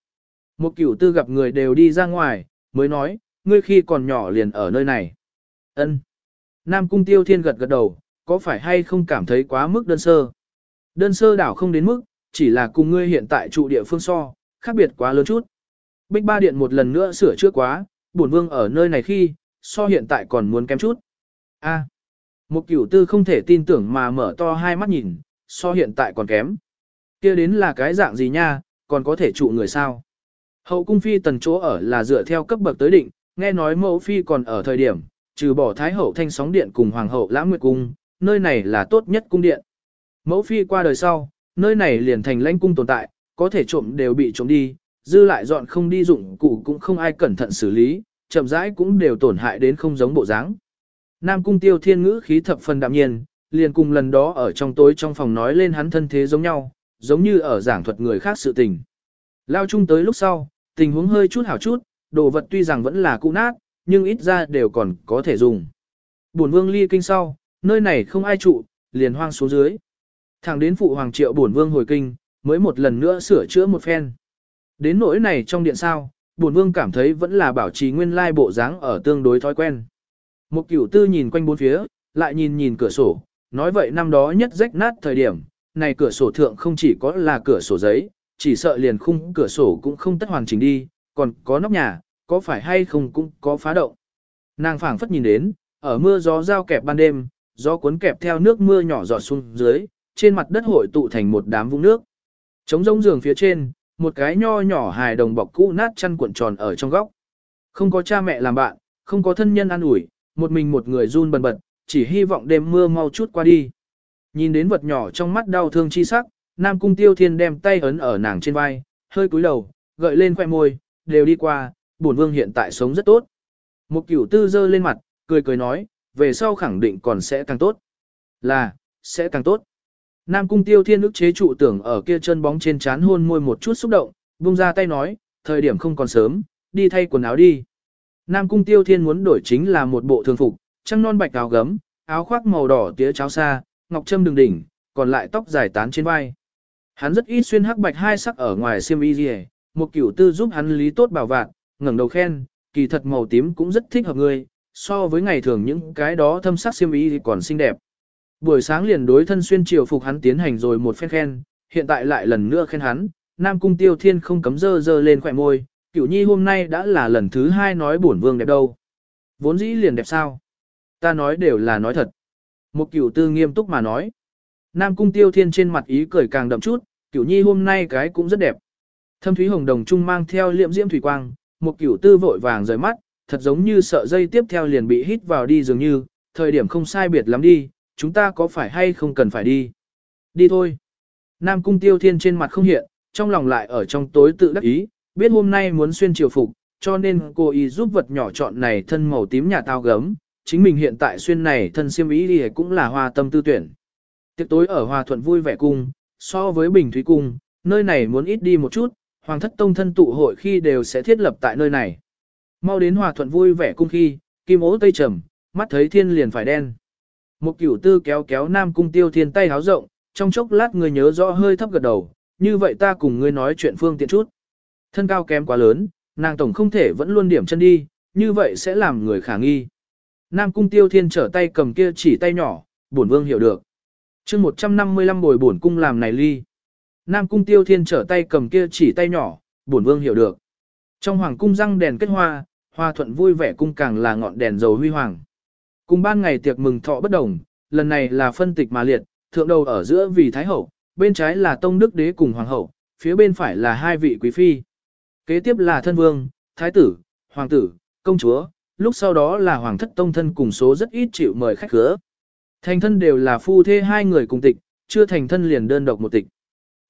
Một cửu tư gặp người đều đi ra ngoài, mới nói, ngươi khi còn nhỏ liền ở nơi này. Ân. Nam cung tiêu thiên gật gật đầu, có phải hay không cảm thấy quá mức đơn sơ? Đơn sơ đảo không đến mức, chỉ là cùng ngươi hiện tại trụ địa phương so, khác biệt quá lớn chút. Bích ba điện một lần nữa sửa chữa quá, bổn vương ở nơi này khi, so hiện tại còn muốn kém chút. A. Một cửu tư không thể tin tưởng mà mở to hai mắt nhìn, so hiện tại còn kém kia đến là cái dạng gì nha, còn có thể trụ người sao? Hậu cung phi tần chỗ ở là dựa theo cấp bậc tới định, nghe nói mẫu phi còn ở thời điểm, trừ bỏ thái hậu thanh sóng điện cùng hoàng hậu lãng nguyệt cung, nơi này là tốt nhất cung điện. Mẫu phi qua đời sau, nơi này liền thành lãnh cung tồn tại, có thể trộm đều bị trộm đi, dư lại dọn không đi dụng cụ cũng không ai cẩn thận xử lý, chậm rãi cũng đều tổn hại đến không giống bộ dáng. Nam cung tiêu thiên ngữ khí thập phần đạm nhiên, liền cùng lần đó ở trong tối trong phòng nói lên hắn thân thế giống nhau, giống như ở giảng thuật người khác sự tình. Lao chung tới lúc sau, tình huống hơi chút hảo chút, đồ vật tuy rằng vẫn là cũ nát, nhưng ít ra đều còn có thể dùng. Bổn vương ly kinh sau, nơi này không ai trụ, liền hoang xuống dưới. Thẳng đến phụ hoàng triệu bổn vương hồi kinh, mới một lần nữa sửa chữa một phen. Đến nỗi này trong điện sao, bổn vương cảm thấy vẫn là bảo trì nguyên lai bộ dáng ở tương đối thói quen. Một cửu tư nhìn quanh bốn phía, lại nhìn nhìn cửa sổ, nói vậy năm đó nhất rách nát thời điểm, này cửa sổ thượng không chỉ có là cửa sổ giấy, chỉ sợ liền khung cửa sổ cũng không tất hoàn chỉnh đi, còn có nóc nhà, có phải hay không cũng có phá động. Nàng phảng phất nhìn đến, ở mưa gió giao kẹp ban đêm, gió cuốn kẹp theo nước mưa nhỏ giọt xuống dưới, trên mặt đất hội tụ thành một đám vũng nước. Trống rỗng giường phía trên, một cái nho nhỏ hài đồng bọc cũ nát chăn cuộn tròn ở trong góc. Không có cha mẹ làm bạn, không có thân nhân an ủi, một mình một người run bần bật, chỉ hy vọng đêm mưa mau chút qua đi. Nhìn đến vật nhỏ trong mắt đau thương chi sắc, Nam Cung Tiêu Thiên đem tay ấn ở nàng trên vai, hơi cúi đầu, gợi lên khoẻ môi, đều đi qua, bổn vương hiện tại sống rất tốt. Một cửu tư dơ lên mặt, cười cười nói, về sau khẳng định còn sẽ càng tốt. Là, sẽ càng tốt. Nam cung tiêu thiên ức chế trụ tưởng ở kia chân bóng trên chán hôn môi một chút xúc động, buông ra tay nói, thời điểm không còn sớm, đi thay quần áo đi. Nam cung tiêu thiên muốn đổi chính là một bộ thường phục, trăng non bạch áo gấm, áo khoác màu đỏ tía cháo xa, ngọc trâm đường đỉnh, còn lại tóc dài tán trên vai. Hắn rất ít xuyên hắc bạch hai sắc ở ngoài xiêm y gì, một kiểu tư giúp hắn lý tốt bảo vạn, ngẩng đầu khen, kỳ thật màu tím cũng rất thích hợp người, so với ngày thường những cái đó thâm sắc xiêm y thì còn xinh đẹp. Buổi sáng liền đối thân xuyên triều phục hắn tiến hành rồi một phen khen, hiện tại lại lần nữa khen hắn, Nam Cung Tiêu Thiên không cấm dơ dơ lên khỏe môi, cửu nhi hôm nay đã là lần thứ hai nói bổn vương đẹp đâu. Vốn dĩ liền đẹp sao? Ta nói đều là nói thật. Một cửu tư nghiêm túc mà nói. Nam Cung Tiêu Thiên trên mặt ý cười càng đậm chút, cửu nhi hôm nay cái cũng rất đẹp. Thâm thúy hồng đồng trung mang theo liệm diễm thủy quang, một cửu tư vội vàng rời mắt, thật giống như sợ dây tiếp theo liền bị hít vào đi dường như, thời điểm không sai biệt lắm đi, chúng ta có phải hay không cần phải đi? Đi thôi. Nam cung tiêu thiên trên mặt không hiện, trong lòng lại ở trong tối tự đắc ý, biết hôm nay muốn xuyên triều phục, cho nên cô ý giúp vật nhỏ chọn này thân màu tím nhà tao gấm, chính mình hiện tại xuyên này thân xiêm ý đi cũng là hoa tâm tư tuyển. Tiệc tối ở Hòa Thuận vui vẻ cung, so với Bình Thúy cung, nơi này muốn ít đi một chút, Hoàng thất tông thân tụ hội khi đều sẽ thiết lập tại nơi này. Mau đến Hòa Thuận vui vẻ cung khi, kim ố tây trầm, mắt thấy thiên liền phải đen. Một cửu tư kéo kéo Nam Cung Tiêu Thiên tay háo rộng, trong chốc lát người nhớ rõ hơi thấp gật đầu, như vậy ta cùng ngươi nói chuyện phương tiện chút. Thân cao kém quá lớn, nàng tổng không thể vẫn luôn điểm chân đi, như vậy sẽ làm người khả nghi. Nam Cung Tiêu Thiên trở tay cầm kia chỉ tay nhỏ, bổn vương hiểu được. chương 155 bồi bổn cung làm này ly. Nam Cung Tiêu Thiên trở tay cầm kia chỉ tay nhỏ, bổn vương hiểu được. Trong hoàng cung răng đèn kết hoa, hoa thuận vui vẻ cung càng là ngọn đèn dầu huy hoàng. Cùng ban ngày tiệc mừng thọ bất đồng, lần này là phân tịch mà liệt, thượng đầu ở giữa vì thái hậu, bên trái là tông đức đế cùng hoàng hậu, phía bên phải là hai vị quý phi. Kế tiếp là thân vương, thái tử, hoàng tử, công chúa, lúc sau đó là hoàng thất tông thân cùng số rất ít chịu mời khách khứa. Thành thân đều là phu thê hai người cùng tịch, chưa thành thân liền đơn độc một tịch.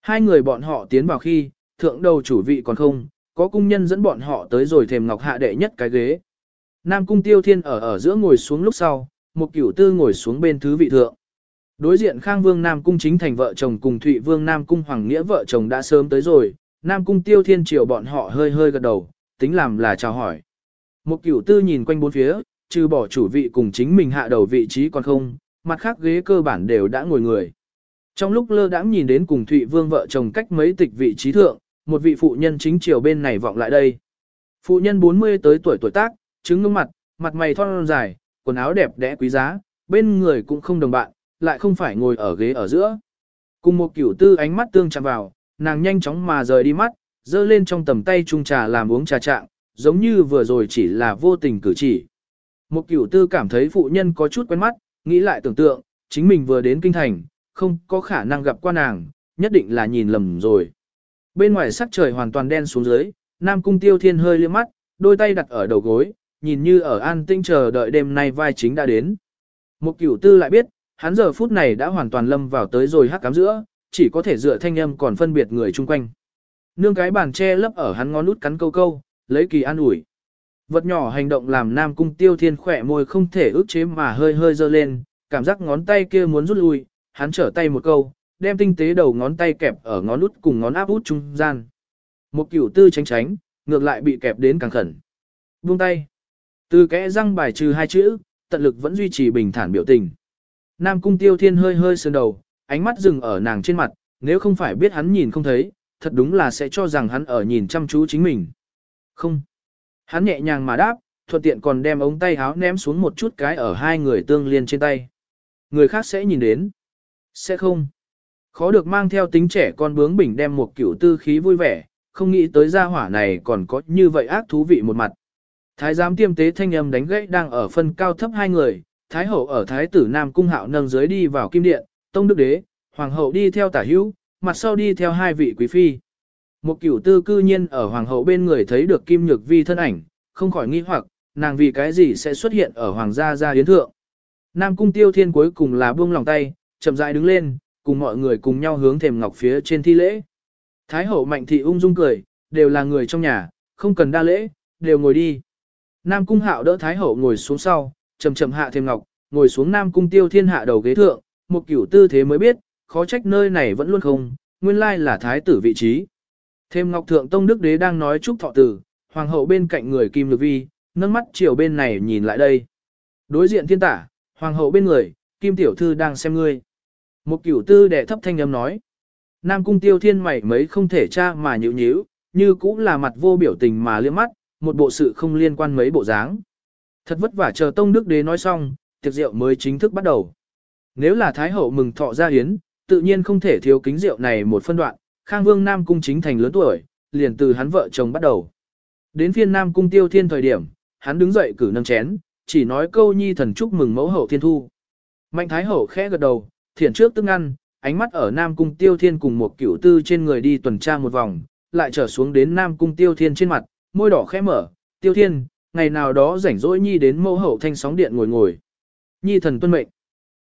Hai người bọn họ tiến vào khi, thượng đầu chủ vị còn không, có cung nhân dẫn bọn họ tới rồi thềm ngọc hạ đệ nhất cái ghế. Nam cung tiêu thiên ở ở giữa ngồi xuống lúc sau, một cửu tư ngồi xuống bên thứ vị thượng. Đối diện Khang Vương Nam cung chính thành vợ chồng cùng Thụy Vương Nam cung Hoàng Nghĩa vợ chồng đã sớm tới rồi, Nam cung tiêu thiên triều bọn họ hơi hơi gật đầu, tính làm là chào hỏi. Một cửu tư nhìn quanh bốn phía, trừ bỏ chủ vị cùng chính mình hạ đầu vị trí còn không, mặt khác ghế cơ bản đều đã ngồi người. Trong lúc lơ đãng nhìn đến cùng Thụy Vương vợ chồng cách mấy tịch vị trí thượng, một vị phụ nhân chính chiều bên này vọng lại đây. Phụ nhân 40 tới tuổi tuổi tác, trứng ngưỡng mặt, mặt mày thon dài, quần áo đẹp đẽ quý giá, bên người cũng không đồng bạn, lại không phải ngồi ở ghế ở giữa. Cùng một kiểu tư ánh mắt tương chạm vào, nàng nhanh chóng mà rời đi mắt, dơ lên trong tầm tay chung trà làm uống trà trạng, giống như vừa rồi chỉ là vô tình cử chỉ. Một cửu tư cảm thấy phụ nhân có chút quen mắt, nghĩ lại tưởng tượng, chính mình vừa đến kinh thành, không có khả năng gặp qua nàng, nhất định là nhìn lầm rồi. Bên ngoài sắc trời hoàn toàn đen xuống dưới, Nam Cung Tiêu Thiên hơi liếc mắt, đôi tay đặt ở đầu gối, nhìn như ở an tinh chờ đợi đêm nay vai chính đã đến. Một cửu tư lại biết, hắn giờ phút này đã hoàn toàn lâm vào tới rồi hắc cám giữa, chỉ có thể dựa thanh âm còn phân biệt người chung quanh. Nương cái bàn che lấp ở hắn ngón út cắn câu câu, lấy kỳ an ủi. Vật nhỏ hành động làm Nam Cung Tiêu Thiên khỏe môi không thể ức chế mà hơi hơi dơ lên, cảm giác ngón tay kia muốn rút lui, hắn trở tay một câu, đem tinh tế đầu ngón tay kẹp ở ngón út cùng ngón áp út trung gian. Một kiểu tư tránh tránh, ngược lại bị kẹp đến càng khẩn. Buông tay. Từ kẽ răng bài trừ hai chữ, tận lực vẫn duy trì bình thản biểu tình. Nam Cung Tiêu Thiên hơi hơi sườn đầu, ánh mắt dừng ở nàng trên mặt, nếu không phải biết hắn nhìn không thấy, thật đúng là sẽ cho rằng hắn ở nhìn chăm chú chính mình. Không. Hắn nhẹ nhàng mà đáp, thuận tiện còn đem ống tay háo ném xuống một chút cái ở hai người tương liên trên tay. Người khác sẽ nhìn đến. Sẽ không. Khó được mang theo tính trẻ con bướng bỉnh đem một kiểu tư khí vui vẻ, không nghĩ tới gia hỏa này còn có như vậy ác thú vị một mặt. Thái giám tiêm tế thanh âm đánh gãy đang ở phân cao thấp hai người, Thái hậu ở Thái tử Nam Cung hạo nâng dưới đi vào kim điện, Tông Đức Đế, Hoàng hậu đi theo tả hữu, mặt sau đi theo hai vị quý phi. Một cửu tư cư nhiên ở Hoàng hậu bên người thấy được Kim Nhược Vi thân ảnh, không khỏi nghi hoặc, nàng vì cái gì sẽ xuất hiện ở Hoàng gia gia yến thượng. Nam Cung Tiêu Thiên cuối cùng là buông lòng tay, chậm rãi đứng lên, cùng mọi người cùng nhau hướng thềm ngọc phía trên thi lễ. Thái hậu mạnh thị ung dung cười, đều là người trong nhà, không cần đa lễ, đều ngồi đi. Nam cung hạo đỡ thái hậu ngồi xuống sau, chậm chậm hạ thềm ngọc, ngồi xuống nam cung tiêu thiên hạ đầu ghế thượng, một kiểu tư thế mới biết, khó trách nơi này vẫn luôn không, nguyên lai là thái tử vị trí. Thêm ngọc thượng tông đức đế đang nói chúc thọ tử, hoàng hậu bên cạnh người kim lực vi, nâng mắt chiều bên này nhìn lại đây. Đối diện thiên tả, hoàng hậu bên người, kim tiểu thư đang xem ngươi. Một cửu tư đệ thấp thanh âm nói. Nam cung tiêu thiên mày mấy không thể tra mà nhịu nhíu, như cũng là mặt vô biểu tình mà liếc mắt, một bộ sự không liên quan mấy bộ dáng. Thật vất vả chờ Tông Đức Đế nói xong, tiệc rượu mới chính thức bắt đầu. Nếu là Thái Hậu mừng thọ gia hiến, tự nhiên không thể thiếu kính rượu này một phân đoạn, Khang Vương Nam Cung chính thành lớn tuổi, liền từ hắn vợ chồng bắt đầu. Đến phiên Nam Cung tiêu thiên thời điểm, hắn đứng dậy cử nâng chén, chỉ nói câu nhi thần chúc mừng mẫu hậu thiên thu. Mạnh Thái Hậu khẽ gật đầu, thiển trước tức ăn, ánh mắt ở Nam Cung Tiêu Thiên cùng một cửu tư trên người đi tuần tra một vòng, lại trở xuống đến Nam Cung Tiêu Thiên trên mặt, môi đỏ khẽ mở, Tiêu Thiên, ngày nào đó rảnh rỗi nhi đến mẫu hậu thanh sóng điện ngồi ngồi. Nhi thần tuân mệnh.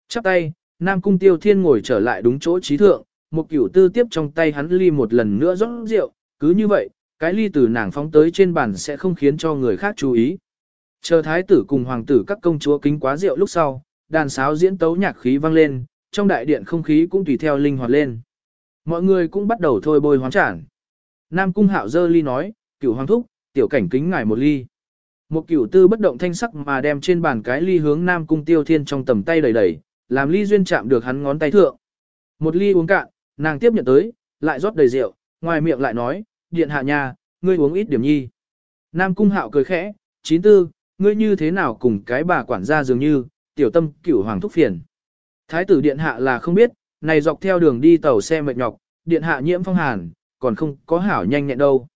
Chắp tay, Nam Cung Tiêu Thiên ngồi trở lại đúng chỗ trí thượng, một cửu tư tiếp trong tay hắn ly một lần nữa rót rượu, cứ như vậy, cái ly từ nàng phóng tới trên bàn sẽ không khiến cho người khác chú ý. Chờ thái tử cùng hoàng tử các công chúa kính quá rượu lúc sau, đàn sáo diễn tấu nhạc khí vang lên, trong đại điện không khí cũng tùy theo linh hoạt lên. Mọi người cũng bắt đầu thôi bôi hoán trản. Nam cung hạo dơ ly nói, cửu hoàng thúc, tiểu cảnh kính ngài một ly. Một cửu tư bất động thanh sắc mà đem trên bàn cái ly hướng Nam cung tiêu thiên trong tầm tay đẩy đẩy, làm ly duyên chạm được hắn ngón tay thượng. Một ly uống cạn, nàng tiếp nhận tới, lại rót đầy rượu, ngoài miệng lại nói, điện hạ nhà, ngươi uống ít điểm nhi. Nam cung hạo cười khẽ, chín tư, ngươi như thế nào cùng cái bà quản gia dường như, tiểu tâm cửu hoàng thúc phiền. Thái tử điện hạ là không biết, này dọc theo đường đi tàu xe mệt nhọc, điện hạ nhiễm phong hàn, còn không có hảo nhanh nhẹn đâu.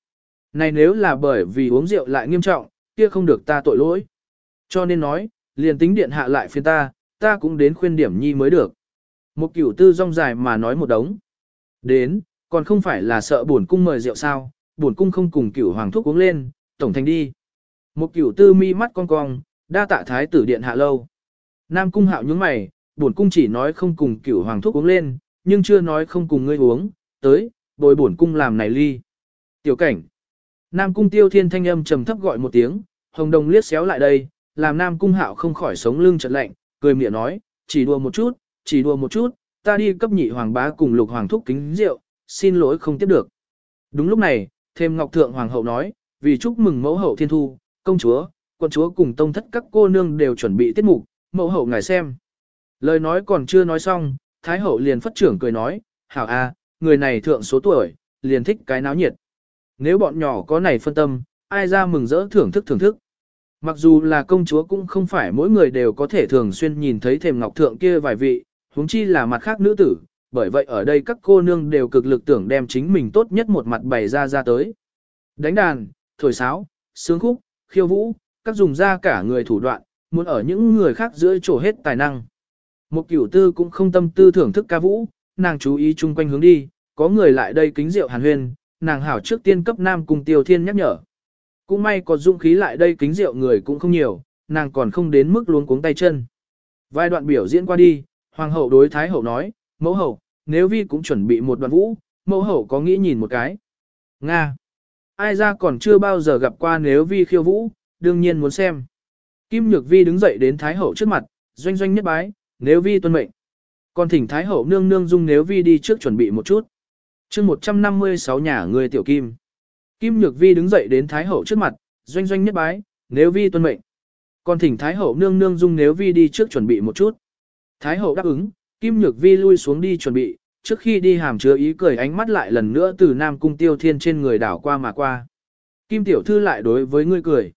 Này nếu là bởi vì uống rượu lại nghiêm trọng, kia không được ta tội lỗi. Cho nên nói, liền tính điện hạ lại phiên ta, ta cũng đến khuyên điểm nhi mới được. Một cửu tư rong dài mà nói một đống. Đến, còn không phải là sợ buồn cung mời rượu sao, buồn cung không cùng cửu hoàng thuốc uống lên, tổng thành đi. Một cửu tư mi mắt cong cong, đa tạ thái tử điện hạ lâu. Nam cung hạo nhướng mày, bổn cung chỉ nói không cùng cửu hoàng thuốc uống lên, nhưng chưa nói không cùng ngươi uống, tới, bồi bổn cung làm này ly. Tiểu cảnh. Nam cung tiêu thiên thanh âm trầm thấp gọi một tiếng, hồng đồng liếc xéo lại đây, làm nam cung hạo không khỏi sống lưng chợt lạnh, cười miệng nói, chỉ đùa một chút, chỉ đùa một chút, ta đi cấp nhị hoàng bá cùng lục hoàng thúc kính rượu, xin lỗi không tiếp được. Đúng lúc này, thêm ngọc thượng hoàng hậu nói, vì chúc mừng mẫu hậu thiên thu, công chúa, quân chúa cùng tông thất các cô nương đều chuẩn bị tiết mục, mẫu hậu ngài xem. Lời nói còn chưa nói xong, Thái hậu liền phất trưởng cười nói, hảo a, người này thượng số tuổi, liền thích cái náo nhiệt. Nếu bọn nhỏ có này phân tâm, ai ra mừng rỡ thưởng thức thưởng thức. Mặc dù là công chúa cũng không phải mỗi người đều có thể thường xuyên nhìn thấy thềm ngọc thượng kia vài vị, huống chi là mặt khác nữ tử, bởi vậy ở đây các cô nương đều cực lực tưởng đem chính mình tốt nhất một mặt bày ra ra tới. Đánh đàn, thổi sáo, sướng khúc, khiêu vũ, các dùng ra cả người thủ đoạn, muốn ở những người khác giữa chỗ hết tài năng. Một cửu tư cũng không tâm tư thưởng thức ca vũ, nàng chú ý chung quanh hướng đi, có người lại đây kính rượu hàn huyên, nàng hảo trước tiên cấp nam cùng tiêu thiên nhắc nhở. Cũng may có dũng khí lại đây kính rượu người cũng không nhiều, nàng còn không đến mức luống cuống tay chân. Vài đoạn biểu diễn qua đi, hoàng hậu đối thái hậu nói, mẫu hậu, nếu vi cũng chuẩn bị một đoạn vũ, mẫu hậu có nghĩ nhìn một cái. Nga. Ai ra còn chưa bao giờ gặp qua nếu vi khiêu vũ, đương nhiên muốn xem. Kim Nhược Vi đứng dậy đến Thái Hậu trước mặt, doanh doanh nhất bái, nếu vi tuân mệnh. Còn thỉnh Thái Hậu nương nương dung nếu vi đi trước chuẩn bị một chút. chương 156 nhà người tiểu kim. Kim Nhược Vi đứng dậy đến Thái Hậu trước mặt, doanh doanh nhất bái, nếu vi tuân mệnh. Còn thỉnh Thái Hậu nương nương dung nếu vi đi trước chuẩn bị một chút. Thái hậu đáp ứng, Kim Nhược Vi lui xuống đi chuẩn bị, trước khi đi hàm chứa ý cười ánh mắt lại lần nữa từ Nam Cung Tiêu Thiên trên người đảo qua mà qua. Kim Tiểu Thư lại đối với ngươi cười.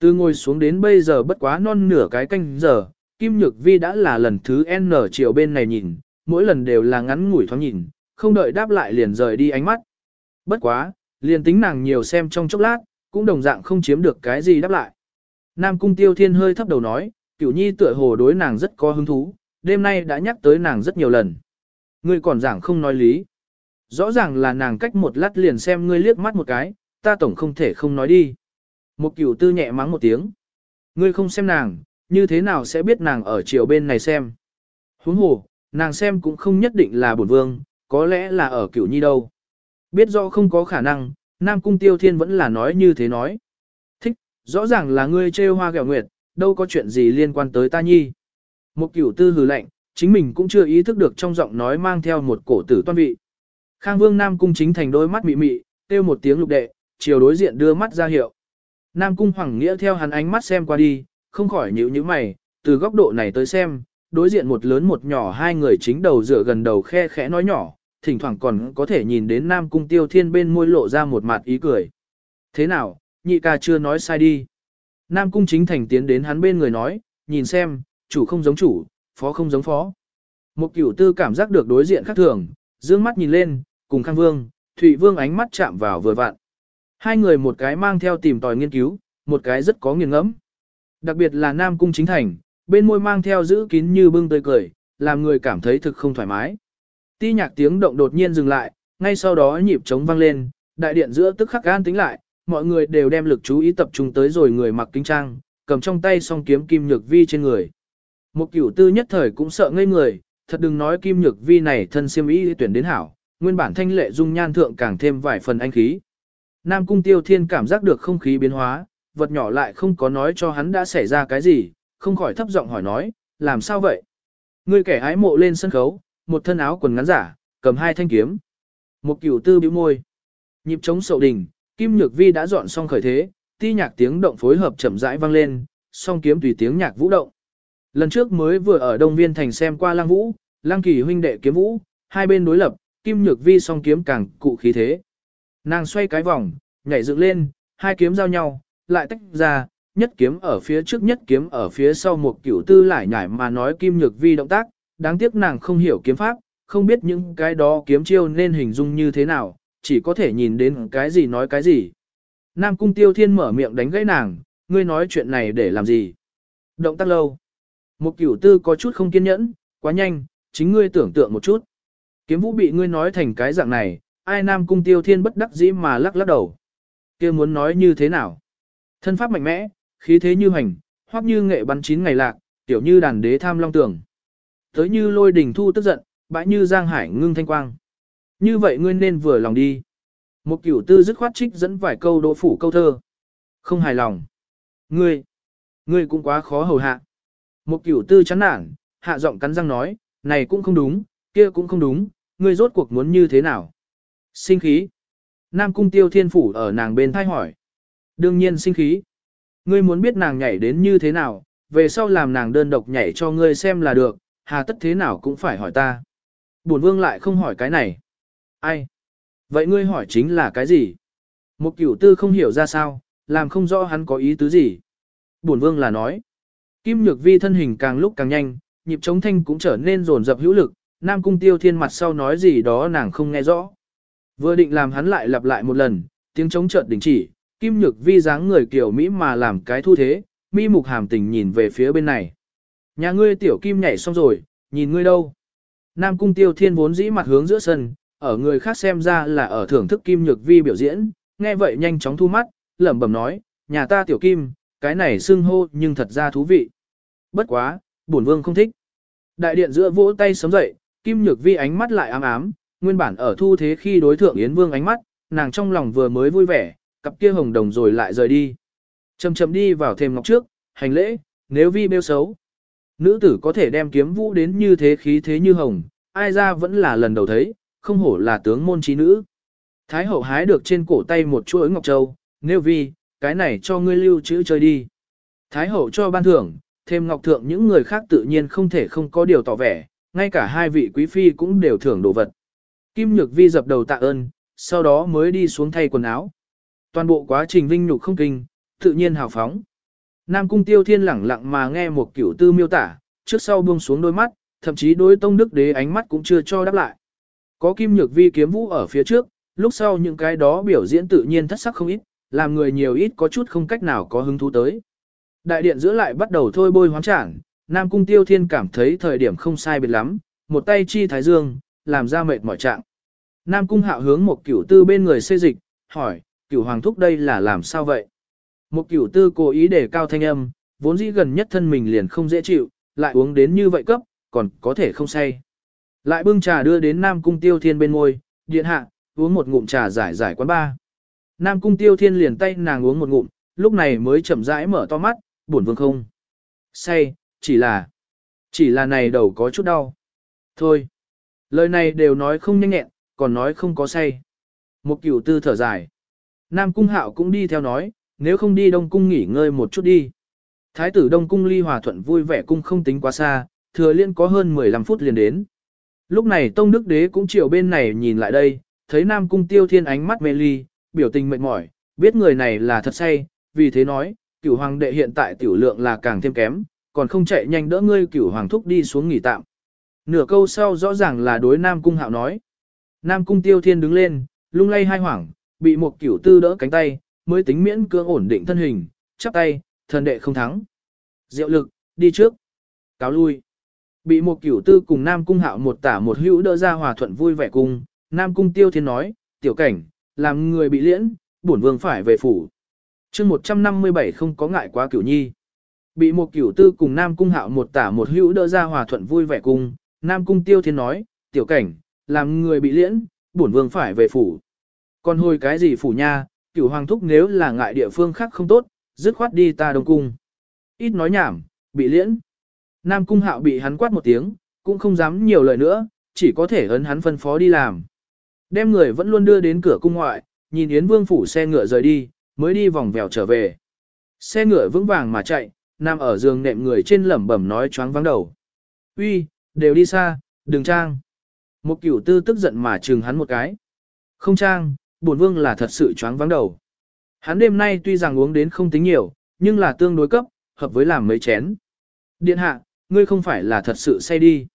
Từ ngồi xuống đến bây giờ bất quá non nửa cái canh giờ, Kim Nhược Vi đã là lần thứ N chiều bên này nhìn, mỗi lần đều là ngắn ngủi thoáng nhìn, không đợi đáp lại liền rời đi ánh mắt. Bất quá, liền tính nàng nhiều xem trong chốc lát, cũng đồng dạng không chiếm được cái gì đáp lại. Nam Cung Tiêu Thiên hơi thấp đầu nói, Cửu Nhi tựa hồ đối nàng rất có hứng thú, đêm nay đã nhắc tới nàng rất nhiều lần. Ngươi còn giảng không nói lý. Rõ ràng là nàng cách một lát liền xem ngươi liếc mắt một cái, ta tổng không thể không nói đi. Một cửu tư nhẹ mắng một tiếng. Ngươi không xem nàng, như thế nào sẽ biết nàng ở chiều bên này xem. Huống hồ, nàng xem cũng không nhất định là bổn vương, có lẽ là ở cửu nhi đâu. Biết rõ không có khả năng, Nam Cung Tiêu Thiên vẫn là nói như thế nói. Thích, rõ ràng là ngươi trêu hoa gẹo nguyệt, đâu có chuyện gì liên quan tới ta nhi. Một cửu tư hừ lạnh, chính mình cũng chưa ý thức được trong giọng nói mang theo một cổ tử toan vị. Khang Vương Nam Cung chính thành đôi mắt mị mị, kêu một tiếng lục đệ, chiều đối diện đưa mắt ra hiệu. Nam Cung Hoàng Nghĩa theo hắn ánh mắt xem qua đi, không khỏi nhíu nhíu mày, từ góc độ này tới xem, đối diện một lớn một nhỏ hai người chính đầu dựa gần đầu khe khẽ nói nhỏ, thỉnh thoảng còn có thể nhìn đến Nam Cung Tiêu Thiên bên môi lộ ra một mặt ý cười. Thế nào, nhị ca chưa nói sai đi. Nam Cung chính thành tiến đến hắn bên người nói, nhìn xem, chủ không giống chủ, phó không giống phó. Một cửu tư cảm giác được đối diện khác thường, dương mắt nhìn lên, cùng Khang Vương, Thụy Vương ánh mắt chạm vào vừa vặn. Hai người một cái mang theo tìm tòi nghiên cứu, một cái rất có nghiền ngẫm. Đặc biệt là Nam Cung chính thành, bên môi mang theo giữ kín như bưng tươi cười, làm người cảm thấy thực không thoải mái. Ti nhạc tiếng động đột nhiên dừng lại, ngay sau đó nhịp trống vang lên, đại điện giữa tức khắc gan tính lại, mọi người đều đem lực chú ý tập trung tới rồi người mặc kinh trang, cầm trong tay song kiếm kim nhược vi trên người. Một cửu tư nhất thời cũng sợ ngây người, thật đừng nói kim nhược vi này thân siêm ý tuyển đến hảo, nguyên bản thanh lệ dung nhan thượng càng thêm vài phần anh khí. Nam cung tiêu thiên cảm giác được không khí biến hóa, vật nhỏ lại không có nói cho hắn đã xảy ra cái gì, không khỏi thấp giọng hỏi nói, làm sao vậy? Người kẻ ái mộ lên sân khấu, một thân áo quần ngắn giả, cầm hai thanh kiếm. Một cửu tư bĩu môi. Nhịp chống sậu đình, Kim Nhược Vi đã dọn xong khởi thế, ti nhạc tiếng động phối hợp chậm rãi vang lên, song kiếm tùy tiếng nhạc vũ động. Lần trước mới vừa ở Đông Viên thành xem qua Lang Vũ, Lang Kỳ huynh đệ kiếm vũ, hai bên đối lập, Kim Nhược Vi song kiếm càng cụ khí thế. Nàng xoay cái vòng, nhảy dựng lên, hai kiếm giao nhau, lại tách ra, nhất kiếm ở phía trước nhất kiếm ở phía sau một cửu tư lại nhảy mà nói Kim Nhược Vi động tác, đáng tiếc nàng không hiểu kiếm pháp, không biết những cái đó kiếm chiêu nên hình dung như thế nào, chỉ có thể nhìn đến cái gì nói cái gì. Nam Cung Tiêu Thiên mở miệng đánh gãy nàng, ngươi nói chuyện này để làm gì? Động tác lâu. Một cửu tư có chút không kiên nhẫn, quá nhanh, chính ngươi tưởng tượng một chút. Kiếm vũ bị ngươi nói thành cái dạng này, ai Nam Cung Tiêu Thiên bất đắc dĩ mà lắc lắc đầu. kia muốn nói như thế nào? Thân pháp mạnh mẽ, khí thế như hành, hoặc như nghệ bắn chín ngày lạc, tiểu như đàn đế tham long tưởng. Tới như lôi đỉnh thu tức giận, bãi như giang hải ngưng thanh quang. Như vậy ngươi nên vừa lòng đi. Một cửu tư dứt khoát trích dẫn vài câu đỗ phủ câu thơ. Không hài lòng. Ngươi, ngươi cũng quá khó hầu hạ. Một cửu tư chán nản, hạ giọng cắn răng nói, này cũng không đúng, kia cũng không đúng, ngươi rốt cuộc muốn như thế nào. Sinh khí. Nam cung tiêu thiên phủ ở nàng bên thay hỏi. Đương nhiên sinh khí. Ngươi muốn biết nàng nhảy đến như thế nào, về sau làm nàng đơn độc nhảy cho ngươi xem là được, hà tất thế nào cũng phải hỏi ta. Bổn vương lại không hỏi cái này. Ai? Vậy ngươi hỏi chính là cái gì? Một cửu tư không hiểu ra sao, làm không rõ hắn có ý tứ gì. Bổn vương là nói. Kim Nhược Vi thân hình càng lúc càng nhanh, nhịp chống thanh cũng trở nên rồn rập hữu lực, Nam Cung Tiêu Thiên mặt sau nói gì đó nàng không nghe rõ. Vừa định làm hắn lại lặp lại một lần, tiếng chống chợt đình chỉ, Kim Nhược Vi dáng người kiểu Mỹ mà làm cái thu thế, mi mục hàm tình nhìn về phía bên này. Nhà ngươi tiểu Kim nhảy xong rồi, nhìn ngươi đâu? Nam Cung Tiêu Thiên vốn dĩ mặt hướng giữa sân, ở người khác xem ra là ở thưởng thức Kim Nhược Vi biểu diễn, nghe vậy nhanh chóng thu mắt, lẩm bẩm nói, nhà ta tiểu Kim, cái này xưng hô nhưng thật ra thú vị. Bất quá, bổn vương không thích. Đại điện giữa vỗ tay sớm dậy, Kim Nhược Vi ánh mắt lại ám ám, nguyên bản ở thu thế khi đối thượng Yến Vương ánh mắt, nàng trong lòng vừa mới vui vẻ, cặp kia hồng đồng rồi lại rời đi. Chầm chầm đi vào thềm ngọc trước, hành lễ, nếu Vi bêu xấu. Nữ tử có thể đem kiếm vũ đến như thế khí thế như hồng, ai ra vẫn là lần đầu thấy, không hổ là tướng môn trí nữ. Thái hậu hái được trên cổ tay một chuỗi ngọc châu, nếu Vi, cái này cho ngươi lưu trữ chơi đi. Thái hậu cho ban thưởng, thêm ngọc thượng những người khác tự nhiên không thể không có điều tỏ vẻ, ngay cả hai vị quý phi cũng đều thưởng đồ vật. Kim Nhược Vi dập đầu tạ ơn, sau đó mới đi xuống thay quần áo. Toàn bộ quá trình vinh nhục không kinh, tự nhiên hào phóng. Nam Cung Tiêu Thiên lẳng lặng mà nghe một kiểu tư miêu tả, trước sau buông xuống đôi mắt, thậm chí đối tông đức đế ánh mắt cũng chưa cho đáp lại. Có Kim Nhược Vi kiếm vũ ở phía trước, lúc sau những cái đó biểu diễn tự nhiên thất sắc không ít, làm người nhiều ít có chút không cách nào có hứng thú tới. Đại điện giữa lại bắt đầu thôi bôi hoán trảng, Nam Cung Tiêu Thiên cảm thấy thời điểm không sai biệt lắm, một tay chi thái dương, làm ra mệt mỏi trạng. Nam Cung Hạo hướng một cửu tư bên người xê dịch, hỏi, cửu hoàng thúc đây là làm sao vậy? Một cửu tư cố ý để cao thanh âm, vốn dĩ gần nhất thân mình liền không dễ chịu, lại uống đến như vậy cấp, còn có thể không say. Lại bưng trà đưa đến Nam Cung Tiêu Thiên bên ngôi, điện hạ, uống một ngụm trà giải giải quán ba. Nam Cung Tiêu Thiên liền tay nàng uống một ngụm, lúc này mới chậm rãi mở to mắt, buồn vương không. Say, chỉ là, chỉ là này đầu có chút đau. Thôi, lời này đều nói không nhanh nhẹn, còn nói không có say. Một cửu tư thở dài. Nam Cung Hạo cũng đi theo nói, nếu không đi Đông Cung nghỉ ngơi một chút đi. Thái tử Đông Cung ly hòa thuận vui vẻ cung không tính quá xa, thừa liên có hơn 15 phút liền đến. Lúc này Tông Đức Đế cũng chiều bên này nhìn lại đây, thấy Nam Cung Tiêu Thiên ánh mắt mê ly, biểu tình mệt mỏi, biết người này là thật say, vì thế nói, cửu hoàng đệ hiện tại tiểu lượng là càng thêm kém, còn không chạy nhanh đỡ ngươi cửu hoàng thúc đi xuống nghỉ tạm. Nửa câu sau rõ ràng là đối Nam Cung Hạo nói. Nam Cung Tiêu Thiên đứng lên, lung lay hai hoảng, bị một cửu tư đỡ cánh tay, mới tính miễn cưỡng ổn định thân hình, chắp tay, thần đệ không thắng. Diệu lực, đi trước. Cáo lui. Bị một cửu tư cùng Nam Cung Hạo một tả một hữu đỡ ra hòa thuận vui vẻ cùng, Nam Cung Tiêu Thiên nói, tiểu cảnh, làm người bị liễn, bổn vương phải về phủ chương 157 không có ngại quá cửu nhi. Bị một cửu tư cùng Nam Cung Hạo một tả một hữu đỡ ra hòa thuận vui vẻ cùng, Nam Cung Tiêu Thiên nói, tiểu cảnh, làm người bị liễn, bổn vương phải về phủ. Còn hồi cái gì phủ nha, cửu hoàng thúc nếu là ngại địa phương khác không tốt, dứt khoát đi ta đông cung. Ít nói nhảm, bị liễn. Nam Cung Hạo bị hắn quát một tiếng, cũng không dám nhiều lời nữa, chỉ có thể ấn hắn phân phó đi làm. Đem người vẫn luôn đưa đến cửa cung ngoại, nhìn Yến Vương phủ xe ngựa rời đi, mới đi vòng vèo trở về. Xe ngựa vững vàng mà chạy, nằm ở giường nệm người trên lẩm bẩm nói choáng vắng đầu. Uy, đều đi xa, đừng trang. Một cửu tư tức giận mà trừng hắn một cái. Không trang, bổn vương là thật sự choáng vắng đầu. Hắn đêm nay tuy rằng uống đến không tính nhiều, nhưng là tương đối cấp, hợp với làm mấy chén. Điện hạ, ngươi không phải là thật sự say đi.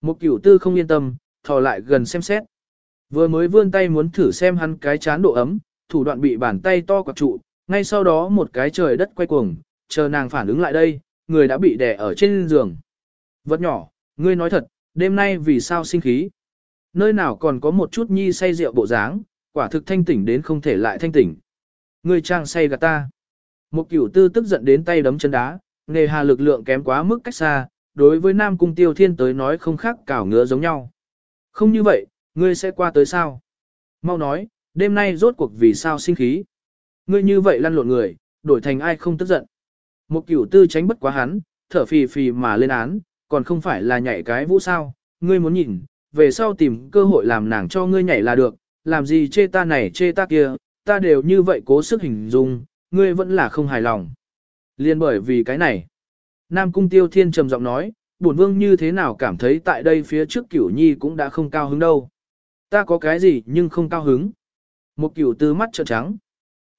Một cửu tư không yên tâm, thò lại gần xem xét. Vừa mới vươn tay muốn thử xem hắn cái chán độ ấm, thủ đoạn bị bàn tay to quạt trụ, ngay sau đó một cái trời đất quay cuồng, chờ nàng phản ứng lại đây, người đã bị đè ở trên giường. Vật nhỏ, ngươi nói thật, đêm nay vì sao sinh khí? Nơi nào còn có một chút nhi say rượu bộ dáng, quả thực thanh tỉnh đến không thể lại thanh tỉnh. Ngươi trang say gạt ta. Một cửu tư tức giận đến tay đấm chân đá, nghề hà lực lượng kém quá mức cách xa, đối với Nam Cung Tiêu Thiên tới nói không khác cảo ngứa giống nhau. Không như vậy, ngươi sẽ qua tới sao? Mau nói, đêm nay rốt cuộc vì sao sinh khí? Ngươi như vậy lăn lộn người, đổi thành ai không tức giận? Một cửu tư tránh bất quá hắn, thở phì phì mà lên án, còn không phải là nhảy cái vũ sao? Ngươi muốn nhìn, về sau tìm cơ hội làm nàng cho ngươi nhảy là được, làm gì chê ta này chê ta kia, ta đều như vậy cố sức hình dung, ngươi vẫn là không hài lòng. Liên bởi vì cái này, Nam Cung Tiêu Thiên trầm giọng nói, bổn vương như thế nào cảm thấy tại đây phía trước cửu nhi cũng đã không cao hứng đâu. Ta có cái gì nhưng không cao hứng. Một cửu tư mắt trợn trắng.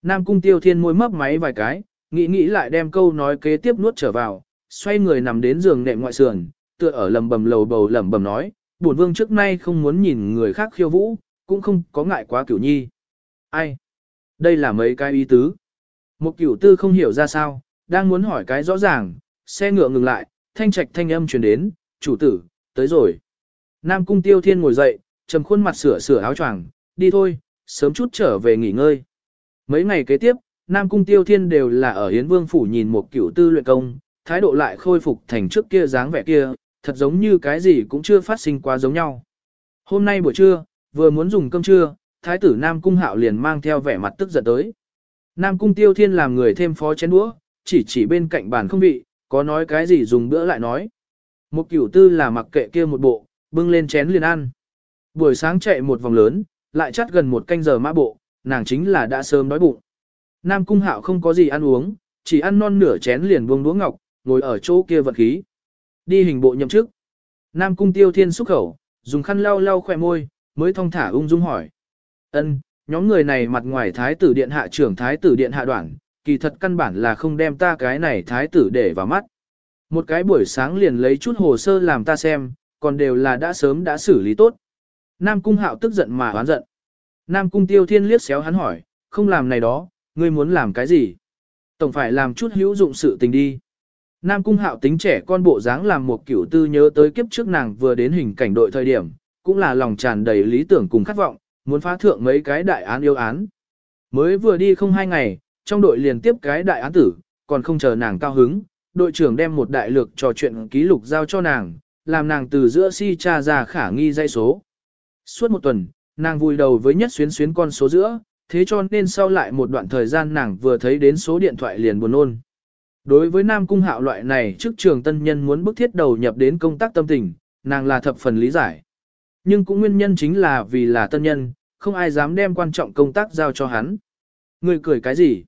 Nam Cung Tiêu Thiên môi mấp máy vài cái, nghĩ nghĩ lại đem câu nói kế tiếp nuốt trở vào, xoay người nằm đến giường nệm ngoại sườn, tựa ở lầm bầm lầu bầu lầm bầm nói, bổn vương trước nay không muốn nhìn người khác khiêu vũ, cũng không có ngại quá cửu nhi. Ai? Đây là mấy cái ý tứ. Một cửu tư không hiểu ra sao, đang muốn hỏi cái rõ ràng, xe ngựa ngừng lại, thanh trạch thanh âm truyền đến, chủ tử, tới rồi. Nam cung tiêu thiên ngồi dậy, trầm khuôn mặt sửa sửa áo choàng, đi thôi, sớm chút trở về nghỉ ngơi. Mấy ngày kế tiếp, Nam cung tiêu thiên đều là ở Yến Vương Phủ nhìn một cửu tư luyện công, thái độ lại khôi phục thành trước kia dáng vẻ kia, thật giống như cái gì cũng chưa phát sinh quá giống nhau. Hôm nay buổi trưa, vừa muốn dùng cơm trưa, thái tử Nam Cung Hạo liền mang theo vẻ mặt tức giận tới. Nam Cung Tiêu Thiên làm người thêm phó chén đũa, chỉ chỉ bên cạnh bàn không vị, có nói cái gì dùng bữa lại nói. Một cửu tư là mặc kệ kia một bộ, bưng lên chén liền ăn. Buổi sáng chạy một vòng lớn, lại chắt gần một canh giờ mã bộ, nàng chính là đã sớm đói bụng. Nam Cung Hạo không có gì ăn uống, chỉ ăn non nửa chén liền buông đũa ngọc, ngồi ở chỗ kia vật khí. Đi hình bộ nhậm chức. Nam cung tiêu thiên xúc khẩu, dùng khăn lau lau khỏe môi, mới thong thả ung dung hỏi. ân nhóm người này mặt ngoài thái tử điện hạ trưởng thái tử điện hạ đoạn, kỳ thật căn bản là không đem ta cái này thái tử để vào mắt. Một cái buổi sáng liền lấy chút hồ sơ làm ta xem, còn đều là đã sớm đã xử lý tốt. Nam cung hạo tức giận mà oán giận. Nam cung tiêu thiên liếc xéo hắn hỏi, không làm này đó, ngươi muốn làm cái gì? Tổng phải làm chút hữu dụng sự tình đi. Nam cung hạo tính trẻ con bộ dáng làm một kiểu tư nhớ tới kiếp trước nàng vừa đến hình cảnh đội thời điểm, cũng là lòng tràn đầy lý tưởng cùng khát vọng, muốn phá thượng mấy cái đại án yêu án. Mới vừa đi không hai ngày, trong đội liền tiếp cái đại án tử, còn không chờ nàng cao hứng, đội trưởng đem một đại lược trò chuyện ký lục giao cho nàng, làm nàng từ giữa si tra ra khả nghi dây số. Suốt một tuần, nàng vui đầu với nhất xuyến xuyến con số giữa, thế cho nên sau lại một đoạn thời gian nàng vừa thấy đến số điện thoại liền buồn ôn. Đối với Nam Cung Hạo loại này trước trường tân nhân muốn bức thiết đầu nhập đến công tác tâm tình, nàng là thập phần lý giải. Nhưng cũng nguyên nhân chính là vì là tân nhân, không ai dám đem quan trọng công tác giao cho hắn. Người cười cái gì?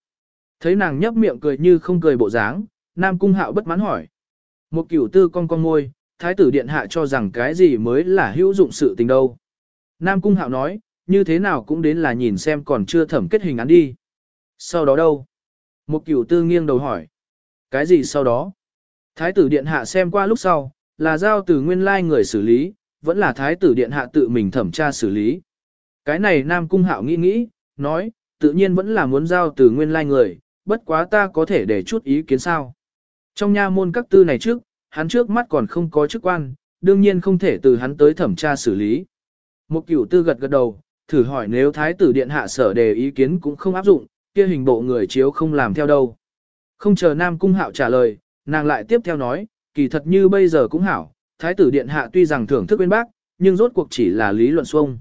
Thấy nàng nhấp miệng cười như không cười bộ dáng, Nam Cung Hạo bất mãn hỏi. Một cửu tư con con môi, thái tử điện hạ cho rằng cái gì mới là hữu dụng sự tình đâu. Nam Cung Hạo nói, như thế nào cũng đến là nhìn xem còn chưa thẩm kết hình án đi. Sau đó đâu? Một cửu tư nghiêng đầu hỏi. Cái gì sau đó? Thái tử điện hạ xem qua lúc sau, là giao từ nguyên lai người xử lý, vẫn là thái tử điện hạ tự mình thẩm tra xử lý. Cái này Nam Cung Hạo nghĩ nghĩ, nói, tự nhiên vẫn là muốn giao từ nguyên lai người, bất quá ta có thể để chút ý kiến sao. Trong nha môn các tư này trước, hắn trước mắt còn không có chức quan, đương nhiên không thể từ hắn tới thẩm tra xử lý. Một cửu tư gật gật đầu, thử hỏi nếu thái tử điện hạ sở đề ý kiến cũng không áp dụng, kia hình bộ người chiếu không làm theo đâu. Không chờ Nam Cung Hạo trả lời, nàng lại tiếp theo nói, kỳ thật như bây giờ cũng hảo, thái tử điện hạ tuy rằng thưởng thức bên bác, nhưng rốt cuộc chỉ là lý luận xuông.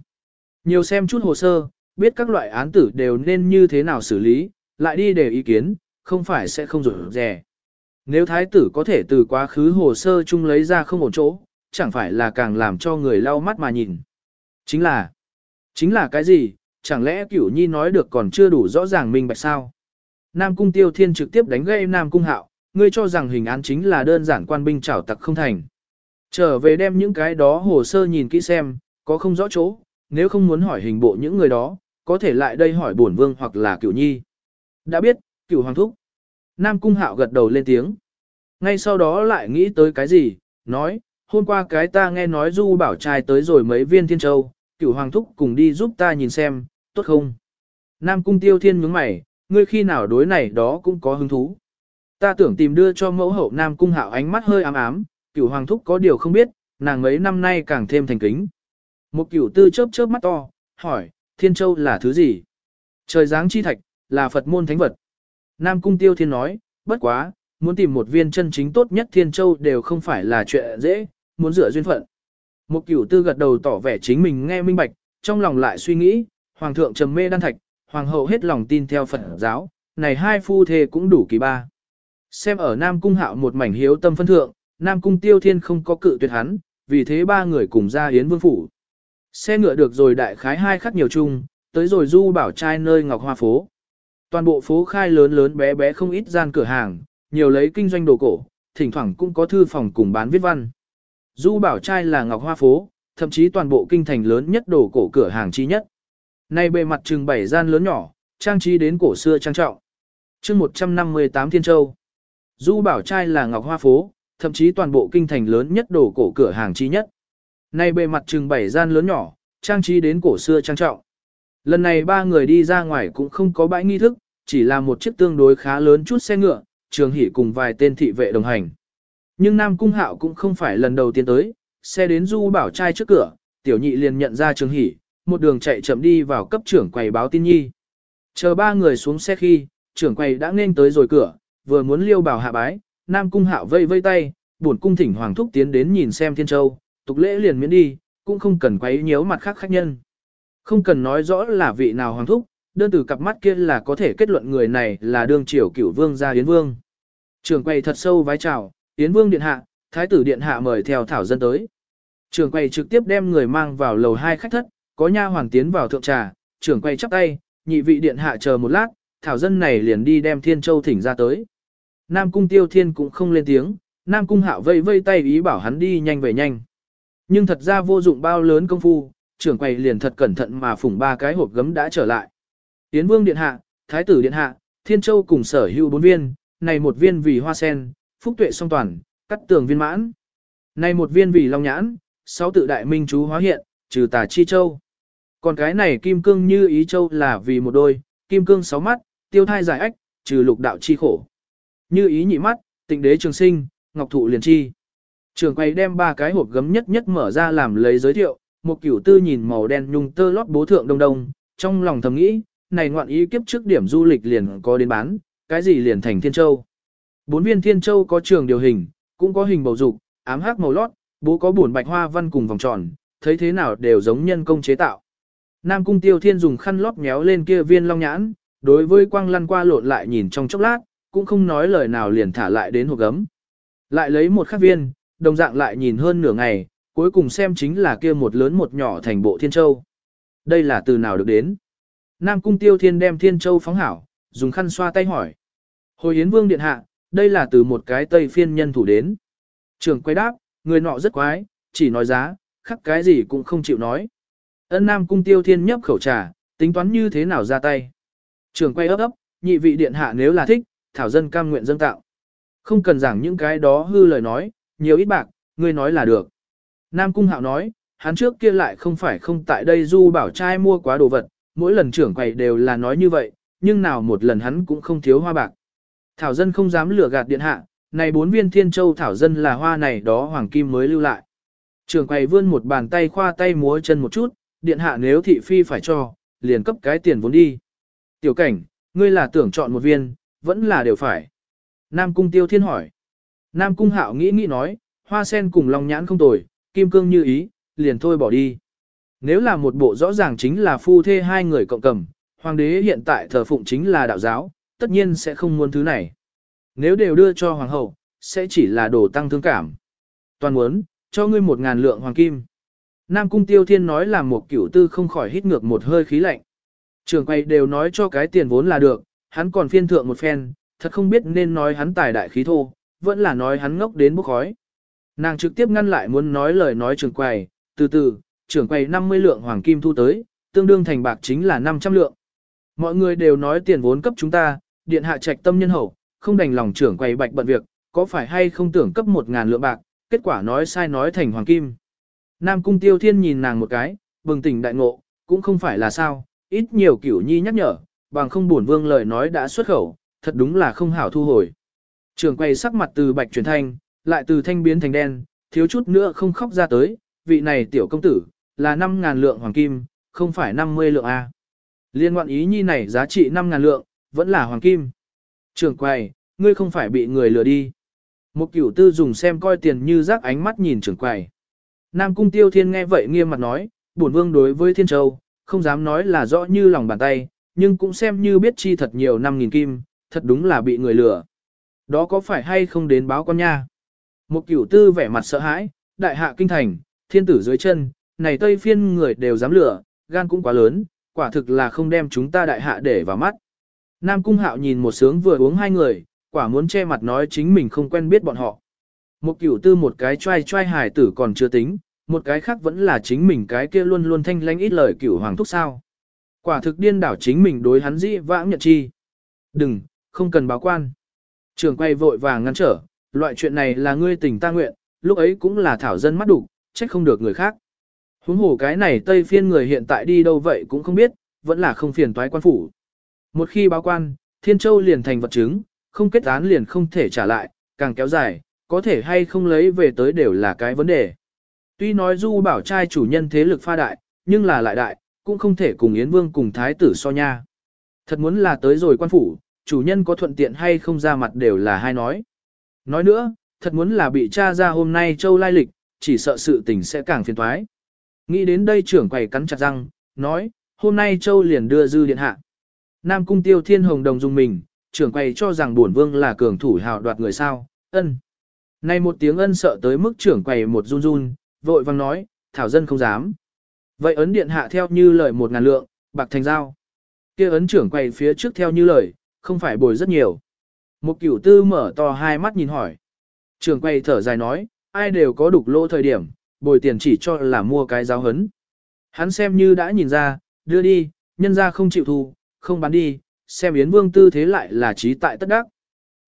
Nhiều xem chút hồ sơ, biết các loại án tử đều nên như thế nào xử lý, lại đi để ý kiến, không phải sẽ không rủi rẻ. Nếu thái tử có thể từ quá khứ hồ sơ chung lấy ra không ổn chỗ, chẳng phải là càng làm cho người lau mắt mà nhìn. Chính là, chính là cái gì, chẳng lẽ cửu nhi nói được còn chưa đủ rõ ràng minh bạch sao? Nam cung tiêu thiên trực tiếp đánh gây Nam cung hạo, ngươi cho rằng hình án chính là đơn giản quan binh trảo tặc không thành. Trở về đem những cái đó hồ sơ nhìn kỹ xem, có không rõ chỗ, nếu không muốn hỏi hình bộ những người đó, có thể lại đây hỏi bổn vương hoặc là cửu nhi. Đã biết, cửu hoàng thúc. Nam cung hạo gật đầu lên tiếng. Ngay sau đó lại nghĩ tới cái gì, nói, hôm qua cái ta nghe nói du bảo trai tới rồi mấy viên thiên châu, cửu hoàng thúc cùng đi giúp ta nhìn xem, tốt không? Nam cung tiêu thiên nhướng mày, ngươi khi nào đối này đó cũng có hứng thú. Ta tưởng tìm đưa cho mẫu hậu Nam cung hạo ánh mắt hơi ám ám, cửu hoàng thúc có điều không biết, nàng mấy năm nay càng thêm thành kính. Một cửu tư chớp chớp mắt to, hỏi, thiên châu là thứ gì? Trời giáng chi thạch, là Phật môn thánh vật. Nam cung tiêu thiên nói, bất quá, muốn tìm một viên chân chính tốt nhất thiên châu đều không phải là chuyện dễ, muốn rửa duyên phận. Một cửu tư gật đầu tỏ vẻ chính mình nghe minh bạch, trong lòng lại suy nghĩ, hoàng thượng trầm mê đan thạch, hoàng hậu hết lòng tin theo Phật giáo, này hai phu thê cũng đủ kỳ ba. Xem ở Nam cung hạo một mảnh hiếu tâm phân thượng, Nam cung tiêu thiên không có cự tuyệt hắn, vì thế ba người cùng ra hiến vương phủ. Xe ngựa được rồi đại khái hai khắc nhiều chung, tới rồi du bảo trai nơi ngọc hoa phố. Toàn bộ phố khai lớn lớn bé bé không ít gian cửa hàng, nhiều lấy kinh doanh đồ cổ, thỉnh thoảng cũng có thư phòng cùng bán viết văn. Du bảo trai là ngọc hoa phố, thậm chí toàn bộ kinh thành lớn nhất đồ cổ cửa hàng chi nhất. Nay bề mặt trừng bảy gian lớn nhỏ, trang trí đến cổ xưa trang trọng. chương 158 Thiên Châu. Du bảo trai là ngọc hoa phố, thậm chí toàn bộ kinh thành lớn nhất đồ cổ cửa hàng chi nhất. Nay bề mặt trừng bảy gian lớn nhỏ, trang trí đến cổ xưa trang trọng. Lần này ba người đi ra ngoài cũng không có bãi nghi thức, chỉ là một chiếc tương đối khá lớn chút xe ngựa, trường hỷ cùng vài tên thị vệ đồng hành. Nhưng Nam Cung Hạo cũng không phải lần đầu tiên tới, xe đến du bảo trai trước cửa, tiểu nhị liền nhận ra trường hỷ, một đường chạy chậm đi vào cấp trưởng quầy báo tin nhi. Chờ ba người xuống xe khi, trưởng quầy đã nên tới rồi cửa, vừa muốn liêu bảo hạ bái, Nam Cung Hạo vây vây tay, buồn cung thỉnh Hoàng Thúc tiến đến nhìn xem Thiên Châu, tục lễ liền miễn đi, cũng không cần quấy nhiễu mặt khác khách nhân. Không cần nói rõ là vị nào Hoàng Thúc, đơn từ cặp mắt kia là có thể kết luận người này là đương triều cửu vương gia Yến Vương. Trưởng quầy thật sâu vái chào, Yến Vương điện hạ, Thái tử điện hạ mời theo thảo dân tới. trường quầy trực tiếp đem người mang vào lầu hai khách thất, có nha hoàng tiến vào thượng trà, trưởng quầy chắp tay, nhị vị điện hạ chờ một lát, thảo dân này liền đi đem Thiên Châu thỉnh ra tới. Nam Cung Tiêu Thiên cũng không lên tiếng, Nam Cung Hạo vây vây tay ý bảo hắn đi nhanh về nhanh. Nhưng thật ra vô dụng bao lớn công phu, trưởng quầy liền thật cẩn thận mà phủng ba cái hộp gấm đã trở lại. Tiến Vương Điện Hạ, Thái tử Điện Hạ, Thiên Châu cùng sở hữu bốn viên, này một viên vì hoa sen, phúc tuệ song toàn, cắt tường viên mãn. Này một viên vì long nhãn, sáu tự đại minh chú hóa hiện, trừ tà chi châu. Còn cái này kim cương như ý châu là vì một đôi, kim cương sáu mắt, tiêu thai giải ách, trừ lục đạo chi khổ. Như ý nhị mắt, tịnh đế trường sinh, ngọc thụ liền chi. Trường quay đem ba cái hộp gấm nhất nhất mở ra làm lấy giới thiệu, một cửu tư nhìn màu đen nhung tơ lót bố thượng đông đông, trong lòng thầm nghĩ, này ngoạn ý kiếp trước điểm du lịch liền có đến bán, cái gì liền thành thiên châu. Bốn viên thiên châu có trường điều hình, cũng có hình bầu dục, ám hắc màu lót, bố có buồn bạch hoa văn cùng vòng tròn, thấy thế nào đều giống nhân công chế tạo. Nam cung tiêu thiên dùng khăn lót méo lên kia viên long nhãn, đối với quang lăn qua lộn lại nhìn trong chốc lát, cũng không nói lời nào liền thả lại đến hộp gấm. Lại lấy một khắc viên, đồng dạng lại nhìn hơn nửa ngày, cuối cùng xem chính là kia một lớn một nhỏ thành bộ thiên châu. Đây là từ nào được đến? Nam cung tiêu thiên đem thiên châu phóng hảo, dùng khăn xoa tay hỏi. Hồi Yến Vương Điện Hạ, đây là từ một cái tây phiên nhân thủ đến. Trường quay đáp, người nọ rất quái, chỉ nói giá, khắc cái gì cũng không chịu nói. Ân Nam cung tiêu thiên nhấp khẩu trà, tính toán như thế nào ra tay. Trường quay ấp ấp, nhị vị điện hạ nếu là thích, thảo dân cam nguyện dâng tạo. Không cần giảng những cái đó hư lời nói, nhiều ít bạc, ngươi nói là được. Nam cung hạo nói, hắn trước kia lại không phải không tại đây du bảo trai mua quá đồ vật, mỗi lần trưởng quầy đều là nói như vậy, nhưng nào một lần hắn cũng không thiếu hoa bạc. Thảo dân không dám lừa gạt điện hạ, này bốn viên thiên châu thảo dân là hoa này đó hoàng kim mới lưu lại. Trường quầy vươn một bàn tay khoa tay múa chân một chút, điện hạ nếu thị phi phải cho, liền cấp cái tiền vốn đi. Tiểu cảnh, ngươi là tưởng chọn một viên, vẫn là đều phải. Nam cung tiêu thiên hỏi. Nam cung hạo nghĩ nghĩ nói, hoa sen cùng long nhãn không tồi, kim cương như ý, liền thôi bỏ đi. Nếu là một bộ rõ ràng chính là phu thê hai người cộng cầm, hoàng đế hiện tại thờ phụng chính là đạo giáo, tất nhiên sẽ không muốn thứ này. Nếu đều đưa cho hoàng hậu, sẽ chỉ là đồ tăng thương cảm. Toàn muốn, cho ngươi một ngàn lượng hoàng kim. Nam cung tiêu thiên nói là một cửu tư không khỏi hít ngược một hơi khí lạnh. Trường quay đều nói cho cái tiền vốn là được, hắn còn phiên thượng một phen, thật không biết nên nói hắn tài đại khí thô, vẫn là nói hắn ngốc đến bốc khói. Nàng trực tiếp ngăn lại muốn nói lời nói trường quầy, từ từ, trưởng quầy 50 lượng hoàng kim thu tới, tương đương thành bạc chính là 500 lượng. Mọi người đều nói tiền vốn cấp chúng ta, điện hạ trạch tâm nhân hậu, không đành lòng trưởng quầy bạch bận việc, có phải hay không tưởng cấp một ngàn lượng bạc, kết quả nói sai nói thành hoàng kim. Nam cung tiêu thiên nhìn nàng một cái, bừng tỉnh đại ngộ, cũng không phải là sao, ít nhiều kiểu nhi nhắc nhở, bằng không buồn vương lời nói đã xuất khẩu, thật đúng là không hảo thu hồi. Trường quay sắc mặt từ bạch chuyển thanh, lại từ thanh biến thành đen, thiếu chút nữa không khóc ra tới, vị này tiểu công tử, là 5.000 lượng hoàng kim, không phải 50 lượng A. Liên ngoạn ý nhi này giá trị 5.000 lượng, vẫn là hoàng kim. Trường quầy, ngươi không phải bị người lừa đi. Một cửu tư dùng xem coi tiền như rác ánh mắt nhìn trưởng quầy. Nam cung tiêu thiên nghe vậy nghiêm mặt nói, bổn vương đối với thiên châu, không dám nói là rõ như lòng bàn tay, nhưng cũng xem như biết chi thật nhiều năm nghìn kim, thật đúng là bị người lừa. Đó có phải hay không đến báo con nha? Một cửu tư vẻ mặt sợ hãi, đại hạ kinh thành, thiên tử dưới chân, này tây phiên người đều dám lừa, gan cũng quá lớn, quả thực là không đem chúng ta đại hạ để vào mắt. Nam cung hạo nhìn một sướng vừa uống hai người, quả muốn che mặt nói chính mình không quen biết bọn họ. Một cửu tư một cái trai trai hài tử còn chưa tính, một cái khác vẫn là chính mình cái kia luôn luôn thanh lãnh ít lời cửu hoàng thúc sao. Quả thực điên đảo chính mình đối hắn dĩ vãng nhận chi. Đừng, không cần báo quan. Trường quay vội vàng ngăn trở, loại chuyện này là ngươi tình ta nguyện, lúc ấy cũng là thảo dân mắt đủ, trách không được người khác. Huống hồ cái này tây phiên người hiện tại đi đâu vậy cũng không biết, vẫn là không phiền toái quan phủ. Một khi báo quan, Thiên Châu liền thành vật chứng, không kết án liền không thể trả lại, càng kéo dài, có thể hay không lấy về tới đều là cái vấn đề. Tuy nói du bảo trai chủ nhân thế lực pha đại, nhưng là lại đại, cũng không thể cùng Yến Vương cùng Thái tử so nha. Thật muốn là tới rồi quan phủ, chủ nhân có thuận tiện hay không ra mặt đều là hai nói. Nói nữa, thật muốn là bị tra ra hôm nay châu lai lịch, chỉ sợ sự tình sẽ càng phiền toái. Nghĩ đến đây trưởng quầy cắn chặt răng, nói, hôm nay châu liền đưa dư điện hạ. Nam cung tiêu thiên hồng đồng dùng mình, trưởng quầy cho rằng bổn vương là cường thủ hào đoạt người sao, ân. Này một tiếng ân sợ tới mức trưởng quầy một run run, vội vang nói, thảo dân không dám. Vậy ấn điện hạ theo như lời một ngàn lượng, bạc thành giao. kia ấn trưởng quầy phía trước theo như lời, không phải bồi rất nhiều. Một cửu tư mở to hai mắt nhìn hỏi. trưởng quầy thở dài nói, ai đều có đục lỗ thời điểm, bồi tiền chỉ cho là mua cái giáo hấn. Hắn xem như đã nhìn ra, đưa đi, nhân ra không chịu thu, không bán đi, xem Yến Vương tư thế lại là trí tại tất đắc.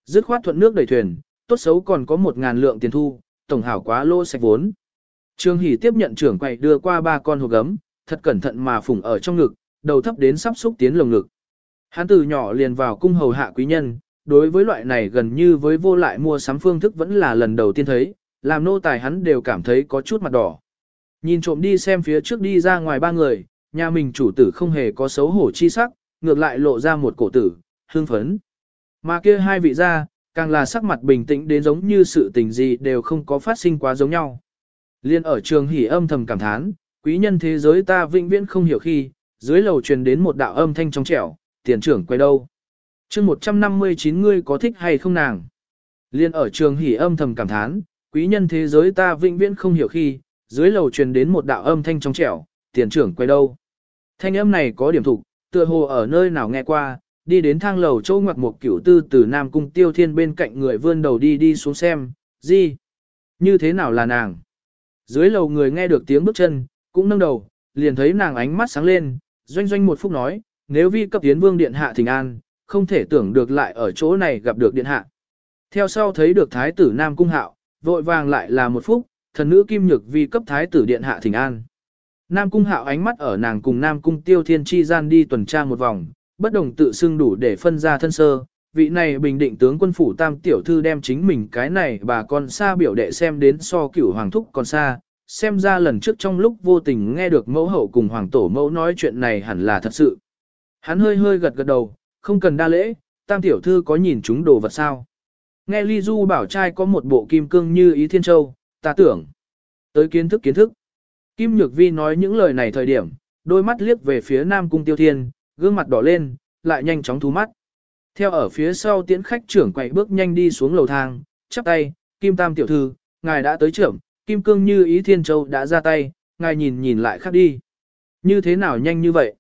Dứt khoát thuận nước đẩy thuyền, tốt xấu còn có một ngàn lượng tiền thu, tổng hảo quá lô sạch vốn. Trương Hỷ tiếp nhận trưởng quầy đưa qua ba con hộp gấm, thật cẩn thận mà phủng ở trong ngực, đầu thấp đến sắp xúc tiến lồng ngực. Hắn từ nhỏ liền vào cung hầu hạ quý nhân, đối với loại này gần như với vô lại mua sắm phương thức vẫn là lần đầu tiên thấy, làm nô tài hắn đều cảm thấy có chút mặt đỏ. Nhìn trộm đi xem phía trước đi ra ngoài ba người, nhà mình chủ tử không hề có xấu hổ chi sắc, ngược lại lộ ra một cổ tử, hương phấn. Mà kia hai vị ra, càng là sắc mặt bình tĩnh đến giống như sự tình gì đều không có phát sinh quá giống nhau. Liên ở trường hỉ âm thầm cảm thán, quý nhân thế giới ta vĩnh viễn không hiểu khi, dưới lầu truyền đến một đạo âm thanh trong trẻo, tiền trưởng quay đâu. chương 159 ngươi có thích hay không nàng? Liên ở trường hỉ âm thầm cảm thán, quý nhân thế giới ta vĩnh viễn không hiểu khi, dưới lầu truyền đến một đạo âm thanh trong trẻo, tiền trưởng quay đâu. Thanh âm này có điểm thục, tựa hồ ở nơi nào nghe qua, đi đến thang lầu châu ngoặc một cửu tư từ Nam Cung Tiêu Thiên bên cạnh người vươn đầu đi đi xuống xem, gì? Như thế nào là nàng? Dưới lầu người nghe được tiếng bước chân, cũng nâng đầu, liền thấy nàng ánh mắt sáng lên, doanh doanh một phút nói, nếu vi cấp tiến vương điện hạ thỉnh an, không thể tưởng được lại ở chỗ này gặp được điện hạ. Theo sau thấy được thái tử Nam Cung Hạo, vội vàng lại là một phút, thần nữ kim nhược vi cấp thái tử điện hạ thỉnh an. Nam Cung Hạo ánh mắt ở nàng cùng Nam Cung Tiêu Thiên chi gian đi tuần tra một vòng, bất đồng tự xưng đủ để phân ra thân sơ. Vị này bình định tướng quân phủ tam tiểu thư đem chính mình cái này bà con xa biểu đệ xem đến so cửu hoàng thúc còn xa, xem ra lần trước trong lúc vô tình nghe được mẫu hậu cùng hoàng tổ mẫu nói chuyện này hẳn là thật sự. Hắn hơi hơi gật gật đầu, không cần đa lễ, tam tiểu thư có nhìn chúng đồ vật sao. Nghe Ly Du bảo trai có một bộ kim cương như ý thiên châu, ta tưởng. Tới kiến thức kiến thức. Kim Nhược Vi nói những lời này thời điểm, đôi mắt liếc về phía Nam Cung Tiêu Thiên, gương mặt đỏ lên, lại nhanh chóng thú mắt. Theo ở phía sau tiễn khách trưởng quậy bước nhanh đi xuống lầu thang, chắp tay, Kim Tam tiểu thư, ngài đã tới trưởng, Kim Cương như ý Thiên Châu đã ra tay, ngài nhìn nhìn lại khác đi. Như thế nào nhanh như vậy?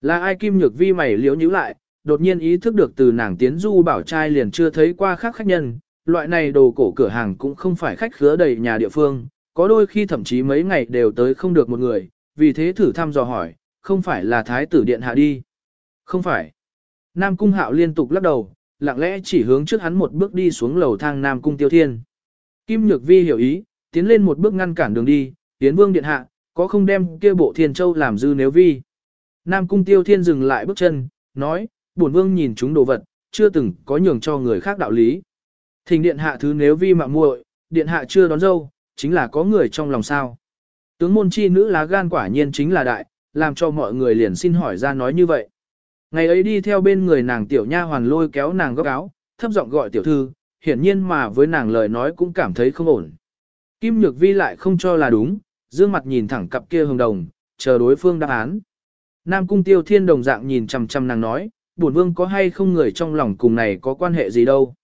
Là ai Kim Nhược Vi mày liếu nhíu lại, đột nhiên ý thức được từ nàng tiến du bảo trai liền chưa thấy qua khác khách nhân, loại này đồ cổ cửa hàng cũng không phải khách khứa đầy nhà địa phương, có đôi khi thậm chí mấy ngày đều tới không được một người, vì thế thử thăm dò hỏi, không phải là thái tử điện hạ đi. Không phải. Nam cung hạo liên tục lắc đầu, lặng lẽ chỉ hướng trước hắn một bước đi xuống lầu thang Nam cung tiêu thiên. Kim Nhược Vi hiểu ý, tiến lên một bước ngăn cản đường đi, tiến vương điện hạ, có không đem kia bộ thiên châu làm dư nếu vi. Nam cung tiêu thiên dừng lại bước chân, nói, bổn vương nhìn chúng đồ vật, chưa từng có nhường cho người khác đạo lý. Thình điện hạ thứ nếu vi mạng muội, điện hạ chưa đón dâu, chính là có người trong lòng sao. Tướng môn chi nữ lá gan quả nhiên chính là đại, làm cho mọi người liền xin hỏi ra nói như vậy. Ngày ấy đi theo bên người nàng tiểu nha hoàn lôi kéo nàng góc áo, thấp giọng gọi tiểu thư, hiển nhiên mà với nàng lời nói cũng cảm thấy không ổn. Kim Nhược Vi lại không cho là đúng, dương mặt nhìn thẳng cặp kia hồng đồng, chờ đối phương đáp án. Nam cung tiêu thiên đồng dạng nhìn chằm chằm nàng nói, bổn vương có hay không người trong lòng cùng này có quan hệ gì đâu.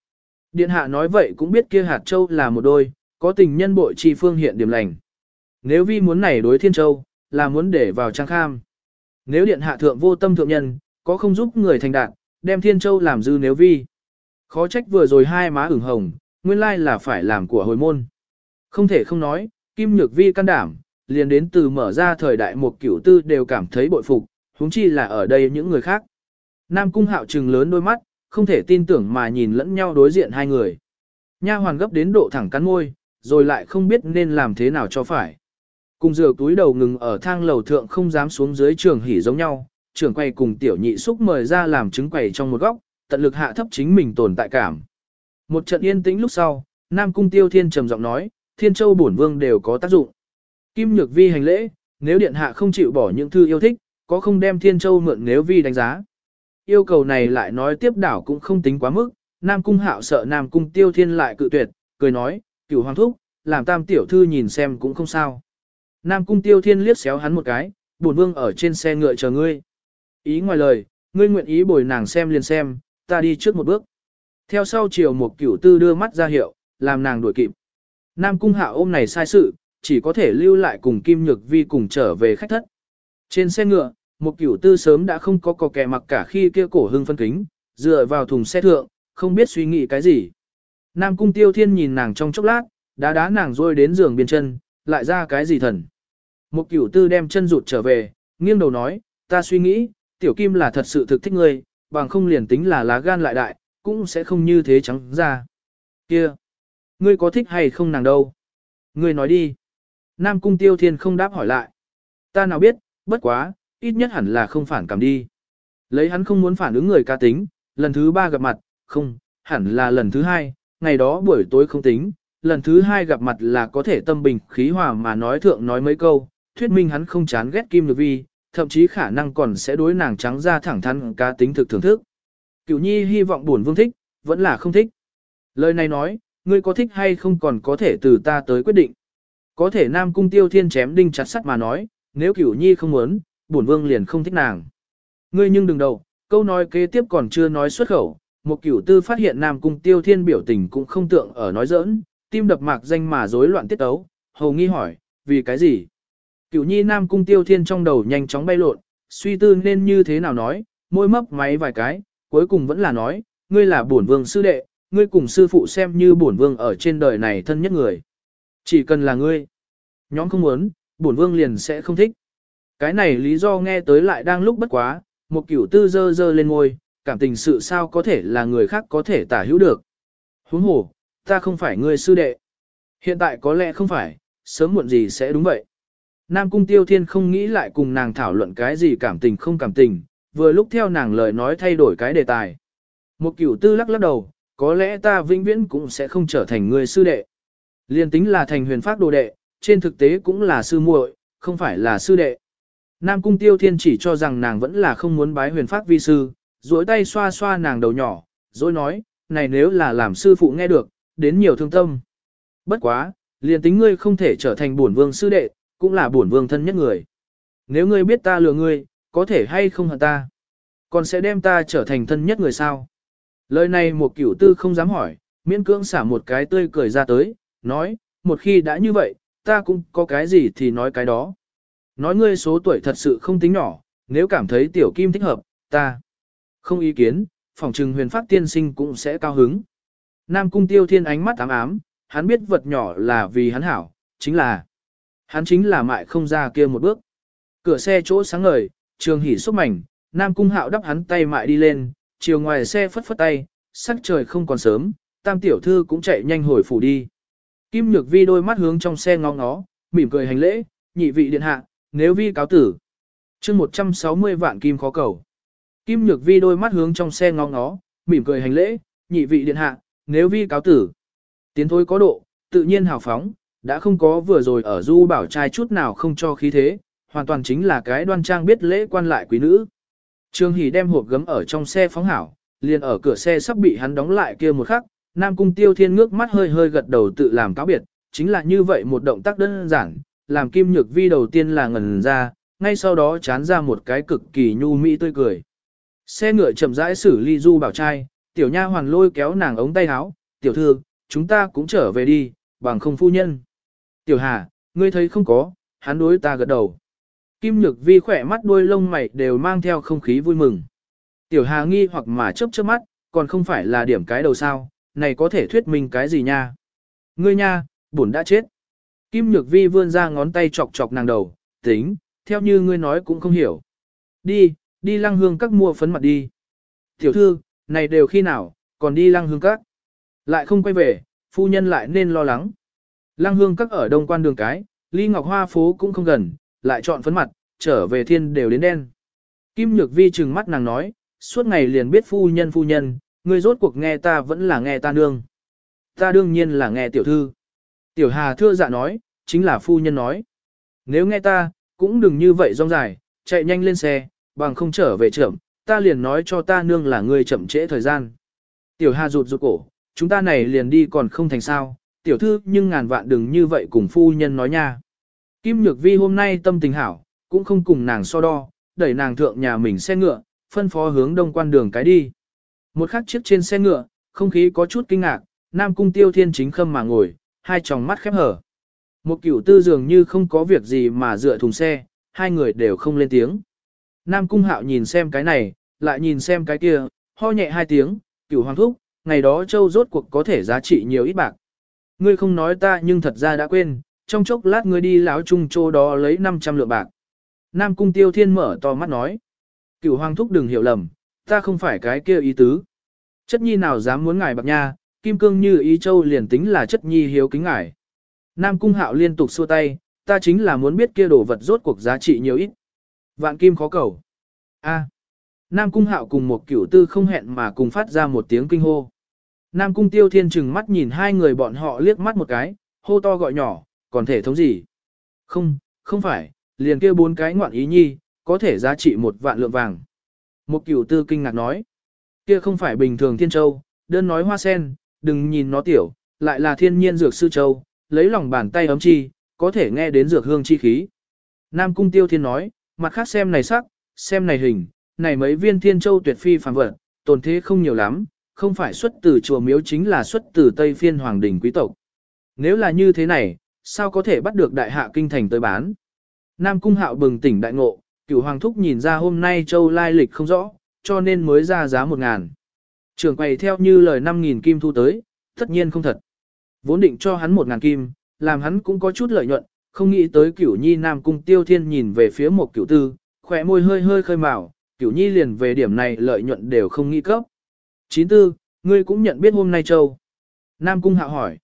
Điện hạ nói vậy cũng biết kia hạt châu là một đôi, có tình nhân bội chi phương hiện điểm lành. Nếu vi muốn này đối thiên châu, là muốn để vào trang kham. Nếu điện hạ thượng vô tâm thượng nhân, có không giúp người thành đạt, đem thiên châu làm dư nếu vi. Khó trách vừa rồi hai má ửng hồng, nguyên lai là phải làm của hồi môn. Không thể không nói, kim nhược vi can đảm, liền đến từ mở ra thời đại một cửu tư đều cảm thấy bội phục, huống chi là ở đây những người khác. Nam cung hạo trừng lớn đôi mắt, không thể tin tưởng mà nhìn lẫn nhau đối diện hai người. Nha hoàn gấp đến độ thẳng cắn môi, rồi lại không biết nên làm thế nào cho phải. Cùng dừa túi đầu ngừng ở thang lầu thượng không dám xuống dưới trường hỉ giống nhau, trưởng quay cùng tiểu nhị xúc mời ra làm trứng quầy trong một góc, tận lực hạ thấp chính mình tồn tại cảm. Một trận yên tĩnh lúc sau, Nam Cung Tiêu Thiên trầm giọng nói, Thiên Châu bổn vương đều có tác dụng. Kim Nhược Vi hành lễ, nếu điện hạ không chịu bỏ những thư yêu thích, có không đem Thiên Châu mượn nếu vi đánh giá. Yêu cầu này lại nói tiếp đảo cũng không tính quá mức, Nam Cung Hạo sợ Nam Cung Tiêu Thiên lại cự tuyệt, cười nói, cửu hoàng thúc, làm tam tiểu thư nhìn xem cũng không sao. Nam cung tiêu thiên liếc xéo hắn một cái, bổn vương ở trên xe ngựa chờ ngươi. Ý ngoài lời, ngươi nguyện ý bồi nàng xem liền xem, ta đi trước một bước. Theo sau chiều một cửu tư đưa mắt ra hiệu, làm nàng đuổi kịp. Nam cung hạ ôm này sai sự, chỉ có thể lưu lại cùng Kim Nhược Vi cùng trở về khách thất. Trên xe ngựa, một cửu tư sớm đã không có cò kẻ mặc cả khi kia cổ hưng phân kính, dựa vào thùng xe thượng, không biết suy nghĩ cái gì. Nam cung tiêu thiên nhìn nàng trong chốc lát, đá đá nàng rôi đến giường biên chân, lại ra cái gì thần. Một cửu tư đem chân rụt trở về, nghiêng đầu nói, ta suy nghĩ, tiểu kim là thật sự thực thích ngươi, bằng không liền tính là lá gan lại đại, cũng sẽ không như thế trắng ra. Kia, ngươi có thích hay không nàng đâu? Ngươi nói đi. Nam cung tiêu thiên không đáp hỏi lại. Ta nào biết, bất quá, ít nhất hẳn là không phản cảm đi. Lấy hắn không muốn phản ứng người ca tính, lần thứ ba gặp mặt, không, hẳn là lần thứ hai, ngày đó buổi tối không tính, lần thứ hai gặp mặt là có thể tâm bình khí hòa mà nói thượng nói mấy câu, thuyết minh hắn không chán ghét Kim Nhược Vi, thậm chí khả năng còn sẽ đối nàng trắng ra thẳng thắn cá tính thực thưởng thức. Cửu Nhi hy vọng buồn vương thích, vẫn là không thích. Lời này nói, ngươi có thích hay không còn có thể từ ta tới quyết định. Có thể Nam Cung Tiêu Thiên chém đinh chặt sắt mà nói, nếu Cửu Nhi không muốn, bổn vương liền không thích nàng. Ngươi nhưng đừng đầu, câu nói kế tiếp còn chưa nói xuất khẩu, một cửu tư phát hiện Nam Cung Tiêu Thiên biểu tình cũng không tượng ở nói giỡn, tim đập mạc danh mà rối loạn tiết tấu, hầu nghi hỏi, vì cái gì? Cửu nhi Nam Cung Tiêu Thiên trong đầu nhanh chóng bay lộn, suy tư nên như thế nào nói, môi mấp máy vài cái, cuối cùng vẫn là nói, ngươi là bổn vương sư đệ, ngươi cùng sư phụ xem như bổn vương ở trên đời này thân nhất người. Chỉ cần là ngươi. Nhóm không muốn, bổn vương liền sẽ không thích. Cái này lý do nghe tới lại đang lúc bất quá, một cửu tư dơ dơ lên ngôi, cảm tình sự sao có thể là người khác có thể tả hữu được. Huống hồ, ta không phải người sư đệ. Hiện tại có lẽ không phải, sớm muộn gì sẽ đúng vậy. Nam Cung Tiêu Thiên không nghĩ lại cùng nàng thảo luận cái gì cảm tình không cảm tình, vừa lúc theo nàng lời nói thay đổi cái đề tài. Một cửu tư lắc lắc đầu, có lẽ ta vĩnh viễn cũng sẽ không trở thành người sư đệ. Liên tính là thành huyền pháp đồ đệ, trên thực tế cũng là sư muội, không phải là sư đệ. Nam Cung Tiêu Thiên chỉ cho rằng nàng vẫn là không muốn bái huyền pháp vi sư, duỗi tay xoa xoa nàng đầu nhỏ, rồi nói, này nếu là làm sư phụ nghe được, đến nhiều thương tâm. Bất quá, liền tính ngươi không thể trở thành bổn vương sư đệ, cũng là bổn vương thân nhất người. Nếu ngươi biết ta lừa ngươi, có thể hay không hận ta, còn sẽ đem ta trở thành thân nhất người sao? Lời này một cửu tư không dám hỏi, miễn cưỡng xả một cái tươi cười ra tới, nói, một khi đã như vậy, ta cũng có cái gì thì nói cái đó. Nói ngươi số tuổi thật sự không tính nhỏ, nếu cảm thấy tiểu kim thích hợp, ta không ý kiến, phòng trừng huyền pháp tiên sinh cũng sẽ cao hứng. Nam cung tiêu thiên ánh mắt ám ám, hắn biết vật nhỏ là vì hắn hảo, chính là hắn chính là mại không ra kia một bước. Cửa xe chỗ sáng ngời, trường hỉ xúc mảnh, Nam cung hạo đắp hắn tay mại đi lên, chiều ngoài xe phất phất tay, sắc trời không còn sớm, tam tiểu thư cũng chạy nhanh hồi phủ đi. Kim Nhược Vi đôi mắt hướng trong xe ngó ngó, mỉm cười hành lễ, nhị vị điện hạ, nếu vi cáo tử. chương 160 vạn kim khó cầu. Kim Nhược Vi đôi mắt hướng trong xe ngó ngó, mỉm cười hành lễ, nhị vị điện hạ, nếu vi cáo tử. Tiến thôi có độ, tự nhiên hào phóng, đã không có vừa rồi ở du bảo trai chút nào không cho khí thế, hoàn toàn chính là cái đoan trang biết lễ quan lại quý nữ. Trương Hỷ đem hộp gấm ở trong xe phóng hảo, liền ở cửa xe sắp bị hắn đóng lại kia một khắc, Nam Cung Tiêu Thiên ngước mắt hơi hơi gật đầu tự làm cáo biệt, chính là như vậy một động tác đơn giản, làm Kim Nhược Vi đầu tiên là ngẩn ra, ngay sau đó chán ra một cái cực kỳ nhu mỹ tươi cười. Xe ngựa chậm rãi xử ly du bảo trai, tiểu nha hoàn lôi kéo nàng ống tay áo, tiểu thư, chúng ta cũng trở về đi, bằng không phu nhân. Tiểu hà, ngươi thấy không có, hắn đối ta gật đầu. Kim Nhược Vi khỏe mắt đuôi lông mày đều mang theo không khí vui mừng. Tiểu hà nghi hoặc mà chớp chớp mắt, còn không phải là điểm cái đầu sao, này có thể thuyết minh cái gì nha. Ngươi nha, bổn đã chết. Kim Nhược Vi vươn ra ngón tay chọc chọc nàng đầu, tính, theo như ngươi nói cũng không hiểu. Đi, đi lăng hương các mua phấn mặt đi. Tiểu thư, này đều khi nào, còn đi lăng hương các. Lại không quay về, phu nhân lại nên lo lắng. Lăng hương các ở đông quan đường cái, ly ngọc hoa phố cũng không gần, lại chọn phấn mặt, trở về thiên đều đến đen. Kim Nhược Vi trừng mắt nàng nói, suốt ngày liền biết phu nhân phu nhân, ngươi rốt cuộc nghe ta vẫn là nghe ta nương. Ta đương nhiên là nghe tiểu thư. Tiểu Hà thưa dạ nói, chính là phu nhân nói. Nếu nghe ta, cũng đừng như vậy rong dài, chạy nhanh lên xe, bằng không trở về trưởng, ta liền nói cho ta nương là ngươi chậm trễ thời gian. Tiểu Hà rụt rụt cổ, chúng ta này liền đi còn không thành sao, tiểu thư nhưng ngàn vạn đừng như vậy cùng phu nhân nói nha. Kim Nhược Vi hôm nay tâm tình hảo, cũng không cùng nàng so đo, đẩy nàng thượng nhà mình xe ngựa, phân phó hướng đông quan đường cái đi. Một khắc chiếc trên xe ngựa, không khí có chút kinh ngạc, Nam Cung Tiêu Thiên chính khâm mà ngồi, hai tròng mắt khép hở. Một cửu tư dường như không có việc gì mà dựa thùng xe, hai người đều không lên tiếng. Nam Cung Hạo nhìn xem cái này, lại nhìn xem cái kia, ho nhẹ hai tiếng, cửu hoàng thúc, ngày đó châu rốt cuộc có thể giá trị nhiều ít bạc. Ngươi không nói ta nhưng thật ra đã quên, trong chốc lát ngươi đi lão trung châu đó lấy 500 lượng bạc. Nam cung tiêu thiên mở to mắt nói. Cửu hoàng thúc đừng hiểu lầm, ta không phải cái kia ý tứ. Chất nhi nào dám muốn ngài bạc nha, kim cương như ý châu liền tính là chất nhi hiếu kính ngài. Nam cung hạo liên tục xua tay, ta chính là muốn biết kia đồ vật rốt cuộc giá trị nhiều ít. Vạn kim khó cầu. A. Nam cung hạo cùng một cửu tư không hẹn mà cùng phát ra một tiếng kinh hô. Nam cung tiêu thiên chừng mắt nhìn hai người bọn họ liếc mắt một cái, hô to gọi nhỏ, còn thể thống gì? Không, không phải, liền kia bốn cái ngoạn ý nhi, có thể giá trị một vạn lượng vàng. Một cửu tư kinh ngạc nói, kia không phải bình thường thiên châu, đơn nói hoa sen, đừng nhìn nó tiểu, lại là thiên nhiên dược sư châu, lấy lòng bàn tay ấm chi, có thể nghe đến dược hương chi khí. Nam cung tiêu thiên nói, mặt khác xem này sắc, xem này hình, này mấy viên thiên châu tuyệt phi phàm vật, tồn thế không nhiều lắm, không phải xuất từ chùa miếu chính là xuất từ Tây phiên hoàng đình quý tộc. Nếu là như thế này, sao có thể bắt được đại hạ kinh thành tới bán? Nam cung hạo bừng tỉnh đại ngộ, cửu hoàng thúc nhìn ra hôm nay châu lai lịch không rõ, cho nên mới ra giá một ngàn. Trường quầy theo như lời năm nghìn kim thu tới, tất nhiên không thật. Vốn định cho hắn một ngàn kim, làm hắn cũng có chút lợi nhuận, không nghĩ tới cửu nhi Nam cung tiêu thiên nhìn về phía một cửu tư, khỏe môi hơi hơi khơi mào, cửu nhi liền về điểm này lợi nhuận đều không nghĩ cấp. Chín tư, ngươi cũng nhận biết hôm nay châu. Nam cung hạo hỏi.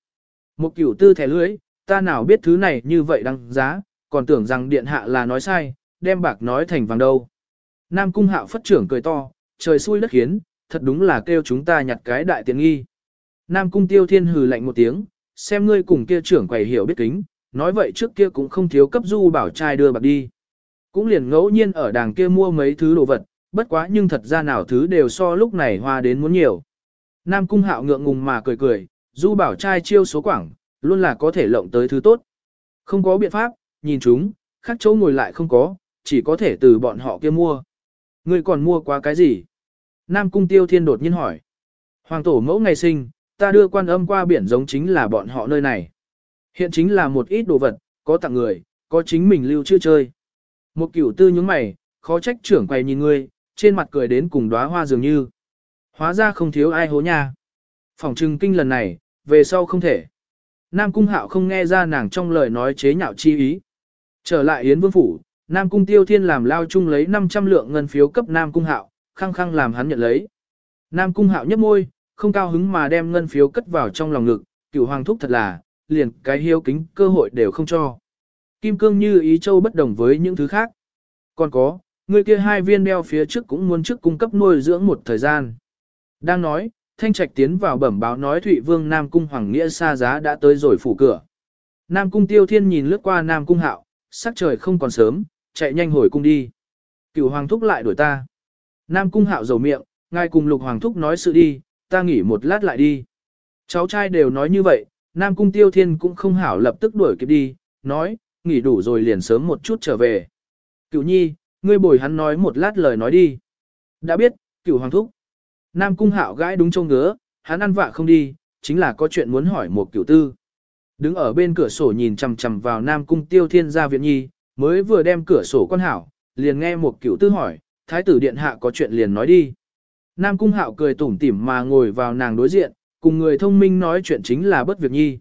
Một cửu tư thẻ lưới, ta nào biết thứ này như vậy đăng giá, còn tưởng rằng điện hạ là nói sai, đem bạc nói thành vàng đâu. Nam cung hạo phất trưởng cười to, trời xui đất khiến, thật đúng là kêu chúng ta nhặt cái đại tiện nghi. Nam cung tiêu thiên hừ lạnh một tiếng, xem ngươi cùng kia trưởng quầy hiểu biết kính, nói vậy trước kia cũng không thiếu cấp du bảo trai đưa bạc đi. Cũng liền ngẫu nhiên ở đàng kia mua mấy thứ đồ vật, bất quá nhưng thật ra nào thứ đều so lúc này hoa đến muốn nhiều. Nam cung hạo ngượng ngùng mà cười cười, du bảo trai chiêu số quảng, luôn là có thể lộng tới thứ tốt. Không có biện pháp, nhìn chúng, khác chỗ ngồi lại không có, chỉ có thể từ bọn họ kia mua. Ngươi còn mua qua cái gì? Nam cung tiêu thiên đột nhiên hỏi. Hoàng tổ mẫu ngày sinh, ta đưa quan âm qua biển giống chính là bọn họ nơi này. Hiện chính là một ít đồ vật, có tặng người, có chính mình lưu chưa chơi. Một cửu tư nhướng mày, khó trách trưởng quay nhìn ngươi, trên mặt cười đến cùng đóa hoa dường như. Hóa ra không thiếu ai hố nha. Phòng trừng kinh lần này, về sau không thể. Nam Cung Hạo không nghe ra nàng trong lời nói chế nhạo chi ý. Trở lại Yến Vương Phủ, Nam Cung Tiêu Thiên làm lao chung lấy 500 lượng ngân phiếu cấp Nam Cung Hạo, khăng khăng làm hắn nhận lấy. Nam Cung Hạo nhấp môi, không cao hứng mà đem ngân phiếu cất vào trong lòng ngực, cửu hoàng thúc thật là, liền cái hiếu kính cơ hội đều không cho. Kim cương như ý châu bất đồng với những thứ khác. Còn có, người kia hai viên đeo phía trước cũng muốn trước cung cấp nuôi dưỡng một thời gian. Đang nói, Thanh Trạch tiến vào bẩm báo nói Thụy Vương Nam Cung Hoàng Nghĩa xa giá đã tới rồi phủ cửa. Nam Cung Tiêu Thiên nhìn lướt qua Nam Cung Hạo, sắc trời không còn sớm, chạy nhanh hồi cung đi. Cửu Hoàng Thúc lại đuổi ta. Nam Cung Hạo dầu miệng, ngài cùng Lục Hoàng Thúc nói sự đi, ta nghỉ một lát lại đi. Cháu trai đều nói như vậy, Nam Cung Tiêu Thiên cũng không hảo lập tức đuổi kịp đi, nói, nghỉ đủ rồi liền sớm một chút trở về. Cửu Nhi, ngươi bồi hắn nói một lát lời nói đi. Đã biết, Cửu Hoàng Thúc. Nam Cung Hạo gãi đúng trông ngứa, hắn ăn vạ không đi, chính là có chuyện muốn hỏi một cửu tư. Đứng ở bên cửa sổ nhìn chằm chằm vào Nam Cung Tiêu Thiên ra viện nhi, mới vừa đem cửa sổ quan hảo, liền nghe một cửu tư hỏi, thái tử điện hạ có chuyện liền nói đi. Nam Cung Hạo cười tủm tỉm mà ngồi vào nàng đối diện, cùng người thông minh nói chuyện chính là bất việc nhi.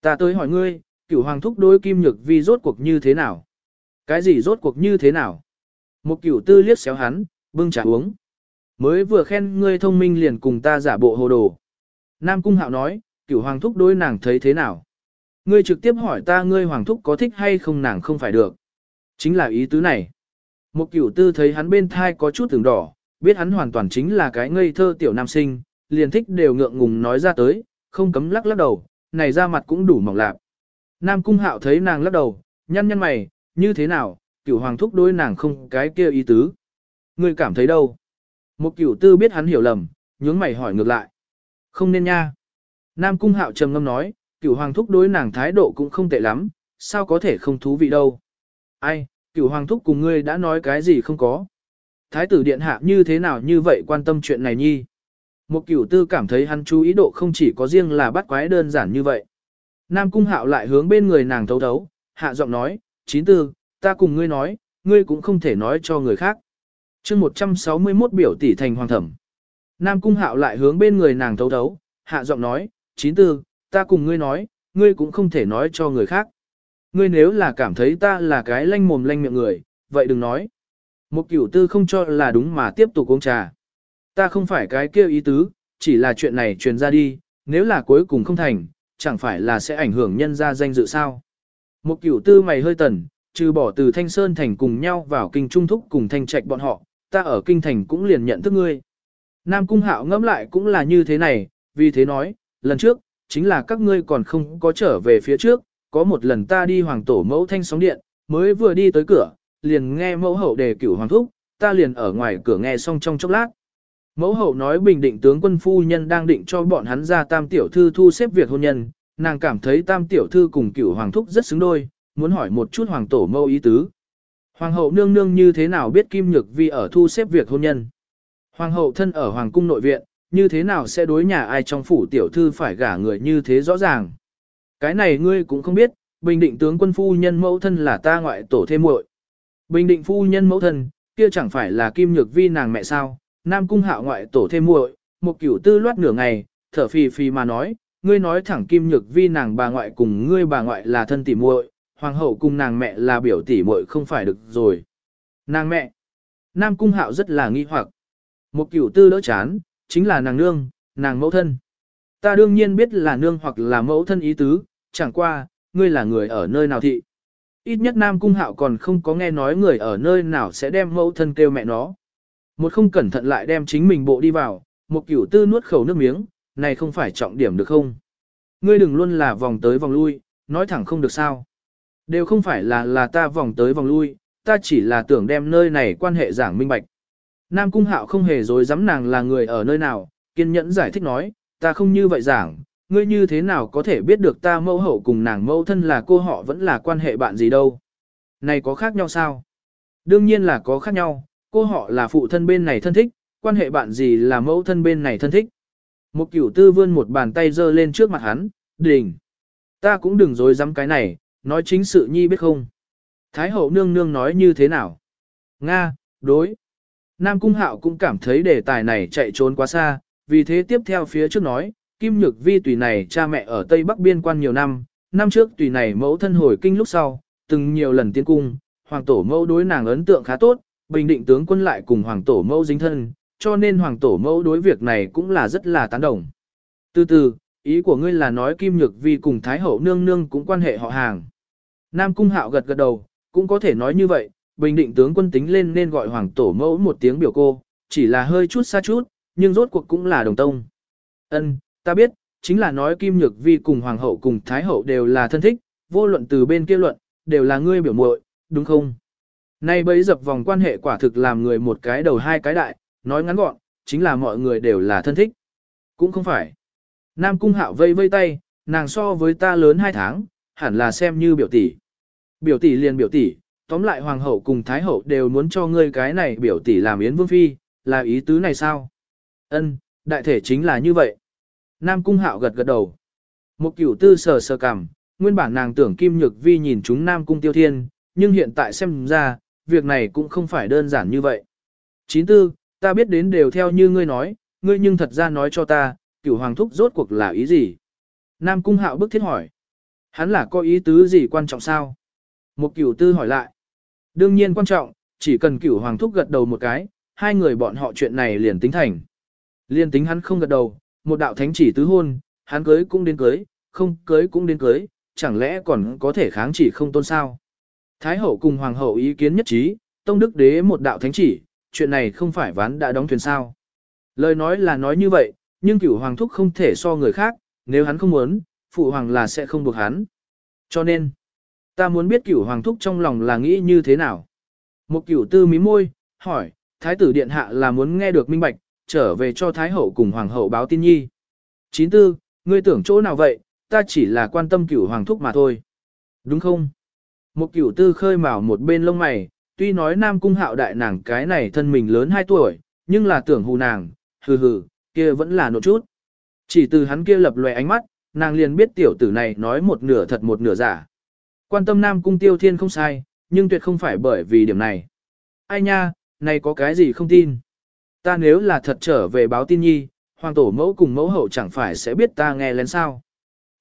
Ta tới hỏi ngươi, cửu hoàng thúc đối kim nhược vi rốt cuộc như thế nào? Cái gì rốt cuộc như thế nào? Một cửu tư liếc xéo hắn, bưng trà uống. Mới vừa khen ngươi thông minh liền cùng ta giả bộ hồ đồ. Nam Cung Hạo nói, cửu hoàng thúc đối nàng thấy thế nào? Ngươi trực tiếp hỏi ta ngươi hoàng thúc có thích hay không nàng không phải được. Chính là ý tứ này. Một cửu tư thấy hắn bên thai có chút từng đỏ, biết hắn hoàn toàn chính là cái ngây thơ tiểu nam sinh, liền thích đều ngượng ngùng nói ra tới, không cấm lắc lắc đầu, này ra mặt cũng đủ mỏng lạp. Nam cung hạo thấy nàng lắc đầu, nhăn nhăn mày, như thế nào, cửu hoàng thúc đối nàng không cái kia ý tứ. Ngươi cảm thấy đâu? Một cửu tư biết hắn hiểu lầm, nhướng mày hỏi ngược lại. Không nên nha. Nam cung hạo trầm ngâm nói, cửu hoàng thúc đối nàng thái độ cũng không tệ lắm, sao có thể không thú vị đâu. Ai, cửu hoàng thúc cùng ngươi đã nói cái gì không có. Thái tử điện hạ như thế nào như vậy quan tâm chuyện này nhi. Một cửu tư cảm thấy hắn chú ý độ không chỉ có riêng là bắt quái đơn giản như vậy. Nam cung hạo lại hướng bên người nàng thấu thấu, hạ giọng nói, chín tư, ta cùng ngươi nói, ngươi cũng không thể nói cho người khác. chương 161 biểu tỷ thành hoàng thẩm. Nam cung hạo lại hướng bên người nàng thấu thấu, hạ giọng nói, chín tư, ta cùng ngươi nói, ngươi cũng không thể nói cho người khác. Ngươi nếu là cảm thấy ta là cái lanh mồm lanh miệng người, vậy đừng nói. Một cửu tư không cho là đúng mà tiếp tục uống trà. Ta không phải cái kêu ý tứ, chỉ là chuyện này truyền ra đi, nếu là cuối cùng không thành, chẳng phải là sẽ ảnh hưởng nhân ra danh dự sao. Một cửu tư mày hơi tần, trừ bỏ từ Thanh Sơn Thành cùng nhau vào kinh trung thúc cùng Thanh Trạch bọn họ, ta ở kinh thành cũng liền nhận thức ngươi. Nam Cung Hạo ngẫm lại cũng là như thế này, vì thế nói, lần trước, chính là các ngươi còn không có trở về phía trước, có một lần ta đi hoàng tổ mẫu thanh sóng điện, mới vừa đi tới cửa, liền nghe mẫu hậu đề cửu hoàng thúc, ta liền ở ngoài cửa nghe xong trong chốc lát. Mẫu hậu nói bình định tướng quân phu nhân đang định cho bọn hắn ra tam tiểu thư thu xếp việc hôn nhân, nàng cảm thấy tam tiểu thư cùng cửu hoàng thúc rất xứng đôi, muốn hỏi một chút hoàng tổ mâu ý tứ. Hoàng hậu nương nương như thế nào biết Kim Nhược Vi ở thu xếp việc hôn nhân? Hoàng hậu thân ở hoàng cung nội viện, như thế nào sẽ đối nhà ai trong phủ tiểu thư phải gả người như thế rõ ràng? Cái này ngươi cũng không biết, bình định tướng quân phu nhân mẫu thân là ta ngoại tổ thêm muội. Bình định phu nhân mẫu thân, kia chẳng phải là Kim Nhược Vi nàng mẹ sao? Nam cung hạo ngoại tổ thêm muội, một cửu tư loát nửa ngày, thở phì phì mà nói, ngươi nói thẳng Kim Nhược Vi nàng bà ngoại cùng ngươi bà ngoại là thân tỷ muội, hoàng hậu cùng nàng mẹ là biểu tỷ muội không phải được rồi. Nàng mẹ. Nam cung hạo rất là nghi hoặc. Một cửu tư đỡ chán, chính là nàng nương, nàng mẫu thân. Ta đương nhiên biết là nương hoặc là mẫu thân ý tứ, chẳng qua, ngươi là người ở nơi nào thị. Ít nhất Nam Cung Hạo còn không có nghe nói người ở nơi nào sẽ đem mẫu thân kêu mẹ nó. Một không cẩn thận lại đem chính mình bộ đi vào, một cửu tư nuốt khẩu nước miếng, này không phải trọng điểm được không? Ngươi đừng luôn là vòng tới vòng lui, nói thẳng không được sao. Đều không phải là là ta vòng tới vòng lui, ta chỉ là tưởng đem nơi này quan hệ giảng minh bạch. Nam Cung Hạo không hề dối dám nàng là người ở nơi nào, kiên nhẫn giải thích nói, ta không như vậy giảng, ngươi như thế nào có thể biết được ta mẫu hậu cùng nàng mẫu thân là cô họ vẫn là quan hệ bạn gì đâu. Này có khác nhau sao? Đương nhiên là có khác nhau, cô họ là phụ thân bên này thân thích, quan hệ bạn gì là mẫu thân bên này thân thích. Một cửu tư vươn một bàn tay giơ lên trước mặt hắn, đỉnh. Ta cũng đừng dối dám cái này, nói chính sự nhi biết không. Thái hậu nương nương nói như thế nào? Nga, đối. Nam Cung Hạo cũng cảm thấy đề tài này chạy trốn quá xa, vì thế tiếp theo phía trước nói, Kim Nhược Vi tùy này cha mẹ ở Tây Bắc biên quan nhiều năm, năm trước tùy này mẫu thân hồi kinh lúc sau, từng nhiều lần tiến cung, hoàng tổ mẫu đối nàng ấn tượng khá tốt, bình định tướng quân lại cùng hoàng tổ mẫu dính thân, cho nên hoàng tổ mẫu đối việc này cũng là rất là tán đồng. Từ từ, ý của ngươi là nói Kim Nhược Vi cùng Thái hậu nương nương cũng quan hệ họ hàng. Nam Cung Hạo gật gật đầu, cũng có thể nói như vậy, bình định tướng quân tính lên nên gọi hoàng tổ mẫu một tiếng biểu cô, chỉ là hơi chút xa chút, nhưng rốt cuộc cũng là đồng tông. Ân, ta biết, chính là nói Kim Nhược Vi cùng hoàng hậu cùng thái hậu đều là thân thích, vô luận từ bên kia luận, đều là ngươi biểu muội, đúng không? Nay bấy dập vòng quan hệ quả thực làm người một cái đầu hai cái đại, nói ngắn gọn, chính là mọi người đều là thân thích. Cũng không phải. Nam cung hạo vây vây tay, nàng so với ta lớn hai tháng, hẳn là xem như biểu tỷ. Biểu tỷ liền biểu tỷ, tóm lại hoàng hậu cùng thái hậu đều muốn cho ngươi cái này biểu tỷ làm yến vương phi, là ý tứ này sao? Ân, đại thể chính là như vậy. Nam cung hạo gật gật đầu. Một cửu tư sờ sờ cằm, nguyên bản nàng tưởng Kim Nhược Vi nhìn chúng Nam cung tiêu thiên, nhưng hiện tại xem ra, việc này cũng không phải đơn giản như vậy. Chín tư, ta biết đến đều theo như ngươi nói, ngươi nhưng thật ra nói cho ta, cửu hoàng thúc rốt cuộc là ý gì? Nam cung hạo bức thiết hỏi. Hắn là có ý tứ gì quan trọng sao? Một cửu tư hỏi lại. Đương nhiên quan trọng, chỉ cần cửu hoàng thúc gật đầu một cái, hai người bọn họ chuyện này liền tính thành. Liên tính hắn không gật đầu, một đạo thánh chỉ tứ hôn, hắn cưới cũng đến cưới, không cưới cũng đến cưới, chẳng lẽ còn có thể kháng chỉ không tôn sao. Thái hậu cùng hoàng hậu ý kiến nhất trí, tông đức đế một đạo thánh chỉ, chuyện này không phải ván đã đóng thuyền sao. Lời nói là nói như vậy, nhưng cửu hoàng thúc không thể so người khác, nếu hắn không muốn, phụ hoàng là sẽ không buộc hắn. Cho nên, ta muốn biết cửu hoàng thúc trong lòng là nghĩ như thế nào. Một cửu tư mí môi, hỏi, thái tử điện hạ là muốn nghe được minh bạch, trở về cho thái hậu cùng hoàng hậu báo tin nhi. Chín tư, ngươi tưởng chỗ nào vậy, ta chỉ là quan tâm cửu hoàng thúc mà thôi. Đúng không? Một cửu tư khơi mào một bên lông mày, tuy nói nam cung hạo đại nàng cái này thân mình lớn 2 tuổi, nhưng là tưởng hù nàng, hừ hừ, kia vẫn là nộ chút. Chỉ từ hắn kia lập loè ánh mắt, nàng liền biết tiểu tử này nói một nửa thật một nửa giả. Quan tâm nam cung tiêu thiên không sai, nhưng tuyệt không phải bởi vì điểm này. Ai nha, này có cái gì không tin. Ta nếu là thật trở về báo tin nhi, hoàng tổ mẫu cùng mẫu hậu chẳng phải sẽ biết ta nghe lén sao.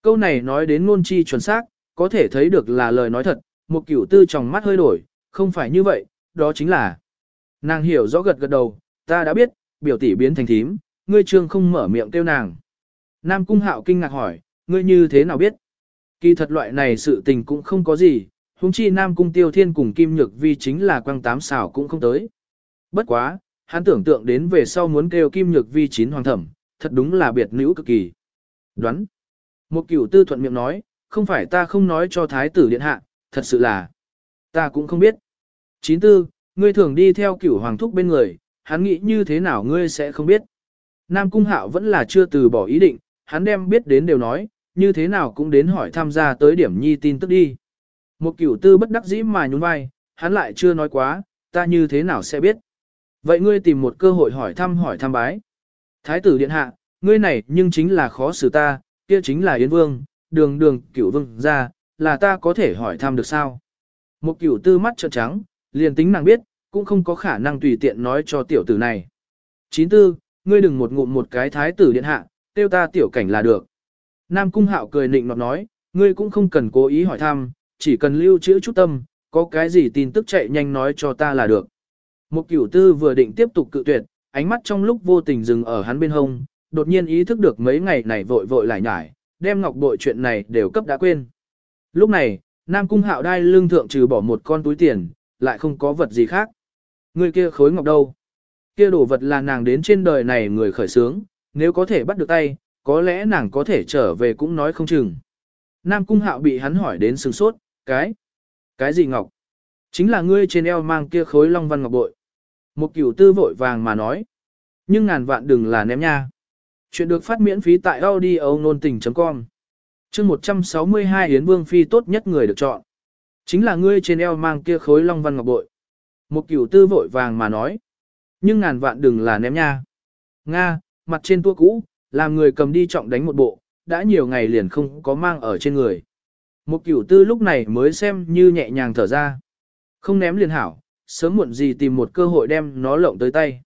Câu này nói đến ngôn chi chuẩn xác, có thể thấy được là lời nói thật, một cửu tư trong mắt hơi đổi, không phải như vậy, đó chính là. Nàng hiểu rõ gật gật đầu, ta đã biết, biểu tỷ biến thành thím, ngươi trương không mở miệng kêu nàng. Nam cung hạo kinh ngạc hỏi, ngươi như thế nào biết? Kỳ thật loại này sự tình cũng không có gì, huống chi Nam cung tiêu thiên cùng Kim Nhược Vi chính là quang tám xảo cũng không tới. Bất quá, hắn tưởng tượng đến về sau muốn kêu Kim Nhược Vi chín hoàng thẩm, thật đúng là biệt nữ cực kỳ. Đoán. Một cửu tư thuận miệng nói, không phải ta không nói cho thái tử điện hạ, thật sự là, ta cũng không biết. Chín tư, ngươi thường đi theo cửu hoàng thúc bên người, hắn nghĩ như thế nào ngươi sẽ không biết. Nam Cung Hạo vẫn là chưa từ bỏ ý định, hắn đem biết đến đều nói, như thế nào cũng đến hỏi tham gia tới điểm nhi tin tức đi. Một cửu tư bất đắc dĩ mà nhún vai, hắn lại chưa nói quá, ta như thế nào sẽ biết. Vậy ngươi tìm một cơ hội hỏi thăm hỏi thăm bái. Thái tử điện hạ, ngươi này nhưng chính là khó xử ta, kia chính là Yến Vương, đường đường cửu vương ra, là ta có thể hỏi thăm được sao. Một cửu tư mắt trợn trắng, liền tính nàng biết, cũng không có khả năng tùy tiện nói cho tiểu tử này. Chín tư, ngươi đừng một ngụm một cái thái tử điện hạ, tiêu ta tiểu cảnh là được. Nam cung hạo cười nịnh nọt nói, ngươi cũng không cần cố ý hỏi thăm, chỉ cần lưu trữ chút tâm, có cái gì tin tức chạy nhanh nói cho ta là được. Một cửu tư vừa định tiếp tục cự tuyệt, ánh mắt trong lúc vô tình dừng ở hắn bên hông, đột nhiên ý thức được mấy ngày này vội vội lại nhải, đem ngọc bội chuyện này đều cấp đã quên. Lúc này, Nam Cung Hạo đai lương thượng trừ bỏ một con túi tiền, lại không có vật gì khác. Người kia khối ngọc đâu? Kia đồ vật là nàng đến trên đời này người khởi sướng, nếu có thể bắt được tay, có lẽ nàng có thể trở về cũng nói không chừng. Nam Cung Hạo bị hắn hỏi đến sừng sốt, cái? Cái gì ngọc? Chính là ngươi trên eo mang kia khối long văn ngọc bội. Một cửu tư vội vàng mà nói. Nhưng ngàn vạn đừng là ném nha. Chuyện được phát miễn phí tại audio nôn tình.com chương 162 Yến Vương Phi tốt nhất người được chọn. Chính là ngươi trên eo mang kia khối long văn ngọc bội. Một cửu tư vội vàng mà nói. Nhưng ngàn vạn đừng là ném nha. Nga, mặt trên tua cũ, làm người cầm đi trọng đánh một bộ, đã nhiều ngày liền không có mang ở trên người. Một cửu tư lúc này mới xem như nhẹ nhàng thở ra. Không ném liền hảo, sớm muộn gì tìm một cơ hội đem nó lộng tới tay.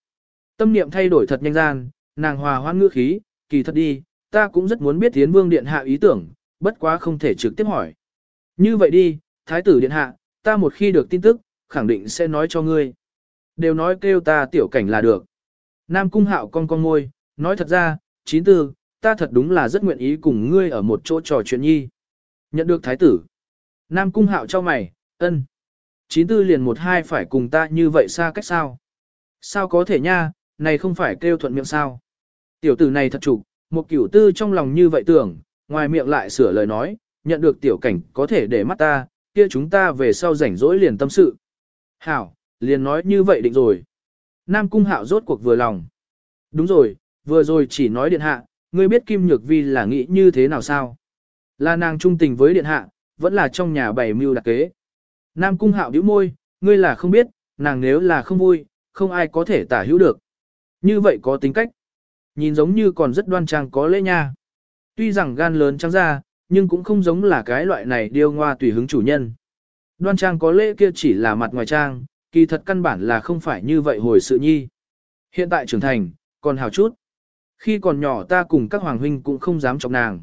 Tâm niệm thay đổi thật nhanh gian, nàng hòa hoan ngữ khí, kỳ thật đi, ta cũng rất muốn biết Yến Vương Điện Hạ ý tưởng, bất quá không thể trực tiếp hỏi. Như vậy đi, Thái tử Điện Hạ, ta một khi được tin tức, khẳng định sẽ nói cho ngươi. Đều nói kêu ta tiểu cảnh là được. Nam Cung Hạo con con ngôi nói thật ra, chín tư, ta thật đúng là rất nguyện ý cùng ngươi ở một chỗ trò chuyện nhi. Nhận được Thái tử. Nam Cung Hạo cho mày, ân. Chín tư liền một hai phải cùng ta như vậy xa cách sao? Sao có thể nha, này không phải kêu thuận miệng sao? Tiểu tử này thật chủ một kiểu tư trong lòng như vậy tưởng, ngoài miệng lại sửa lời nói, nhận được tiểu cảnh có thể để mắt ta, kia chúng ta về sau rảnh rỗi liền tâm sự. Hảo, liền nói như vậy định rồi. Nam cung hạo rốt cuộc vừa lòng. Đúng rồi, vừa rồi chỉ nói điện hạ, ngươi biết Kim Nhược Vi là nghĩ như thế nào sao? Là nàng trung tình với điện hạ, vẫn là trong nhà bày mưu đặc kế. Nam cung hạo bĩu môi, ngươi là không biết, nàng nếu là không vui, không ai có thể tả hữu được. Như vậy có tính cách. Nhìn giống như còn rất đoan trang có lễ nha. Tuy rằng gan lớn trắng ra, nhưng cũng không giống là cái loại này điêu ngoa tùy hứng chủ nhân. Đoan trang có lễ kia chỉ là mặt ngoài trang, kỳ thật căn bản là không phải như vậy hồi sự nhi. Hiện tại trưởng thành, còn hào chút. Khi còn nhỏ ta cùng các hoàng huynh cũng không dám chọc nàng.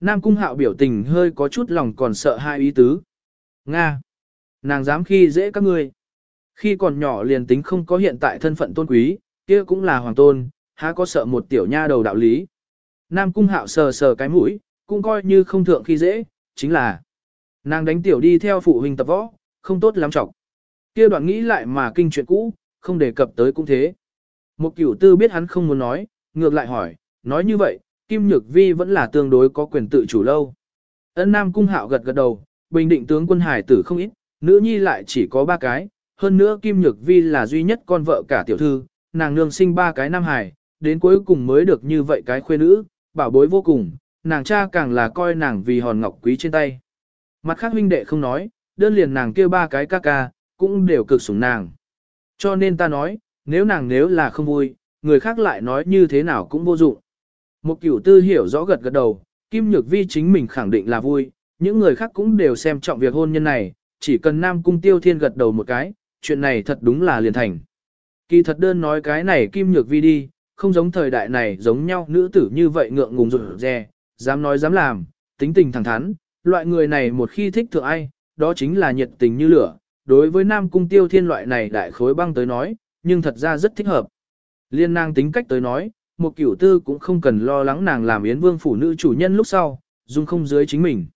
Nam cung hạo biểu tình hơi có chút lòng còn sợ hai ý tứ. Nga! Nàng dám khi dễ các ngươi. Khi còn nhỏ liền tính không có hiện tại thân phận tôn quý, kia cũng là hoàng tôn, há có sợ một tiểu nha đầu đạo lý. Nam cung hạo sờ sờ cái mũi, cũng coi như không thượng khi dễ, chính là nàng đánh tiểu đi theo phụ huynh tập võ, không tốt lắm trọng. Kia đoạn nghĩ lại mà kinh chuyện cũ, không đề cập tới cũng thế. Một cửu tư biết hắn không muốn nói, ngược lại hỏi, nói như vậy, Kim Nhược Vi vẫn là tương đối có quyền tự chủ lâu. Ân Nam cung hạo gật gật đầu, bình định tướng quân hải tử không ít, nữ nhi lại chỉ có ba cái, hơn nữa Kim Nhược Vi là duy nhất con vợ cả tiểu thư, nàng nương sinh ba cái nam hải, đến cuối cùng mới được như vậy cái khuê nữ, bảo bối vô cùng, nàng cha càng là coi nàng vì hòn ngọc quý trên tay. Mặt khác huynh đệ không nói, đơn liền nàng kêu ba cái ca ca, cũng đều cực sủng nàng. Cho nên ta nói, nếu nàng nếu là không vui, người khác lại nói như thế nào cũng vô dụng. Một cửu tư hiểu rõ gật gật đầu, Kim Nhược Vi chính mình khẳng định là vui, những người khác cũng đều xem trọng việc hôn nhân này, chỉ cần Nam Cung Tiêu Thiên gật đầu một cái, chuyện này thật đúng là liền thành. Kỳ thật đơn nói cái này kim nhược vi đi, không giống thời đại này giống nhau nữ tử như vậy ngượng ngùng rụt rè, dám nói dám làm, tính tình thẳng thắn, loại người này một khi thích thượng ai, đó chính là nhiệt tình như lửa, đối với nam cung tiêu thiên loại này đại khối băng tới nói, nhưng thật ra rất thích hợp. Liên nàng tính cách tới nói, một cửu tư cũng không cần lo lắng nàng làm yến vương phủ nữ chủ nhân lúc sau, dung không dưới chính mình.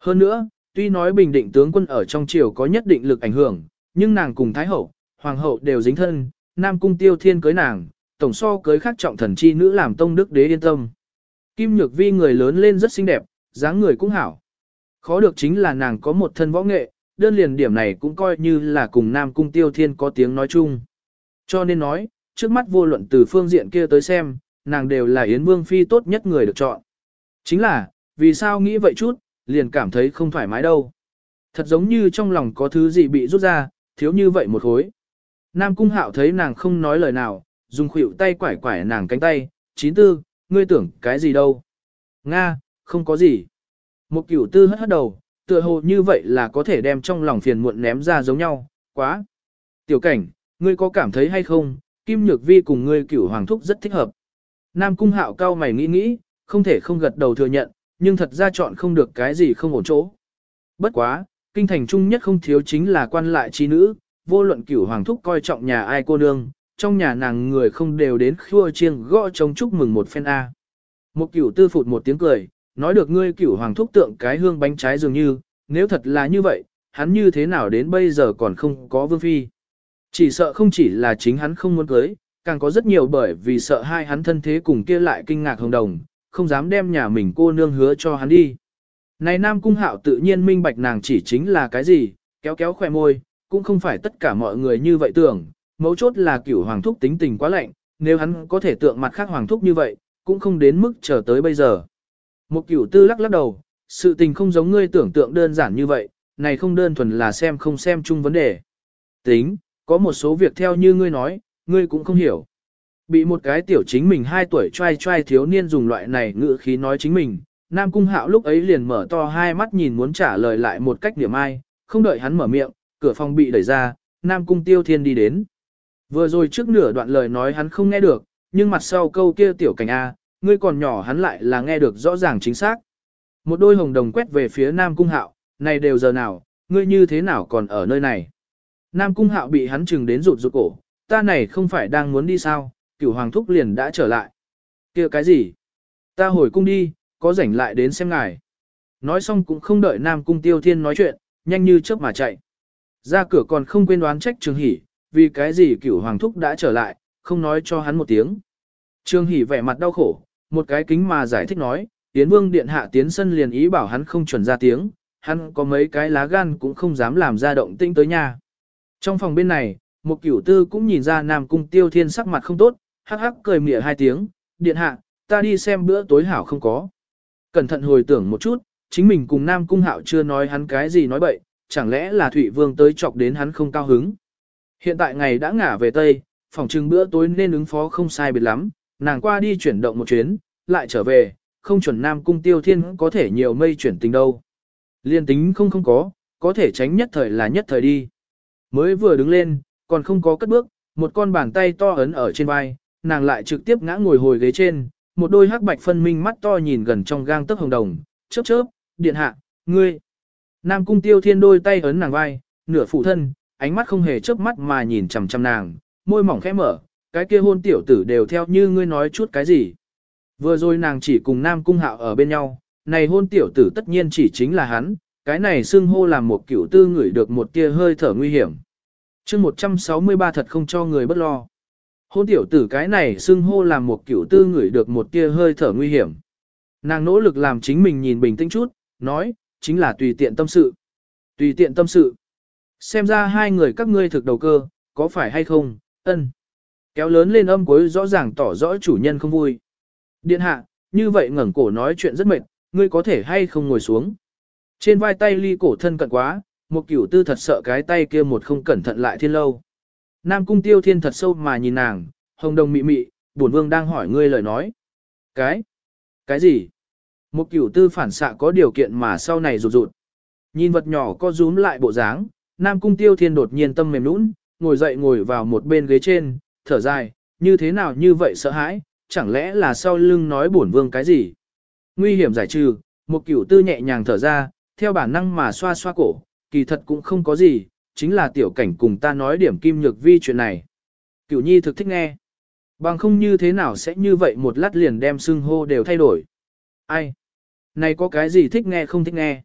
Hơn nữa, tuy nói bình định tướng quân ở trong triều có nhất định lực ảnh hưởng, nhưng nàng cùng Thái Hậu, Hoàng Hậu đều dính thân, Nam Cung Tiêu Thiên cưới nàng, tổng so cưới khác trọng thần chi nữ làm tông đức đế yên tâm. Kim Nhược Vi người lớn lên rất xinh đẹp, dáng người cũng hảo. Khó được chính là nàng có một thân võ nghệ, đơn liền điểm này cũng coi như là cùng Nam Cung Tiêu Thiên có tiếng nói chung. Cho nên nói, trước mắt vô luận từ phương diện kia tới xem, nàng đều là Yến Vương Phi tốt nhất người được chọn. Chính là, vì sao nghĩ vậy chút, liền cảm thấy không thoải mái đâu. Thật giống như trong lòng có thứ gì bị rút ra, thiếu như vậy một khối. Nam Cung Hạo thấy nàng không nói lời nào, dùng khuỷu tay quải quải nàng cánh tay, chín tư, ngươi tưởng cái gì đâu. Nga, không có gì. Một cửu tư hất hất đầu, tựa hồ như vậy là có thể đem trong lòng phiền muộn ném ra giống nhau, quá. Tiểu cảnh, ngươi có cảm thấy hay không, Kim Nhược Vi cùng ngươi cửu hoàng thúc rất thích hợp. Nam Cung Hạo cao mày nghĩ nghĩ, không thể không gật đầu thừa nhận, nhưng thật ra chọn không được cái gì không ổn chỗ. Bất quá, kinh thành trung nhất không thiếu chính là quan lại chi nữ, vô luận cửu hoàng thúc coi trọng nhà ai cô nương, trong nhà nàng người không đều đến khua chiêng gõ trống chúc mừng một phen A. Một cửu tư phụt một tiếng cười, nói được ngươi cửu hoàng thúc tượng cái hương bánh trái dường như, nếu thật là như vậy, hắn như thế nào đến bây giờ còn không có vương phi. Chỉ sợ không chỉ là chính hắn không muốn cưới, càng có rất nhiều bởi vì sợ hai hắn thân thế cùng kia lại kinh ngạc hồng đồng, không dám đem nhà mình cô nương hứa cho hắn đi. Này Nam Cung Hạo tự nhiên minh bạch nàng chỉ chính là cái gì, kéo kéo khỏe môi, cũng không phải tất cả mọi người như vậy tưởng, mấu chốt là cửu hoàng thúc tính tình quá lạnh, nếu hắn có thể tượng mặt khác hoàng thúc như vậy, cũng không đến mức chờ tới bây giờ. Một cửu tư lắc lắc đầu, sự tình không giống ngươi tưởng tượng đơn giản như vậy, này không đơn thuần là xem không xem chung vấn đề. Tính, có một số việc theo như ngươi nói, ngươi cũng không hiểu. Bị một cái tiểu chính mình 2 tuổi trai trai thiếu niên dùng loại này ngữ khí nói chính mình, Nam Cung Hạo lúc ấy liền mở to hai mắt nhìn muốn trả lời lại một cách điểm ai, không đợi hắn mở miệng, cửa phòng bị đẩy ra, Nam Cung Tiêu Thiên đi đến. Vừa rồi trước nửa đoạn lời nói hắn không nghe được, nhưng mặt sau câu kia tiểu cảnh A, ngươi còn nhỏ hắn lại là nghe được rõ ràng chính xác. Một đôi hồng đồng quét về phía Nam Cung Hạo, này đều giờ nào, ngươi như thế nào còn ở nơi này. Nam Cung Hạo bị hắn chừng đến rụt rụt cổ, ta này không phải đang muốn đi sao, cửu hoàng thúc liền đã trở lại. kia cái gì? Ta hồi cung đi, có rảnh lại đến xem ngài. Nói xong cũng không đợi Nam Cung Tiêu Thiên nói chuyện, nhanh như chớp mà chạy. Ra cửa còn không quên đoán trách Trường Hỷ, vì cái gì cửu hoàng thúc đã trở lại, không nói cho hắn một tiếng. trương Hỷ vẻ mặt đau khổ, một cái kính mà giải thích nói, Tiến Vương điện hạ tiến sân liền ý bảo hắn không chuẩn ra tiếng, hắn có mấy cái lá gan cũng không dám làm ra động tĩnh tới nhà. Trong phòng bên này, một cửu tư cũng nhìn ra Nam Cung Tiêu Thiên sắc mặt không tốt, hắc hắc cười mỉa hai tiếng, điện hạ, ta đi xem bữa tối hảo không có. Cẩn thận hồi tưởng một chút, chính mình cùng Nam Cung Hạo chưa nói hắn cái gì nói bậy, chẳng lẽ là Thụy Vương tới chọc đến hắn không cao hứng. Hiện tại ngày đã ngả về Tây, phòng trưng bữa tối nên ứng phó không sai biệt lắm, nàng qua đi chuyển động một chuyến, lại trở về, không chuẩn Nam Cung Tiêu Thiên có thể nhiều mây chuyển tình đâu. Liên tính không không có, có thể tránh nhất thời là nhất thời đi. Mới vừa đứng lên, còn không có cất bước, một con bàn tay to ấn ở trên vai, nàng lại trực tiếp ngã ngồi hồi ghế trên, một đôi hắc bạch phân minh mắt to nhìn gần trong gang tấc hồng đồng, chớp chớp, điện hạ, ngươi. Nam cung tiêu thiên đôi tay ấn nàng vai, nửa phụ thân, ánh mắt không hề chớp mắt mà nhìn chằm chằm nàng, môi mỏng khẽ mở, cái kia hôn tiểu tử đều theo như ngươi nói chút cái gì. Vừa rồi nàng chỉ cùng Nam cung hạo ở bên nhau, này hôn tiểu tử tất nhiên chỉ chính là hắn, cái này xưng hô làm một cửu tư ngửi được một tia hơi thở nguy hiểm. chương 163 thật không cho người bất lo. Hôn tiểu tử cái này xưng hô làm một cửu tư ngửi được một tia hơi thở nguy hiểm. Nàng nỗ lực làm chính mình nhìn bình tĩnh chút, nói, chính là tùy tiện tâm sự. Tùy tiện tâm sự. Xem ra hai người các ngươi thực đầu cơ, có phải hay không, ân. Kéo lớn lên âm cuối rõ ràng tỏ rõ chủ nhân không vui. Điện hạ, như vậy ngẩng cổ nói chuyện rất mệt, ngươi có thể hay không ngồi xuống. Trên vai tay ly cổ thân cận quá, một cửu tư thật sợ cái tay kia một không cẩn thận lại thiên lâu. Nam cung tiêu thiên thật sâu mà nhìn nàng, hồng đồng mị mị, bổn vương đang hỏi ngươi lời nói. Cái? Cái gì? Một cửu tư phản xạ có điều kiện mà sau này rụt rụt. Nhìn vật nhỏ có rúm lại bộ dáng, Nam cung tiêu thiên đột nhiên tâm mềm nũng, ngồi dậy ngồi vào một bên ghế trên, thở dài, như thế nào như vậy sợ hãi, chẳng lẽ là sau lưng nói bổn vương cái gì. Nguy hiểm giải trừ, một cửu tư nhẹ nhàng thở ra, theo bản năng mà xoa xoa cổ, kỳ thật cũng không có gì, chính là tiểu cảnh cùng ta nói điểm kim nhược vi chuyện này. Cửu nhi thực thích nghe. Bằng không như thế nào sẽ như vậy một lát liền đem xưng hô đều thay đổi. Ai? Này có cái gì thích nghe không thích nghe?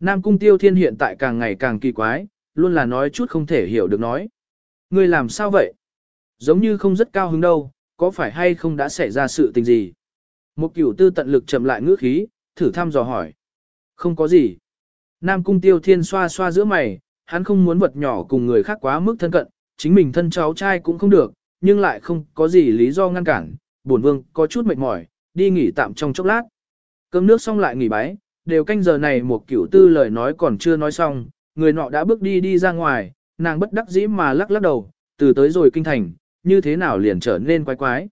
Nam cung tiêu thiên hiện tại càng ngày càng kỳ quái, luôn là nói chút không thể hiểu được nói. Ngươi làm sao vậy? Giống như không rất cao hứng đâu, có phải hay không đã xảy ra sự tình gì? Một cửu tư tận lực chậm lại ngữ khí, thử thăm dò hỏi. Không có gì. Nam cung tiêu thiên xoa xoa giữa mày, hắn không muốn vật nhỏ cùng người khác quá mức thân cận, chính mình thân cháu trai cũng không được, nhưng lại không có gì lý do ngăn cản. Bổn vương có chút mệt mỏi, đi nghỉ tạm trong chốc lát. Cơm nước xong lại nghỉ bái, đều canh giờ này một cửu tư lời nói còn chưa nói xong, người nọ đã bước đi đi ra ngoài, nàng bất đắc dĩ mà lắc lắc đầu, từ tới rồi kinh thành, như thế nào liền trở nên quái quái.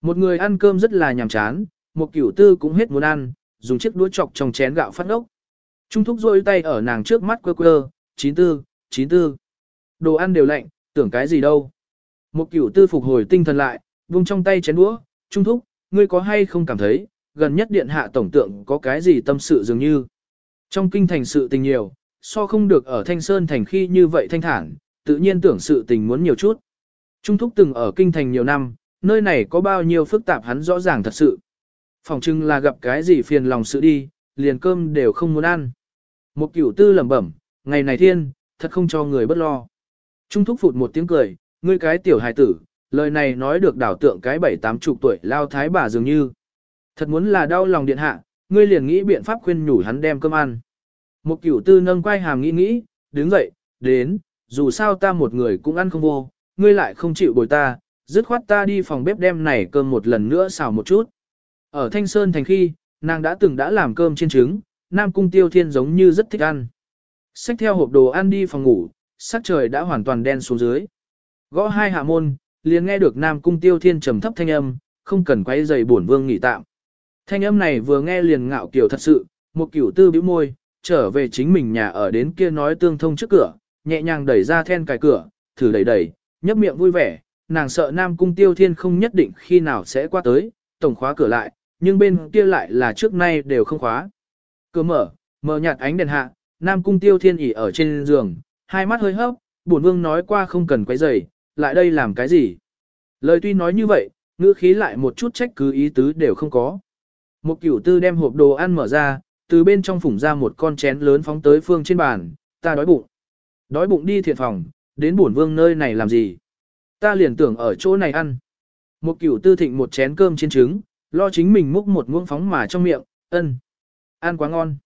Một người ăn cơm rất là nhàm chán, một cửu tư cũng hết muốn ăn, dùng chiếc đũa chọc trong chén gạo phát ốc. Trung thúc rôi tay ở nàng trước mắt quơ quơ, chín tư, chín tư. Đồ ăn đều lạnh, tưởng cái gì đâu. Một cửu tư phục hồi tinh thần lại, vung trong tay chén đũa, trung thúc, ngươi có hay không cảm thấy, gần nhất điện hạ tổng tượng có cái gì tâm sự dường như. Trong kinh thành sự tình nhiều, so không được ở Thanh Sơn thành khi như vậy thanh thản, tự nhiên tưởng sự tình muốn nhiều chút. Trung thúc từng ở kinh thành nhiều năm, nơi này có bao nhiêu phức tạp hắn rõ ràng thật sự. Phòng trưng là gặp cái gì phiền lòng sự đi, liền cơm đều không muốn ăn. Một cửu tư lẩm bẩm, ngày này thiên, thật không cho người bất lo. Trung thúc phụt một tiếng cười, ngươi cái tiểu hài tử, lời này nói được đảo tượng cái bảy tám chục tuổi lao thái bà dường như. Thật muốn là đau lòng điện hạ, ngươi liền nghĩ biện pháp khuyên nhủ hắn đem cơm ăn. Một cửu tư nâng quay hàm nghĩ nghĩ, đứng dậy, đến, dù sao ta một người cũng ăn không vô, ngươi lại không chịu bồi ta, dứt khoát ta đi phòng bếp đem này cơm một lần nữa xào một chút. Ở Thanh Sơn thành khi, nàng đã từng đã làm cơm chiên trứng, Nam Cung Tiêu Thiên giống như rất thích ăn. Xách theo hộp đồ ăn đi phòng ngủ, sắc trời đã hoàn toàn đen xuống dưới. Gõ hai hạ môn, liền nghe được Nam Cung Tiêu Thiên trầm thấp thanh âm, không cần quay giày bổn vương nghỉ tạm. Thanh âm này vừa nghe liền ngạo kiểu thật sự, một kiểu tư bĩu môi, trở về chính mình nhà ở đến kia nói tương thông trước cửa, nhẹ nhàng đẩy ra then cài cửa, thử đẩy đẩy, nhấp miệng vui vẻ, nàng sợ Nam Cung Tiêu Thiên không nhất định khi nào sẽ qua tới, tổng khóa cửa lại, nhưng bên kia lại là trước nay đều không khóa. Cửa mở, mở nhạt ánh đèn hạ, Nam Cung Tiêu Thiên ỉ ở trên giường, hai mắt hơi hấp, bổn vương nói qua không cần quấy rầy, lại đây làm cái gì. Lời tuy nói như vậy, ngữ khí lại một chút trách cứ ý tứ đều không có. Một cửu tư đem hộp đồ ăn mở ra, từ bên trong phủng ra một con chén lớn phóng tới phương trên bàn, ta đói bụng. Đói bụng đi thiện phòng, đến bổn vương nơi này làm gì? Ta liền tưởng ở chỗ này ăn. Một cửu tư thịnh một chén cơm trên trứng, lo chính mình múc một muỗng phóng mà trong miệng, ân. Ăn quá ngon.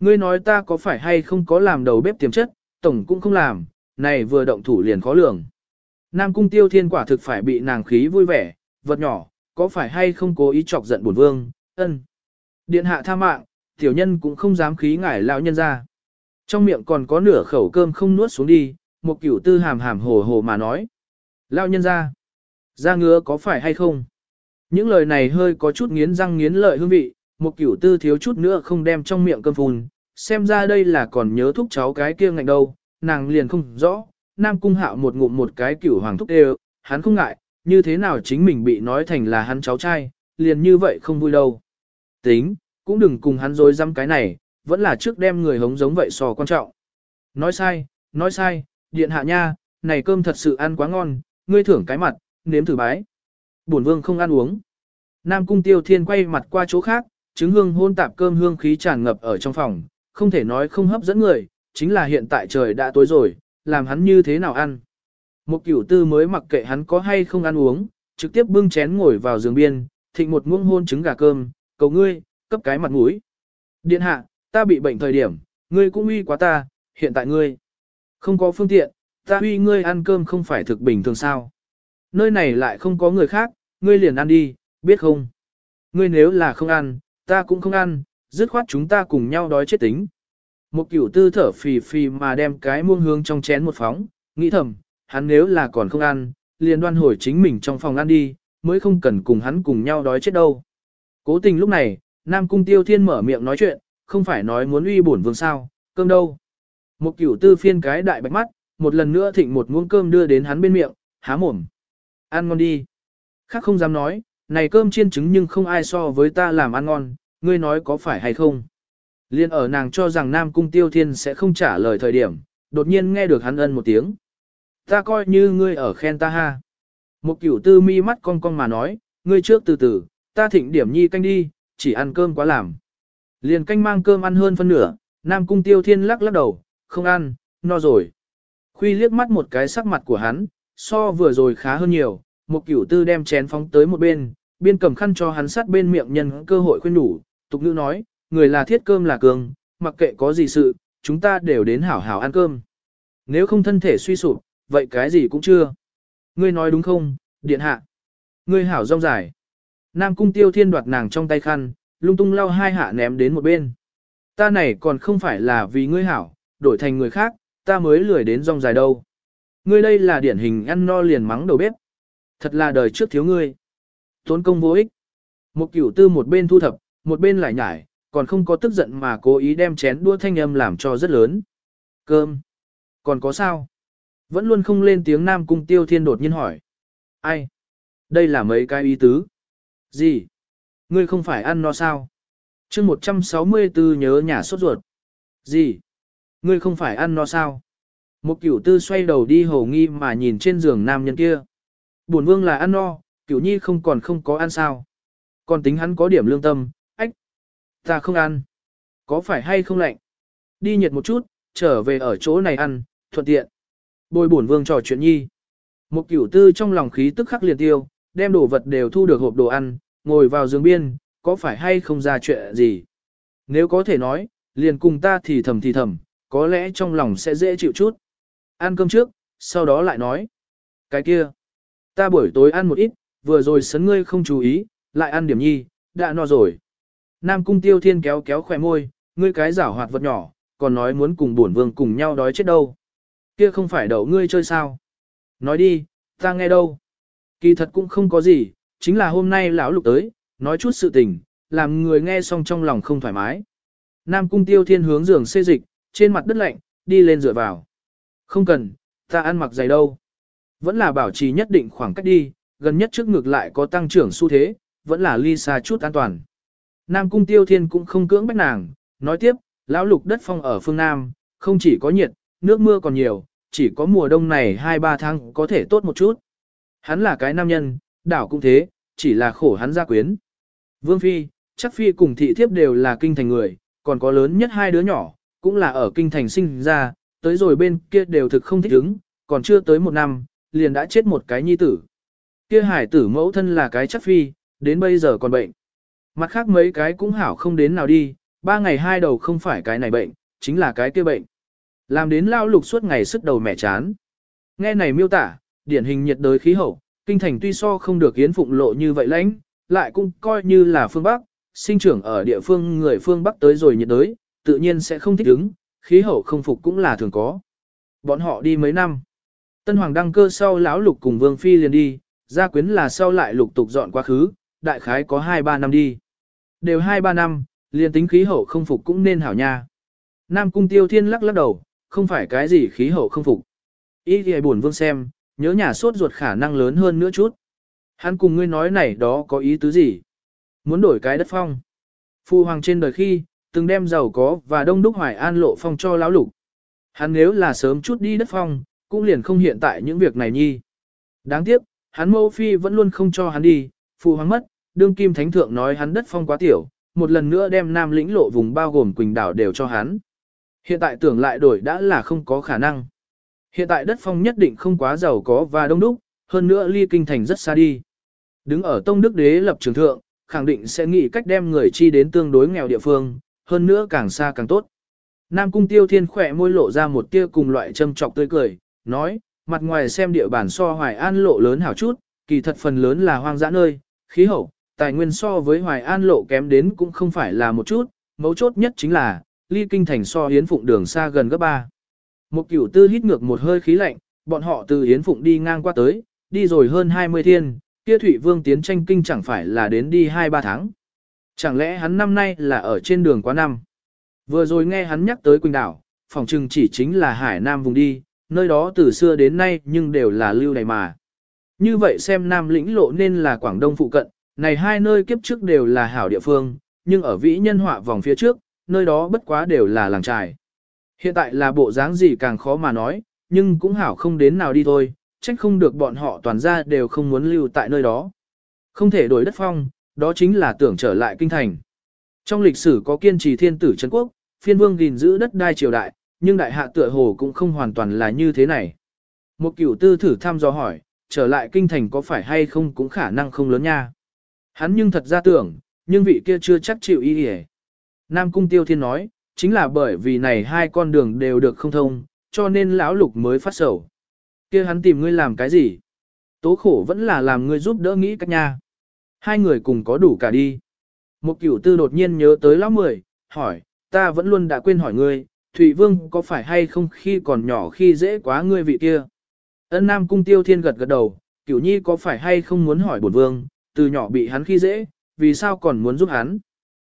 Ngươi nói ta có phải hay không có làm đầu bếp tiềm chất, tổng cũng không làm, này vừa động thủ liền khó lường. Nam cung tiêu thiên quả thực phải bị nàng khí vui vẻ, vật nhỏ, có phải hay không cố ý chọc giận bổn vương, ân. Điện hạ tha mạng, tiểu nhân cũng không dám khí ngải lão nhân ra. Trong miệng còn có nửa khẩu cơm không nuốt xuống đi, một cửu tư hàm hàm hồ hồ mà nói. Lão nhân ra, ra ngứa có phải hay không? Những lời này hơi có chút nghiến răng nghiến lợi hương vị, một cửu tư thiếu chút nữa không đem trong miệng cơm phun, xem ra đây là còn nhớ thúc cháu cái kia ngạnh đâu, nàng liền không rõ, nam cung hạo một ngụm một cái cửu hoàng thúc đều, hắn không ngại, như thế nào chính mình bị nói thành là hắn cháu trai, liền như vậy không vui đâu. Tính, cũng đừng cùng hắn dối dăm cái này, vẫn là trước đem người hống giống vậy sò quan trọng. Nói sai, nói sai, điện hạ nha, này cơm thật sự ăn quá ngon, ngươi thưởng cái mặt, nếm thử bái. Bổn vương không ăn uống. Nam cung tiêu thiên quay mặt qua chỗ khác, trứng hương hôn tạp cơm hương khí tràn ngập ở trong phòng, không thể nói không hấp dẫn người, chính là hiện tại trời đã tối rồi, làm hắn như thế nào ăn. Một cửu tư mới mặc kệ hắn có hay không ăn uống, trực tiếp bưng chén ngồi vào giường biên, thịnh một muỗng hôn trứng gà cơm, cầu ngươi, cấp cái mặt mũi. Điện hạ, ta bị bệnh thời điểm, ngươi cũng uy quá ta, hiện tại ngươi. Không có phương tiện, ta uy ngươi ăn cơm không phải thực bình thường sao. Nơi này lại không có người khác, ngươi liền ăn đi, biết không? Ngươi nếu là không ăn, ta cũng không ăn, dứt khoát chúng ta cùng nhau đói chết tính. Một cửu tư thở phì phì mà đem cái muông hương trong chén một phóng, nghĩ thầm, hắn nếu là còn không ăn, liền đoan hồi chính mình trong phòng ăn đi, mới không cần cùng hắn cùng nhau đói chết đâu. Cố tình lúc này, Nam Cung Tiêu Thiên mở miệng nói chuyện, không phải nói muốn uy bổn vương sao, cơm đâu. Một cửu tư phiên cái đại bạch mắt, một lần nữa thịnh một muỗng cơm đưa đến hắn bên miệng, há mồm. Ăn ngon đi. Khác không dám nói, này cơm chiên trứng nhưng không ai so với ta làm ăn ngon, ngươi nói có phải hay không. Liên ở nàng cho rằng Nam Cung Tiêu Thiên sẽ không trả lời thời điểm, đột nhiên nghe được hắn ân một tiếng. Ta coi như ngươi ở khen ta ha. Một cửu tư mi mắt cong cong mà nói, ngươi trước từ từ, ta thịnh điểm nhi canh đi, chỉ ăn cơm quá làm. Liền canh mang cơm ăn hơn phân nửa, Nam Cung Tiêu Thiên lắc lắc đầu, không ăn, no rồi. Khuy liếc mắt một cái sắc mặt của hắn, so vừa rồi khá hơn nhiều, một cửu tư đem chén phóng tới một bên, biên cầm khăn cho hắn sát bên miệng nhân cơ hội khuyên đủ, tục nữ nói, người là thiết cơm là cường, mặc kệ có gì sự, chúng ta đều đến hảo hảo ăn cơm. Nếu không thân thể suy sụp, vậy cái gì cũng chưa. Ngươi nói đúng không, điện hạ. Ngươi hảo rong dài. Nam cung tiêu thiên đoạt nàng trong tay khăn, lung tung lau hai hạ ném đến một bên. Ta này còn không phải là vì ngươi hảo, đổi thành người khác, ta mới lười đến rong dài đâu. Ngươi đây là điển hình ăn no liền mắng đầu bếp. Thật là đời trước thiếu ngươi. Tốn công vô ích. Một cửu tư một bên thu thập, một bên lại nhải, còn không có tức giận mà cố ý đem chén đua thanh âm làm cho rất lớn. Cơm. Còn có sao? Vẫn luôn không lên tiếng Nam Cung Tiêu Thiên đột nhiên hỏi. Ai? Đây là mấy cái ý tứ. Gì? Ngươi không phải ăn no sao? chương 164 nhớ nhà sốt ruột. Gì? Ngươi không phải ăn no sao? Một cửu tư xoay đầu đi hầu nghi mà nhìn trên giường nam nhân kia. Bổn vương là ăn no, cửu nhi không còn không có ăn sao. Còn tính hắn có điểm lương tâm, ách. Ta không ăn. Có phải hay không lạnh? Đi nhiệt một chút, trở về ở chỗ này ăn, thuận tiện. Bồi bổn vương trò chuyện nhi. Một cửu tư trong lòng khí tức khắc liền tiêu, đem đồ vật đều thu được hộp đồ ăn, ngồi vào giường biên, có phải hay không ra chuyện gì? Nếu có thể nói, liền cùng ta thì thầm thì thầm, có lẽ trong lòng sẽ dễ chịu chút. Ăn cơm trước, sau đó lại nói. Cái kia, ta buổi tối ăn một ít, vừa rồi sấn ngươi không chú ý, lại ăn điểm nhi, đã no rồi. Nam cung tiêu thiên kéo kéo khỏe môi, ngươi cái giảo hoạt vật nhỏ, còn nói muốn cùng bổn vương cùng nhau đói chết đâu. Kia không phải đậu ngươi chơi sao? Nói đi, ta nghe đâu. Kỳ thật cũng không có gì, chính là hôm nay lão lục tới, nói chút sự tình, làm người nghe xong trong lòng không thoải mái. Nam cung tiêu thiên hướng giường xê dịch, trên mặt đất lạnh, đi lên dựa vào. Không cần, ta ăn mặc giày đâu. Vẫn là bảo trì nhất định khoảng cách đi, gần nhất trước ngược lại có tăng trưởng xu thế, vẫn là ly xa chút an toàn. Nam cung tiêu thiên cũng không cưỡng bách nàng, nói tiếp, lão lục đất phong ở phương Nam, không chỉ có nhiệt, nước mưa còn nhiều, chỉ có mùa đông này 2-3 tháng có thể tốt một chút. Hắn là cái nam nhân, đảo cũng thế, chỉ là khổ hắn gia quyến. Vương Phi, chắc Phi cùng thị thiếp đều là kinh thành người, còn có lớn nhất hai đứa nhỏ, cũng là ở kinh thành sinh ra, tới rồi bên kia đều thực không thích ứng, còn chưa tới một năm, liền đã chết một cái nhi tử. Kia hải tử mẫu thân là cái chắc Phi, đến bây giờ còn bệnh. Mặt khác mấy cái cũng hảo không đến nào đi, ba ngày hai đầu không phải cái này bệnh, chính là cái kia bệnh. Làm đến lao lục suốt ngày sức đầu mẻ chán. Nghe này miêu tả, điển hình nhiệt đới khí hậu, kinh thành tuy so không được yến phụng lộ như vậy lãnh, lại cũng coi như là phương Bắc, sinh trưởng ở địa phương người phương Bắc tới rồi nhiệt đới, tự nhiên sẽ không thích ứng, khí hậu không phục cũng là thường có. Bọn họ đi mấy năm. Tân Hoàng đăng cơ sau lão lục cùng Vương Phi liền đi, gia quyến là sau lại lục tục dọn quá khứ, đại khái có 2-3 năm đi. Đều 2-3 năm, liền tính khí hậu không phục cũng nên hảo nha. Nam Cung Tiêu Thiên lắc lắc đầu, không phải cái gì khí hậu không phục. Ý thì buồn vương xem, nhớ nhà sốt ruột khả năng lớn hơn nữa chút. Hắn cùng ngươi nói này đó có ý tứ gì? Muốn đổi cái đất phong. Phu hoàng trên đời khi, từng đem giàu có và đông đúc hoài an lộ phong cho lão lục. Hắn nếu là sớm chút đi đất phong, cũng liền không hiện tại những việc này nhi. Đáng tiếc, hắn mẫu phi vẫn luôn không cho hắn đi, phu hoàng mất, đương kim thánh thượng nói hắn đất phong quá tiểu, một lần nữa đem nam lĩnh lộ vùng bao gồm Quỳnh đảo đều cho hắn. Hiện tại tưởng lại đổi đã là không có khả năng. Hiện tại đất phong nhất định không quá giàu có và đông đúc, hơn nữa ly kinh thành rất xa đi. Đứng ở Tông Đức Đế lập trường thượng, khẳng định sẽ nghĩ cách đem người chi đến tương đối nghèo địa phương, hơn nữa càng xa càng tốt. Nam Cung Tiêu Thiên khỏe môi lộ ra một tia cùng loại châm trọc tươi cười, nói, mặt ngoài xem địa bản so Hoài An lộ lớn hảo chút, kỳ thật phần lớn là hoang dã nơi, khí hậu, tài nguyên so với Hoài An lộ kém đến cũng không phải là một chút, mấu chốt nhất chính là, ly kinh thành so Hiến Phụng đường xa gần gấp ba. Một cửu tư hít ngược một hơi khí lạnh, bọn họ từ Yến Phụng đi ngang qua tới, đi rồi hơn 20 thiên, kia Thụy Vương tiến tranh kinh chẳng phải là đến đi 2-3 tháng. Chẳng lẽ hắn năm nay là ở trên đường quá năm? Vừa rồi nghe hắn nhắc tới Quỳnh Đảo, phòng trừng chỉ chính là Hải Nam vùng đi, nơi đó từ xưa đến nay nhưng đều là lưu này mà. Như vậy xem Nam lĩnh lộ nên là Quảng Đông phụ cận, này hai nơi kiếp trước đều là hảo địa phương, nhưng ở vĩ nhân họa vòng phía trước, nơi đó bất quá đều là làng trài. Hiện tại là bộ dáng gì càng khó mà nói, nhưng cũng hảo không đến nào đi thôi, trách không được bọn họ toàn ra đều không muốn lưu tại nơi đó. Không thể đổi đất phong, đó chính là tưởng trở lại kinh thành. Trong lịch sử có kiên trì thiên tử Trấn Quốc, phiên vương gìn giữ đất đai triều đại, nhưng đại hạ tựa hồ cũng không hoàn toàn là như thế này. Một cửu tư thử thăm dò hỏi, trở lại kinh thành có phải hay không cũng khả năng không lớn nha. Hắn nhưng thật ra tưởng, nhưng vị kia chưa chắc chịu ý hề. Nam Cung Tiêu Thiên nói, chính là bởi vì này hai con đường đều được không thông, cho nên lão lục mới phát sầu. kia hắn tìm ngươi làm cái gì? Tố khổ vẫn là làm ngươi giúp đỡ nghĩ cách nha. Hai người cùng có đủ cả đi. Một cửu tư đột nhiên nhớ tới lão mười, hỏi, ta vẫn luôn đã quên hỏi ngươi, Thụy Vương có phải hay không khi còn nhỏ khi dễ quá ngươi vị kia? Ân Nam Cung Tiêu Thiên gật gật đầu, cửu nhi có phải hay không muốn hỏi bổn vương, từ nhỏ bị hắn khi dễ, vì sao còn muốn giúp hắn?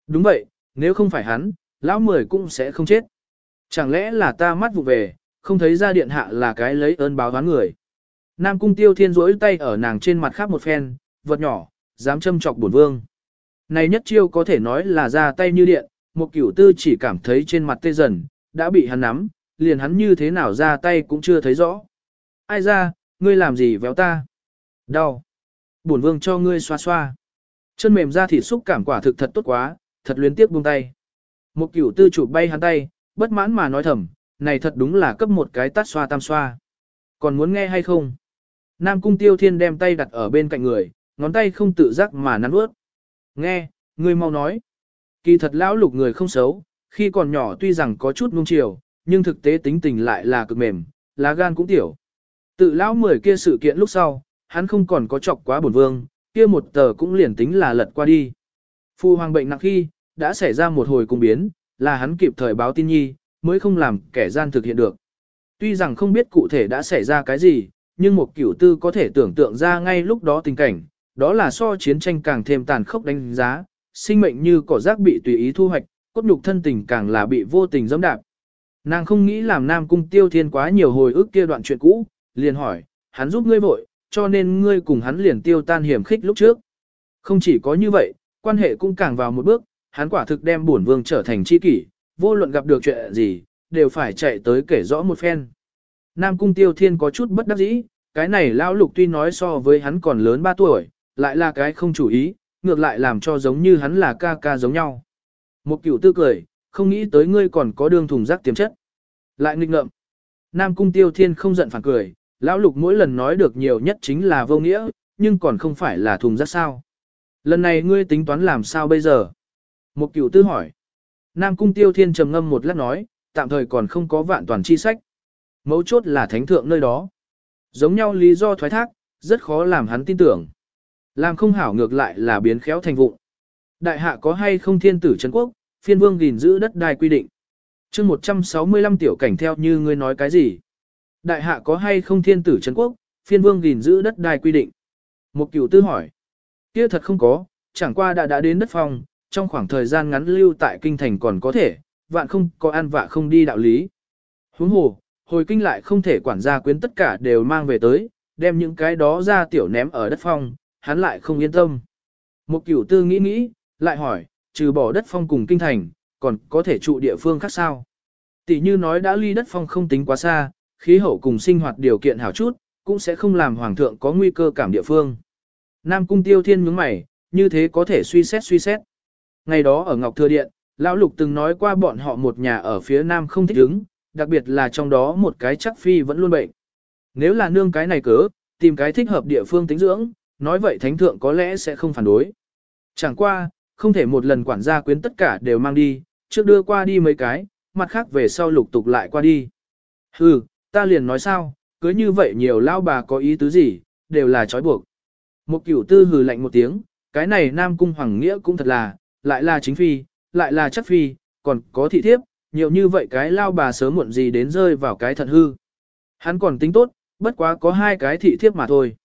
Đúng vậy, nếu không phải hắn, lão mười cũng sẽ không chết. Chẳng lẽ là ta mắt vụ về, không thấy ra điện hạ là cái lấy ơn báo oán người. Nam Cung Tiêu Thiên rỗi tay ở nàng trên mặt khác một phen, vật nhỏ, dám châm chọc bổn vương. Này nhất chiêu có thể nói là ra tay như điện, một cửu tư chỉ cảm thấy trên mặt tê dần, đã bị hắn nắm, liền hắn như thế nào ra tay cũng chưa thấy rõ. Ai ra, ngươi làm gì véo ta? Đau. Bổn vương cho ngươi xoa xoa. Chân mềm ra thịt xúc cảm quả thực thật tốt quá, thật luyến tiếc buông tay. Một cửu tư chụp bay hắn tay, bất mãn mà nói thầm, này thật đúng là cấp một cái tát xoa tam xoa. Còn muốn nghe hay không? Nam cung tiêu thiên đem tay đặt ở bên cạnh người, ngón tay không tự giác mà nắn ướt. Nghe, ngươi mau nói. Kỳ thật lão lục người không xấu, khi còn nhỏ tuy rằng có chút nung chiều, nhưng thực tế tính tình lại là cực mềm, lá gan cũng tiểu. Tự lão mười kia sự kiện lúc sau, hắn không còn có chọc quá bổn vương, kia một tờ cũng liền tính là lật qua đi. Phu hoàng bệnh nặng khi, đã xảy ra một hồi cung biến, là hắn kịp thời báo tin nhi, mới không làm kẻ gian thực hiện được. Tuy rằng không biết cụ thể đã xảy ra cái gì, nhưng một cửu tư có thể tưởng tượng ra ngay lúc đó tình cảnh, đó là so chiến tranh càng thêm tàn khốc đánh giá, sinh mệnh như cỏ rác bị tùy ý thu hoạch, cốt nhục thân tình càng là bị vô tình dẫm đạp. Nàng không nghĩ làm Nam Cung Tiêu Thiên quá nhiều hồi ức kia đoạn chuyện cũ, liền hỏi, hắn giúp ngươi vội, cho nên ngươi cùng hắn liền tiêu tan hiểm khích lúc trước. Không chỉ có như vậy, quan hệ cũng càng vào một bước, hắn quả thực đem bổn vương trở thành chi kỷ, vô luận gặp được chuyện gì, đều phải chạy tới kể rõ một phen. Nam Cung Tiêu Thiên có chút bất đắc dĩ, cái này lão lục tuy nói so với hắn còn lớn 3 tuổi, lại là cái không chủ ý, ngược lại làm cho giống như hắn là ca ca giống nhau. Một cửu tư cười, không nghĩ tới ngươi còn có đường thùng rác tiềm chất. Lại nghịch ngợm. Nam Cung Tiêu Thiên không giận phản cười, lão lục mỗi lần nói được nhiều nhất chính là vô nghĩa, nhưng còn không phải là thùng rác sao. Lần này ngươi tính toán làm sao bây giờ? Một cửu tư hỏi. Nam Cung Tiêu Thiên trầm ngâm một lát nói, tạm thời còn không có vạn toàn chi sách. Mấu chốt là thánh thượng nơi đó. Giống nhau lý do thoái thác, rất khó làm hắn tin tưởng. Làm không hảo ngược lại là biến khéo thành vụng. Đại hạ có hay không thiên tử Trấn quốc, phiên vương gìn giữ đất đai quy định. chương 165 tiểu cảnh theo như ngươi nói cái gì? Đại hạ có hay không thiên tử Trấn quốc, phiên vương gìn giữ đất đai quy định. Một cửu tư hỏi. Kia thật không có, chẳng qua đã đã đến đất phong, trong khoảng thời gian ngắn lưu tại kinh thành còn có thể, vạn không có ăn vạ không đi đạo lý. Huống hồ, hồi kinh lại không thể quản gia quyến tất cả đều mang về tới, đem những cái đó ra tiểu ném ở đất phong, hắn lại không yên tâm. Một cửu tư nghĩ nghĩ, lại hỏi, trừ bỏ đất phong cùng kinh thành, còn có thể trụ địa phương khác sao? Tỷ như nói đã ly đất phong không tính quá xa, khí hậu cùng sinh hoạt điều kiện hảo chút, cũng sẽ không làm hoàng thượng có nguy cơ cảm địa phương. Nam cung tiêu thiên nhướng mày, như thế có thể suy xét suy xét. Ngày đó ở Ngọc Thừa Điện, Lão Lục từng nói qua bọn họ một nhà ở phía Nam không thích ứng, đặc biệt là trong đó một cái chắc phi vẫn luôn bệnh. Nếu là nương cái này cớ, tìm cái thích hợp địa phương tính dưỡng, nói vậy thánh thượng có lẽ sẽ không phản đối. Chẳng qua, không thể một lần quản gia quyến tất cả đều mang đi, trước đưa qua đi mấy cái, mặt khác về sau lục tục lại qua đi. Hừ, ta liền nói sao, cứ như vậy nhiều lao bà có ý tứ gì, đều là trói buộc. Một cửu tư hừ lạnh một tiếng, cái này nam cung hoàng nghĩa cũng thật là, lại là chính phi, lại là chắc phi, còn có thị thiếp, nhiều như vậy cái lao bà sớm muộn gì đến rơi vào cái thật hư. Hắn còn tính tốt, bất quá có hai cái thị thiếp mà thôi.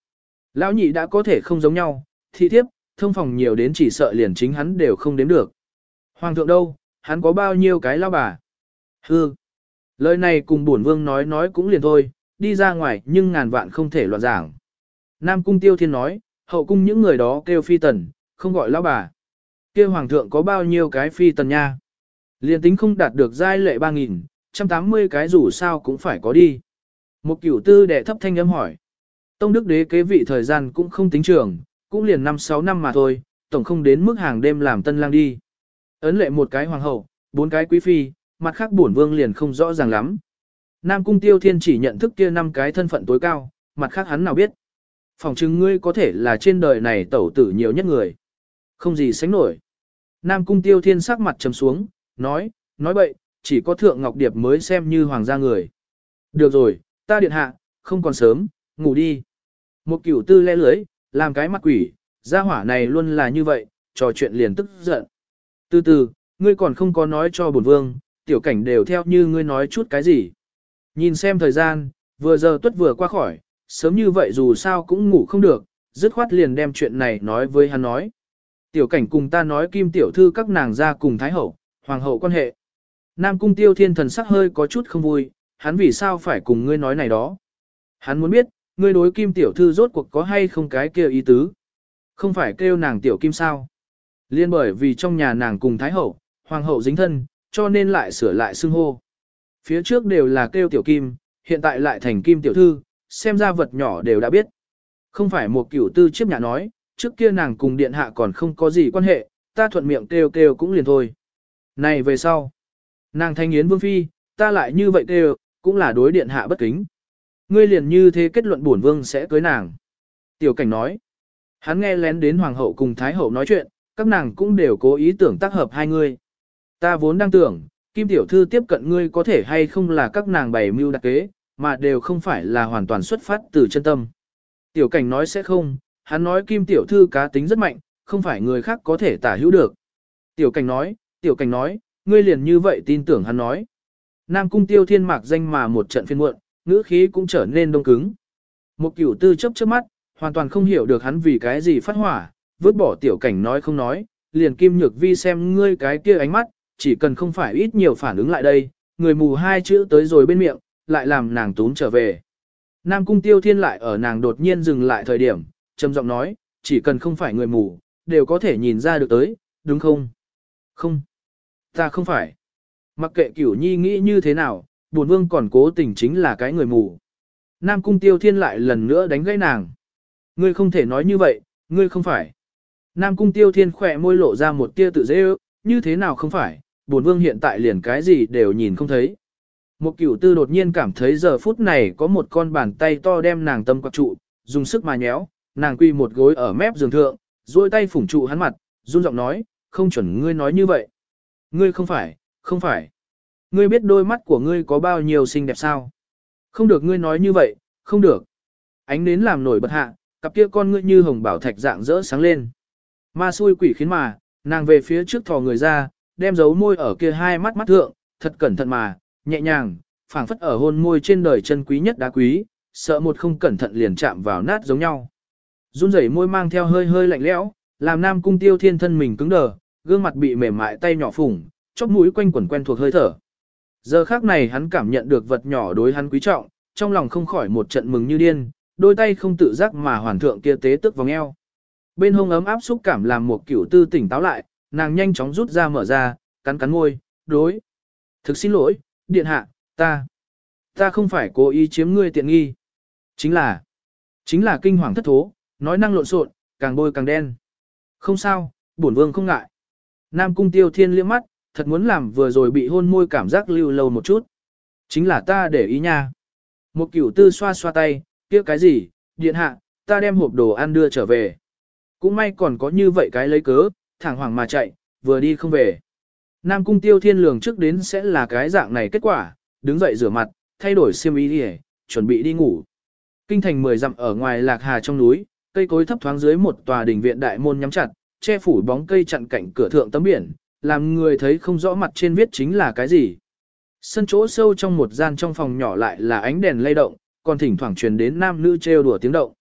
Lão nhị đã có thể không giống nhau, thị thiếp, thông phòng nhiều đến chỉ sợ liền chính hắn đều không đếm được. Hoàng thượng đâu, hắn có bao nhiêu cái lao bà? Hư. Lời này cùng bổn vương nói nói cũng liền thôi, đi ra ngoài nhưng ngàn vạn không thể loạn giảng. Nam cung tiêu thiên nói, hậu cung những người đó kêu phi tần, không gọi lao bà kia hoàng thượng có bao nhiêu cái phi tần nha. Liên tính không đạt được giai lệ 3.000, 180 cái dù sao cũng phải có đi. Một cửu tư đệ thấp thanh âm hỏi. Tông đức đế kế vị thời gian cũng không tính trường, cũng liền 5-6 năm mà thôi, tổng không đến mức hàng đêm làm tân lang đi. Ấn lệ một cái hoàng hậu, bốn cái quý phi, mặt khác bổn vương liền không rõ ràng lắm. Nam cung tiêu thiên chỉ nhận thức kia năm cái thân phận tối cao, mặt khác hắn nào biết. Phòng chứng ngươi có thể là trên đời này tẩu tử nhiều nhất người. Không gì sánh nổi. Nam cung tiêu thiên sắc mặt trầm xuống, nói, nói bậy, chỉ có thượng ngọc điệp mới xem như hoàng gia người. Được rồi, ta điện hạ, không còn sớm, ngủ đi. Một cửu tư le lưới, làm cái mặt quỷ, gia hỏa này luôn là như vậy, trò chuyện liền tức giận. Từ từ, ngươi còn không có nói cho bổn vương, tiểu cảnh đều theo như ngươi nói chút cái gì. Nhìn xem thời gian, vừa giờ tuất vừa qua khỏi, sớm như vậy dù sao cũng ngủ không được, dứt khoát liền đem chuyện này nói với hắn nói. Tiểu cảnh cùng ta nói kim tiểu thư các nàng ra cùng thái hậu, hoàng hậu quan hệ. Nam cung tiêu thiên thần sắc hơi có chút không vui, hắn vì sao phải cùng ngươi nói này đó. Hắn muốn biết, ngươi đối kim tiểu thư rốt cuộc có hay không cái kia ý tứ. Không phải kêu nàng tiểu kim sao. Liên bởi vì trong nhà nàng cùng thái hậu, hoàng hậu dính thân, cho nên lại sửa lại xưng hô. Phía trước đều là kêu tiểu kim, hiện tại lại thành kim tiểu thư, xem ra vật nhỏ đều đã biết. Không phải một cửu tư chiếp nhà nói, trước kia nàng cùng điện hạ còn không có gì quan hệ, ta thuận miệng kêu kêu cũng liền thôi. Này về sau, nàng thanh yến vương phi, ta lại như vậy kêu, cũng là đối điện hạ bất kính. Ngươi liền như thế kết luận bổn vương sẽ cưới nàng. Tiểu cảnh nói, hắn nghe lén đến hoàng hậu cùng thái hậu nói chuyện, các nàng cũng đều cố ý tưởng tác hợp hai người. Ta vốn đang tưởng, kim tiểu thư tiếp cận ngươi có thể hay không là các nàng bày mưu đặc kế, mà đều không phải là hoàn toàn xuất phát từ chân tâm. Tiểu cảnh nói sẽ không, hắn nói kim tiểu thư cá tính rất mạnh, không phải người khác có thể tả hữu được. Tiểu cảnh nói, tiểu cảnh nói, ngươi liền như vậy tin tưởng hắn nói. Nam cung tiêu thiên mạc danh mà một trận phiên muộn, ngữ khí cũng trở nên đông cứng. Một cửu tư chấp trước mắt, hoàn toàn không hiểu được hắn vì cái gì phát hỏa, vứt bỏ tiểu cảnh nói không nói, liền kim nhược vi xem ngươi cái kia ánh mắt, chỉ cần không phải ít nhiều phản ứng lại đây, người mù hai chữ tới rồi bên miệng, lại làm nàng túm trở về. Nam cung tiêu thiên lại ở nàng đột nhiên dừng lại thời điểm, trầm giọng nói, chỉ cần không phải người mù, đều có thể nhìn ra được tới, đúng không? Không. Ta không phải. Mặc kệ cửu nhi nghĩ như thế nào, buồn vương còn cố tình chính là cái người mù. Nam cung tiêu thiên lại lần nữa đánh gãy nàng. Ngươi không thể nói như vậy, ngươi không phải. Nam cung tiêu thiên khỏe môi lộ ra một tia tự dễ ước, như thế nào không phải, buồn vương hiện tại liền cái gì đều nhìn không thấy. Một cửu tư đột nhiên cảm thấy giờ phút này có một con bàn tay to đem nàng tâm quạt trụ, dùng sức mà nhéo, nàng quy một gối ở mép giường thượng, duỗi tay phủng trụ hắn mặt, run giọng nói, không chuẩn ngươi nói như vậy. Ngươi không phải, không phải. Ngươi biết đôi mắt của ngươi có bao nhiêu xinh đẹp sao? Không được ngươi nói như vậy, không được. Ánh nến làm nổi bật hạ, cặp kia con ngươi như hồng bảo thạch dạng rỡ sáng lên. Ma xui quỷ khiến mà, nàng về phía trước thò người ra, đem dấu môi ở kia hai mắt mắt thượng, thật cẩn thận mà, nhẹ nhàng, phảng phất ở hôn môi trên đời chân quý nhất đá quý, sợ một không cẩn thận liền chạm vào nát giống nhau. Run rẩy môi mang theo hơi hơi lạnh lẽo, làm Nam Cung Tiêu Thiên thân mình cứng đờ, gương mặt bị mềm mại tay nhỏ phủng, chóp mũi quanh quẩn quen thuộc hơi thở. Giờ khác này hắn cảm nhận được vật nhỏ đối hắn quý trọng, trong lòng không khỏi một trận mừng như điên, đôi tay không tự giác mà hoàn thượng kia tế tức vòng eo. Bên hông ấm áp xúc cảm làm một kiểu tư tỉnh táo lại, nàng nhanh chóng rút ra mở ra, cắn cắn môi, đối. Thực xin lỗi, điện hạ, ta. Ta không phải cố ý chiếm ngươi tiện nghi. Chính là, chính là kinh hoàng thất thố, nói năng lộn xộn, càng bôi càng đen. Không sao, bổn vương không ngại. Nam cung tiêu thiên liếc mắt, thật muốn làm vừa rồi bị hôn môi cảm giác lưu lâu một chút. Chính là ta để ý nha. Một cửu tư xoa xoa tay, kia cái gì, điện hạ, ta đem hộp đồ ăn đưa trở về. Cũng may còn có như vậy cái lấy cớ, thẳng hoàng mà chạy, vừa đi không về. Nam cung tiêu thiên lường trước đến sẽ là cái dạng này kết quả, đứng dậy rửa mặt, thay đổi xiêm y đi chuẩn bị đi ngủ. Kinh thành mười dặm ở ngoài lạc hà trong núi, cây cối thấp thoáng dưới một tòa đình viện đại môn nhắm chặt, che phủ bóng cây chặn cảnh cửa thượng tấm biển, làm người thấy không rõ mặt trên viết chính là cái gì. Sân chỗ sâu trong một gian trong phòng nhỏ lại là ánh đèn lay động, còn thỉnh thoảng truyền đến nam nữ trêu đùa tiếng động.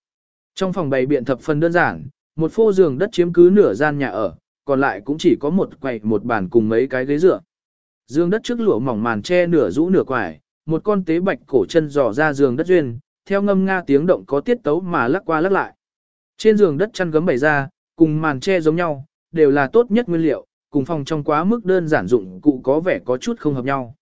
Trong phòng bày biện thập phần đơn giản, một phô giường đất chiếm cứ nửa gian nhà ở, còn lại cũng chỉ có một quầy một bàn cùng mấy cái ghế dựa. Giường đất trước lụa mỏng màn che nửa rũ nửa quải, một con tế bạch cổ chân dò ra giường đất duyên, theo ngâm nga tiếng động có tiết tấu mà lắc qua lắc lại. Trên giường đất chăn gấm bày ra, cùng màn che giống nhau, đều là tốt nhất nguyên liệu, cùng phòng trong quá mức đơn giản dụng cụ có vẻ có chút không hợp nhau.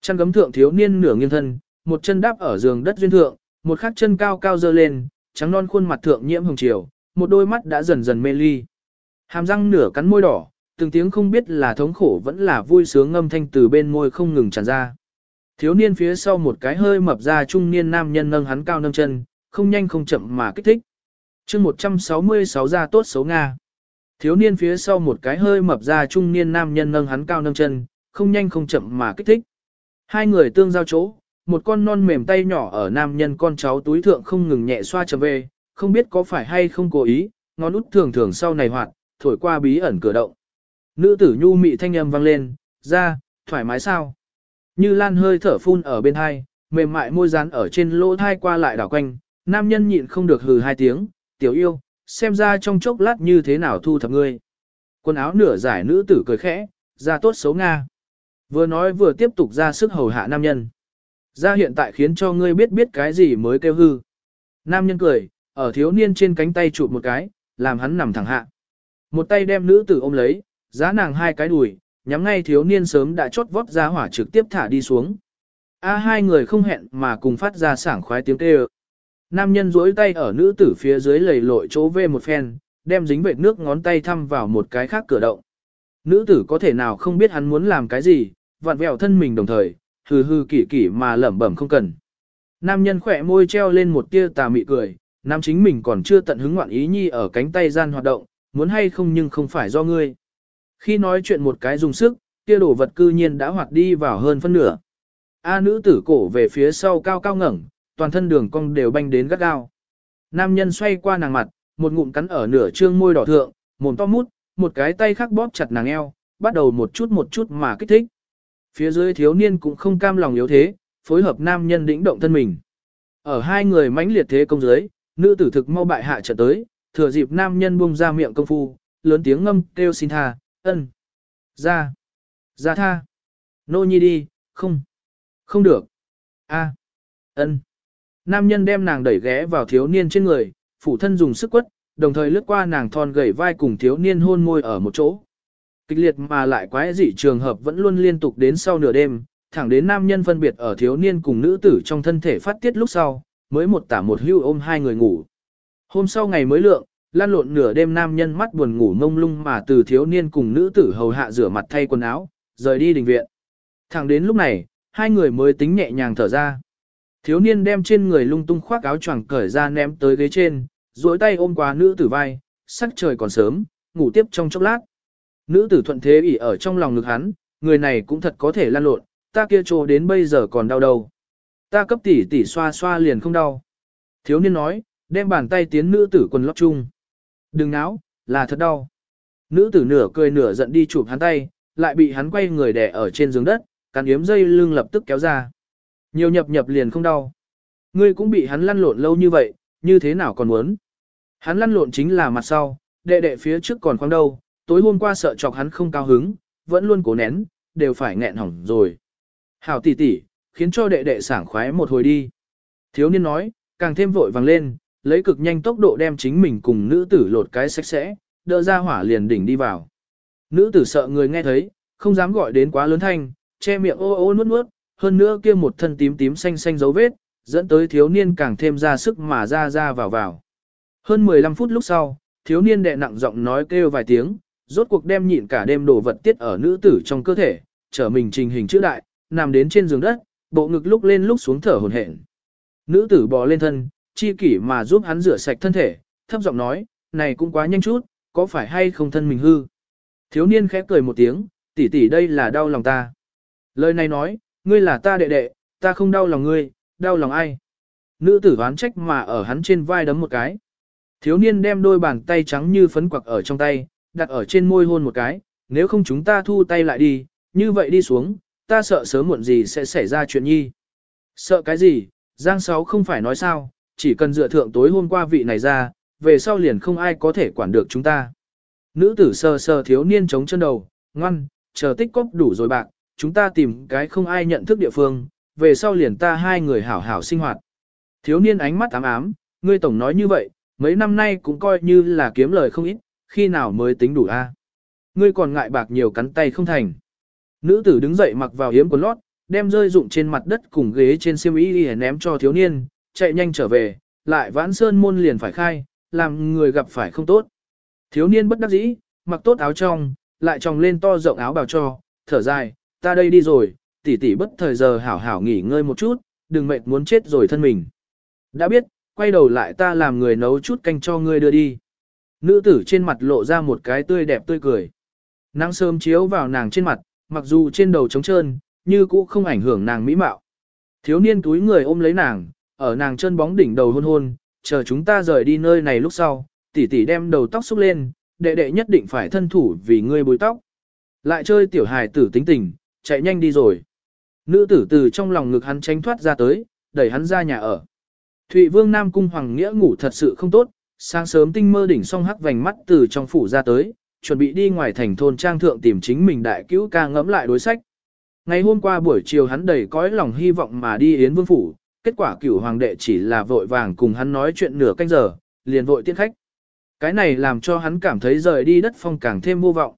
Chăn gấm thượng thiếu niên nửa nghiêng thân, một chân đáp ở giường đất duyên thượng, một khắc chân cao cao dơ lên, trắng non khuôn mặt thượng nhiễm hồng chiều, một đôi mắt đã dần dần mê ly. Hàm răng nửa cắn môi đỏ, từng tiếng không biết là thống khổ vẫn là vui sướng ngâm thanh từ bên môi không ngừng tràn ra. Thiếu niên phía sau một cái hơi mập ra trung niên nam nhân nâng hắn cao nâng chân, không nhanh không chậm mà kích thích chương 166 ra tốt xấu Nga. Thiếu niên phía sau một cái hơi mập ra trung niên nam nhân nâng hắn cao nâng chân, không nhanh không chậm mà kích thích. Hai người tương giao chỗ, một con non mềm tay nhỏ ở nam nhân con cháu túi thượng không ngừng nhẹ xoa trở về, không biết có phải hay không cố ý, ngón út thường thường sau này hoạt, thổi qua bí ẩn cửa động. Nữ tử nhu mị thanh âm vang lên, ra, thoải mái sao? Như lan hơi thở phun ở bên hai, mềm mại môi rán ở trên lỗ thai qua lại đảo quanh, nam nhân nhịn không được hừ hai tiếng, tiểu yêu, xem ra trong chốc lát như thế nào thu thập ngươi. Quần áo nửa giải nữ tử cười khẽ, ra tốt xấu Nga. Vừa nói vừa tiếp tục ra sức hầu hạ nam nhân. Ra hiện tại khiến cho ngươi biết biết cái gì mới kêu hư. Nam nhân cười, ở thiếu niên trên cánh tay chụp một cái, làm hắn nằm thẳng hạ. Một tay đem nữ tử ôm lấy, giá nàng hai cái đùi, nhắm ngay thiếu niên sớm đã chốt vót ra hỏa trực tiếp thả đi xuống. A hai người không hẹn mà cùng phát ra sảng khoái tiếng kêu. Nam nhân duỗi tay ở nữ tử phía dưới lầy lội chỗ về một phen, đem dính vệt nước ngón tay thăm vào một cái khác cửa động. Nữ tử có thể nào không biết hắn muốn làm cái gì, vặn vẹo thân mình đồng thời, hừ hừ kỷ kỷ mà lẩm bẩm không cần. Nam nhân khỏe môi treo lên một tia tà mị cười, nam chính mình còn chưa tận hứng ngoạn ý nhi ở cánh tay gian hoạt động, muốn hay không nhưng không phải do ngươi. Khi nói chuyện một cái dùng sức, kia đồ vật cư nhiên đã hoạt đi vào hơn phân nửa. A nữ tử cổ về phía sau cao cao ngẩng, toàn thân đường cong đều banh đến gắt gao. Nam nhân xoay qua nàng mặt, một ngụm cắn ở nửa trương môi đỏ thượng, mồm to mút, một cái tay khác bóp chặt nàng eo, bắt đầu một chút một chút mà kích thích. Phía dưới thiếu niên cũng không cam lòng yếu thế, phối hợp nam nhân đĩnh động thân mình. Ở hai người mãnh liệt thế công dưới, nữ tử thực mau bại hạ trở tới, thừa dịp nam nhân buông ra miệng công phu, lớn tiếng ngâm kêu xin tha, ân, ra, ra tha, nô nhi đi, không, không được, a, ân. Nam nhân đem nàng đẩy ghé vào thiếu niên trên người, phủ thân dùng sức quất, đồng thời lướt qua nàng thon gầy vai cùng thiếu niên hôn môi ở một chỗ. Kịch liệt mà lại quái dị trường hợp vẫn luôn liên tục đến sau nửa đêm, thẳng đến nam nhân phân biệt ở thiếu niên cùng nữ tử trong thân thể phát tiết lúc sau, mới một tả một hưu ôm hai người ngủ. Hôm sau ngày mới lượng, lan lộn nửa đêm nam nhân mắt buồn ngủ mông lung mà từ thiếu niên cùng nữ tử hầu hạ rửa mặt thay quần áo, rời đi đình viện. Thẳng đến lúc này, hai người mới tính nhẹ nhàng thở ra. Thiếu niên đem trên người lung tung khoác áo choàng cởi ra ném tới ghế trên, duỗi tay ôm qua nữ tử vai, sắc trời còn sớm, ngủ tiếp trong chốc lát. Nữ tử thuận thế ỉ ở trong lòng ngực hắn, người này cũng thật có thể lan lộn, ta kia trô đến bây giờ còn đau đầu. Ta cấp tỷ tỷ xoa xoa liền không đau. Thiếu niên nói, đem bàn tay tiến nữ tử quần lót chung. Đừng náo, là thật đau. Nữ tử nửa cười nửa giận đi chụp hắn tay, lại bị hắn quay người đè ở trên giường đất, cắn yếm dây lưng lập tức kéo ra. Nhiều nhập nhập liền không đau. Ngươi cũng bị hắn lăn lộn lâu như vậy, như thế nào còn muốn? Hắn lăn lộn chính là mặt sau, đệ đệ phía trước còn khoang đâu, tối hôm qua sợ chọc hắn không cao hứng, vẫn luôn cố nén, đều phải nghẹn hỏng rồi. Hảo tỷ tỷ, khiến cho đệ đệ sảng khoái một hồi đi. Thiếu niên nói, càng thêm vội vàng lên, lấy cực nhanh tốc độ đem chính mình cùng nữ tử lột cái sạch sẽ, đỡ ra hỏa liền đỉnh đi vào. Nữ tử sợ người nghe thấy, không dám gọi đến quá lớn thanh, che miệng ô ô nuốt nuốt, hơn nữa kia một thân tím tím xanh xanh dấu vết, dẫn tới thiếu niên càng thêm ra sức mà ra ra vào vào. Hơn 15 phút lúc sau, thiếu niên đệ nặng giọng nói kêu vài tiếng, rốt cuộc đem nhịn cả đêm đổ vật tiết ở nữ tử trong cơ thể, trở mình trình hình chữ đại, nằm đến trên giường đất, bộ ngực lúc lên lúc xuống thở hổn hển. Nữ tử bò lên thân, chi kỷ mà giúp hắn rửa sạch thân thể, thấp giọng nói, này cũng quá nhanh chút, có phải hay không thân mình hư. Thiếu niên khẽ cười một tiếng, tỷ tỷ đây là đau lòng ta. Lời này nói, ngươi là ta đệ đệ, ta không đau lòng ngươi, đau lòng ai. Nữ tử đoán trách mà ở hắn trên vai đấm một cái. Thiếu niên đem đôi bàn tay trắng như phấn quặc ở trong tay, đặt ở trên môi hôn một cái, nếu không chúng ta thu tay lại đi, như vậy đi xuống, ta sợ sớm muộn gì sẽ xảy ra chuyện nhi. Sợ cái gì, Giang Sáu không phải nói sao, chỉ cần dựa thượng tối hôm qua vị này ra, về sau liền không ai có thể quản được chúng ta. Nữ tử sờ sờ thiếu niên chống chân đầu, ngoan, chờ tích cóp đủ rồi bạc, chúng ta tìm cái không ai nhận thức địa phương, về sau liền ta hai người hảo hảo sinh hoạt. Thiếu niên ánh mắt ám ám, ngươi tổng nói như vậy, mấy năm nay cũng coi như là kiếm lời không ít, khi nào mới tính đủ a? Ngươi còn ngại bạc nhiều cắn tay không thành. Nữ tử đứng dậy mặc vào hiếm quần lót, đem rơi dụng trên mặt đất cùng ghế trên xiêm y đi ném cho thiếu niên, chạy nhanh trở về, lại vãn sơn môn liền phải khai, làm người gặp phải không tốt. Thiếu niên bất đắc dĩ, mặc tốt áo trong, lại tròng lên to rộng áo bào cho, thở dài, ta đây đi rồi, tỷ tỷ bất thời giờ hảo hảo nghỉ ngơi một chút, đừng mệt muốn chết rồi thân mình. Đã biết, quay đầu lại ta làm người nấu chút canh cho ngươi đưa đi. Nữ tử trên mặt lộ ra một cái tươi đẹp tươi cười. Nắng sớm chiếu vào nàng trên mặt, mặc dù trên đầu trống trơn, như cũ không ảnh hưởng nàng mỹ mạo. Thiếu niên túi người ôm lấy nàng, ở nàng chân bóng đỉnh đầu hôn hôn, chờ chúng ta rời đi nơi này lúc sau, tỷ tỷ đem đầu tóc xúc lên, đệ đệ nhất định phải thân thủ vì ngươi bối tóc. Lại chơi tiểu hài tử tính tình, chạy nhanh đi rồi. Nữ tử từ trong lòng ngực hắn tránh thoát ra tới, đẩy hắn ra nhà ở. Thụy Vương Nam Cung Hoàng Nghĩa ngủ thật sự không tốt, sáng sớm tinh mơ đỉnh song hắc vành mắt từ trong phủ ra tới, chuẩn bị đi ngoài thành thôn trang thượng tìm chính mình đại cứu ca ngẫm lại đối sách. Ngày hôm qua buổi chiều hắn đầy cõi lòng hy vọng mà đi Yến Vương phủ, kết quả cửu hoàng đệ chỉ là vội vàng cùng hắn nói chuyện nửa canh giờ, liền vội tiễn khách. Cái này làm cho hắn cảm thấy rời đi đất phong càng thêm vô vọng.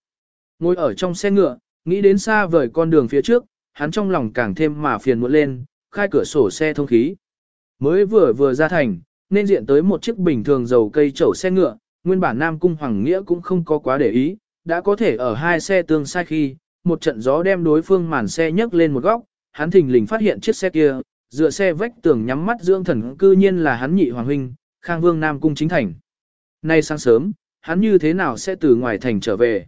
Ngồi ở trong xe ngựa, nghĩ đến xa vời con đường phía trước, hắn trong lòng càng thêm mà phiền muộn lên, khai cửa sổ xe thông khí. Mới vừa vừa ra thành, nên diện tới một chiếc bình thường dầu cây chậu xe ngựa, nguyên bản Nam Cung Hoàng Nghĩa cũng không có quá để ý, đã có thể ở hai xe tương sai khi, một trận gió đem đối phương màn xe nhấc lên một góc, hắn thình lình phát hiện chiếc xe kia, dựa xe vách tường nhắm mắt dưỡng thần cư nhiên là hắn nhị hoàng huynh, Khang Vương Nam Cung chính thành. Nay sáng sớm, hắn như thế nào sẽ từ ngoài thành trở về?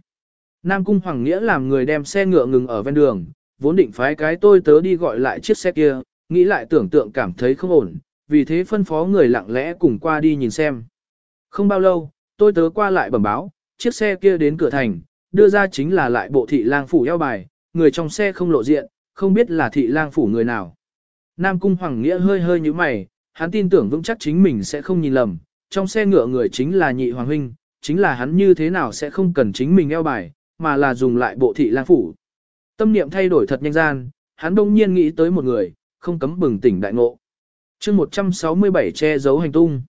Nam Cung Hoàng Nghĩa làm người đem xe ngựa ngừng ở ven đường, vốn định phái cái tôi tớ đi gọi lại chiếc xe kia, nghĩ lại tưởng tượng cảm thấy không ổn, vì thế phân phó người lặng lẽ cùng qua đi nhìn xem. Không bao lâu, tôi tớ qua lại bẩm báo, chiếc xe kia đến cửa thành, đưa ra chính là lại bộ thị lang phủ eo bài, người trong xe không lộ diện, không biết là thị lang phủ người nào. Nam Cung Hoàng Nghĩa hơi hơi như mày, hắn tin tưởng vững chắc chính mình sẽ không nhìn lầm, trong xe ngựa người chính là nhị hoàng huynh, chính là hắn như thế nào sẽ không cần chính mình eo bài, mà là dùng lại bộ thị lang phủ. Tâm niệm thay đổi thật nhanh gian, hắn đông nhiên nghĩ tới một người, không cấm bừng tỉnh đại ngộ. chương 167 che giấu hành tung.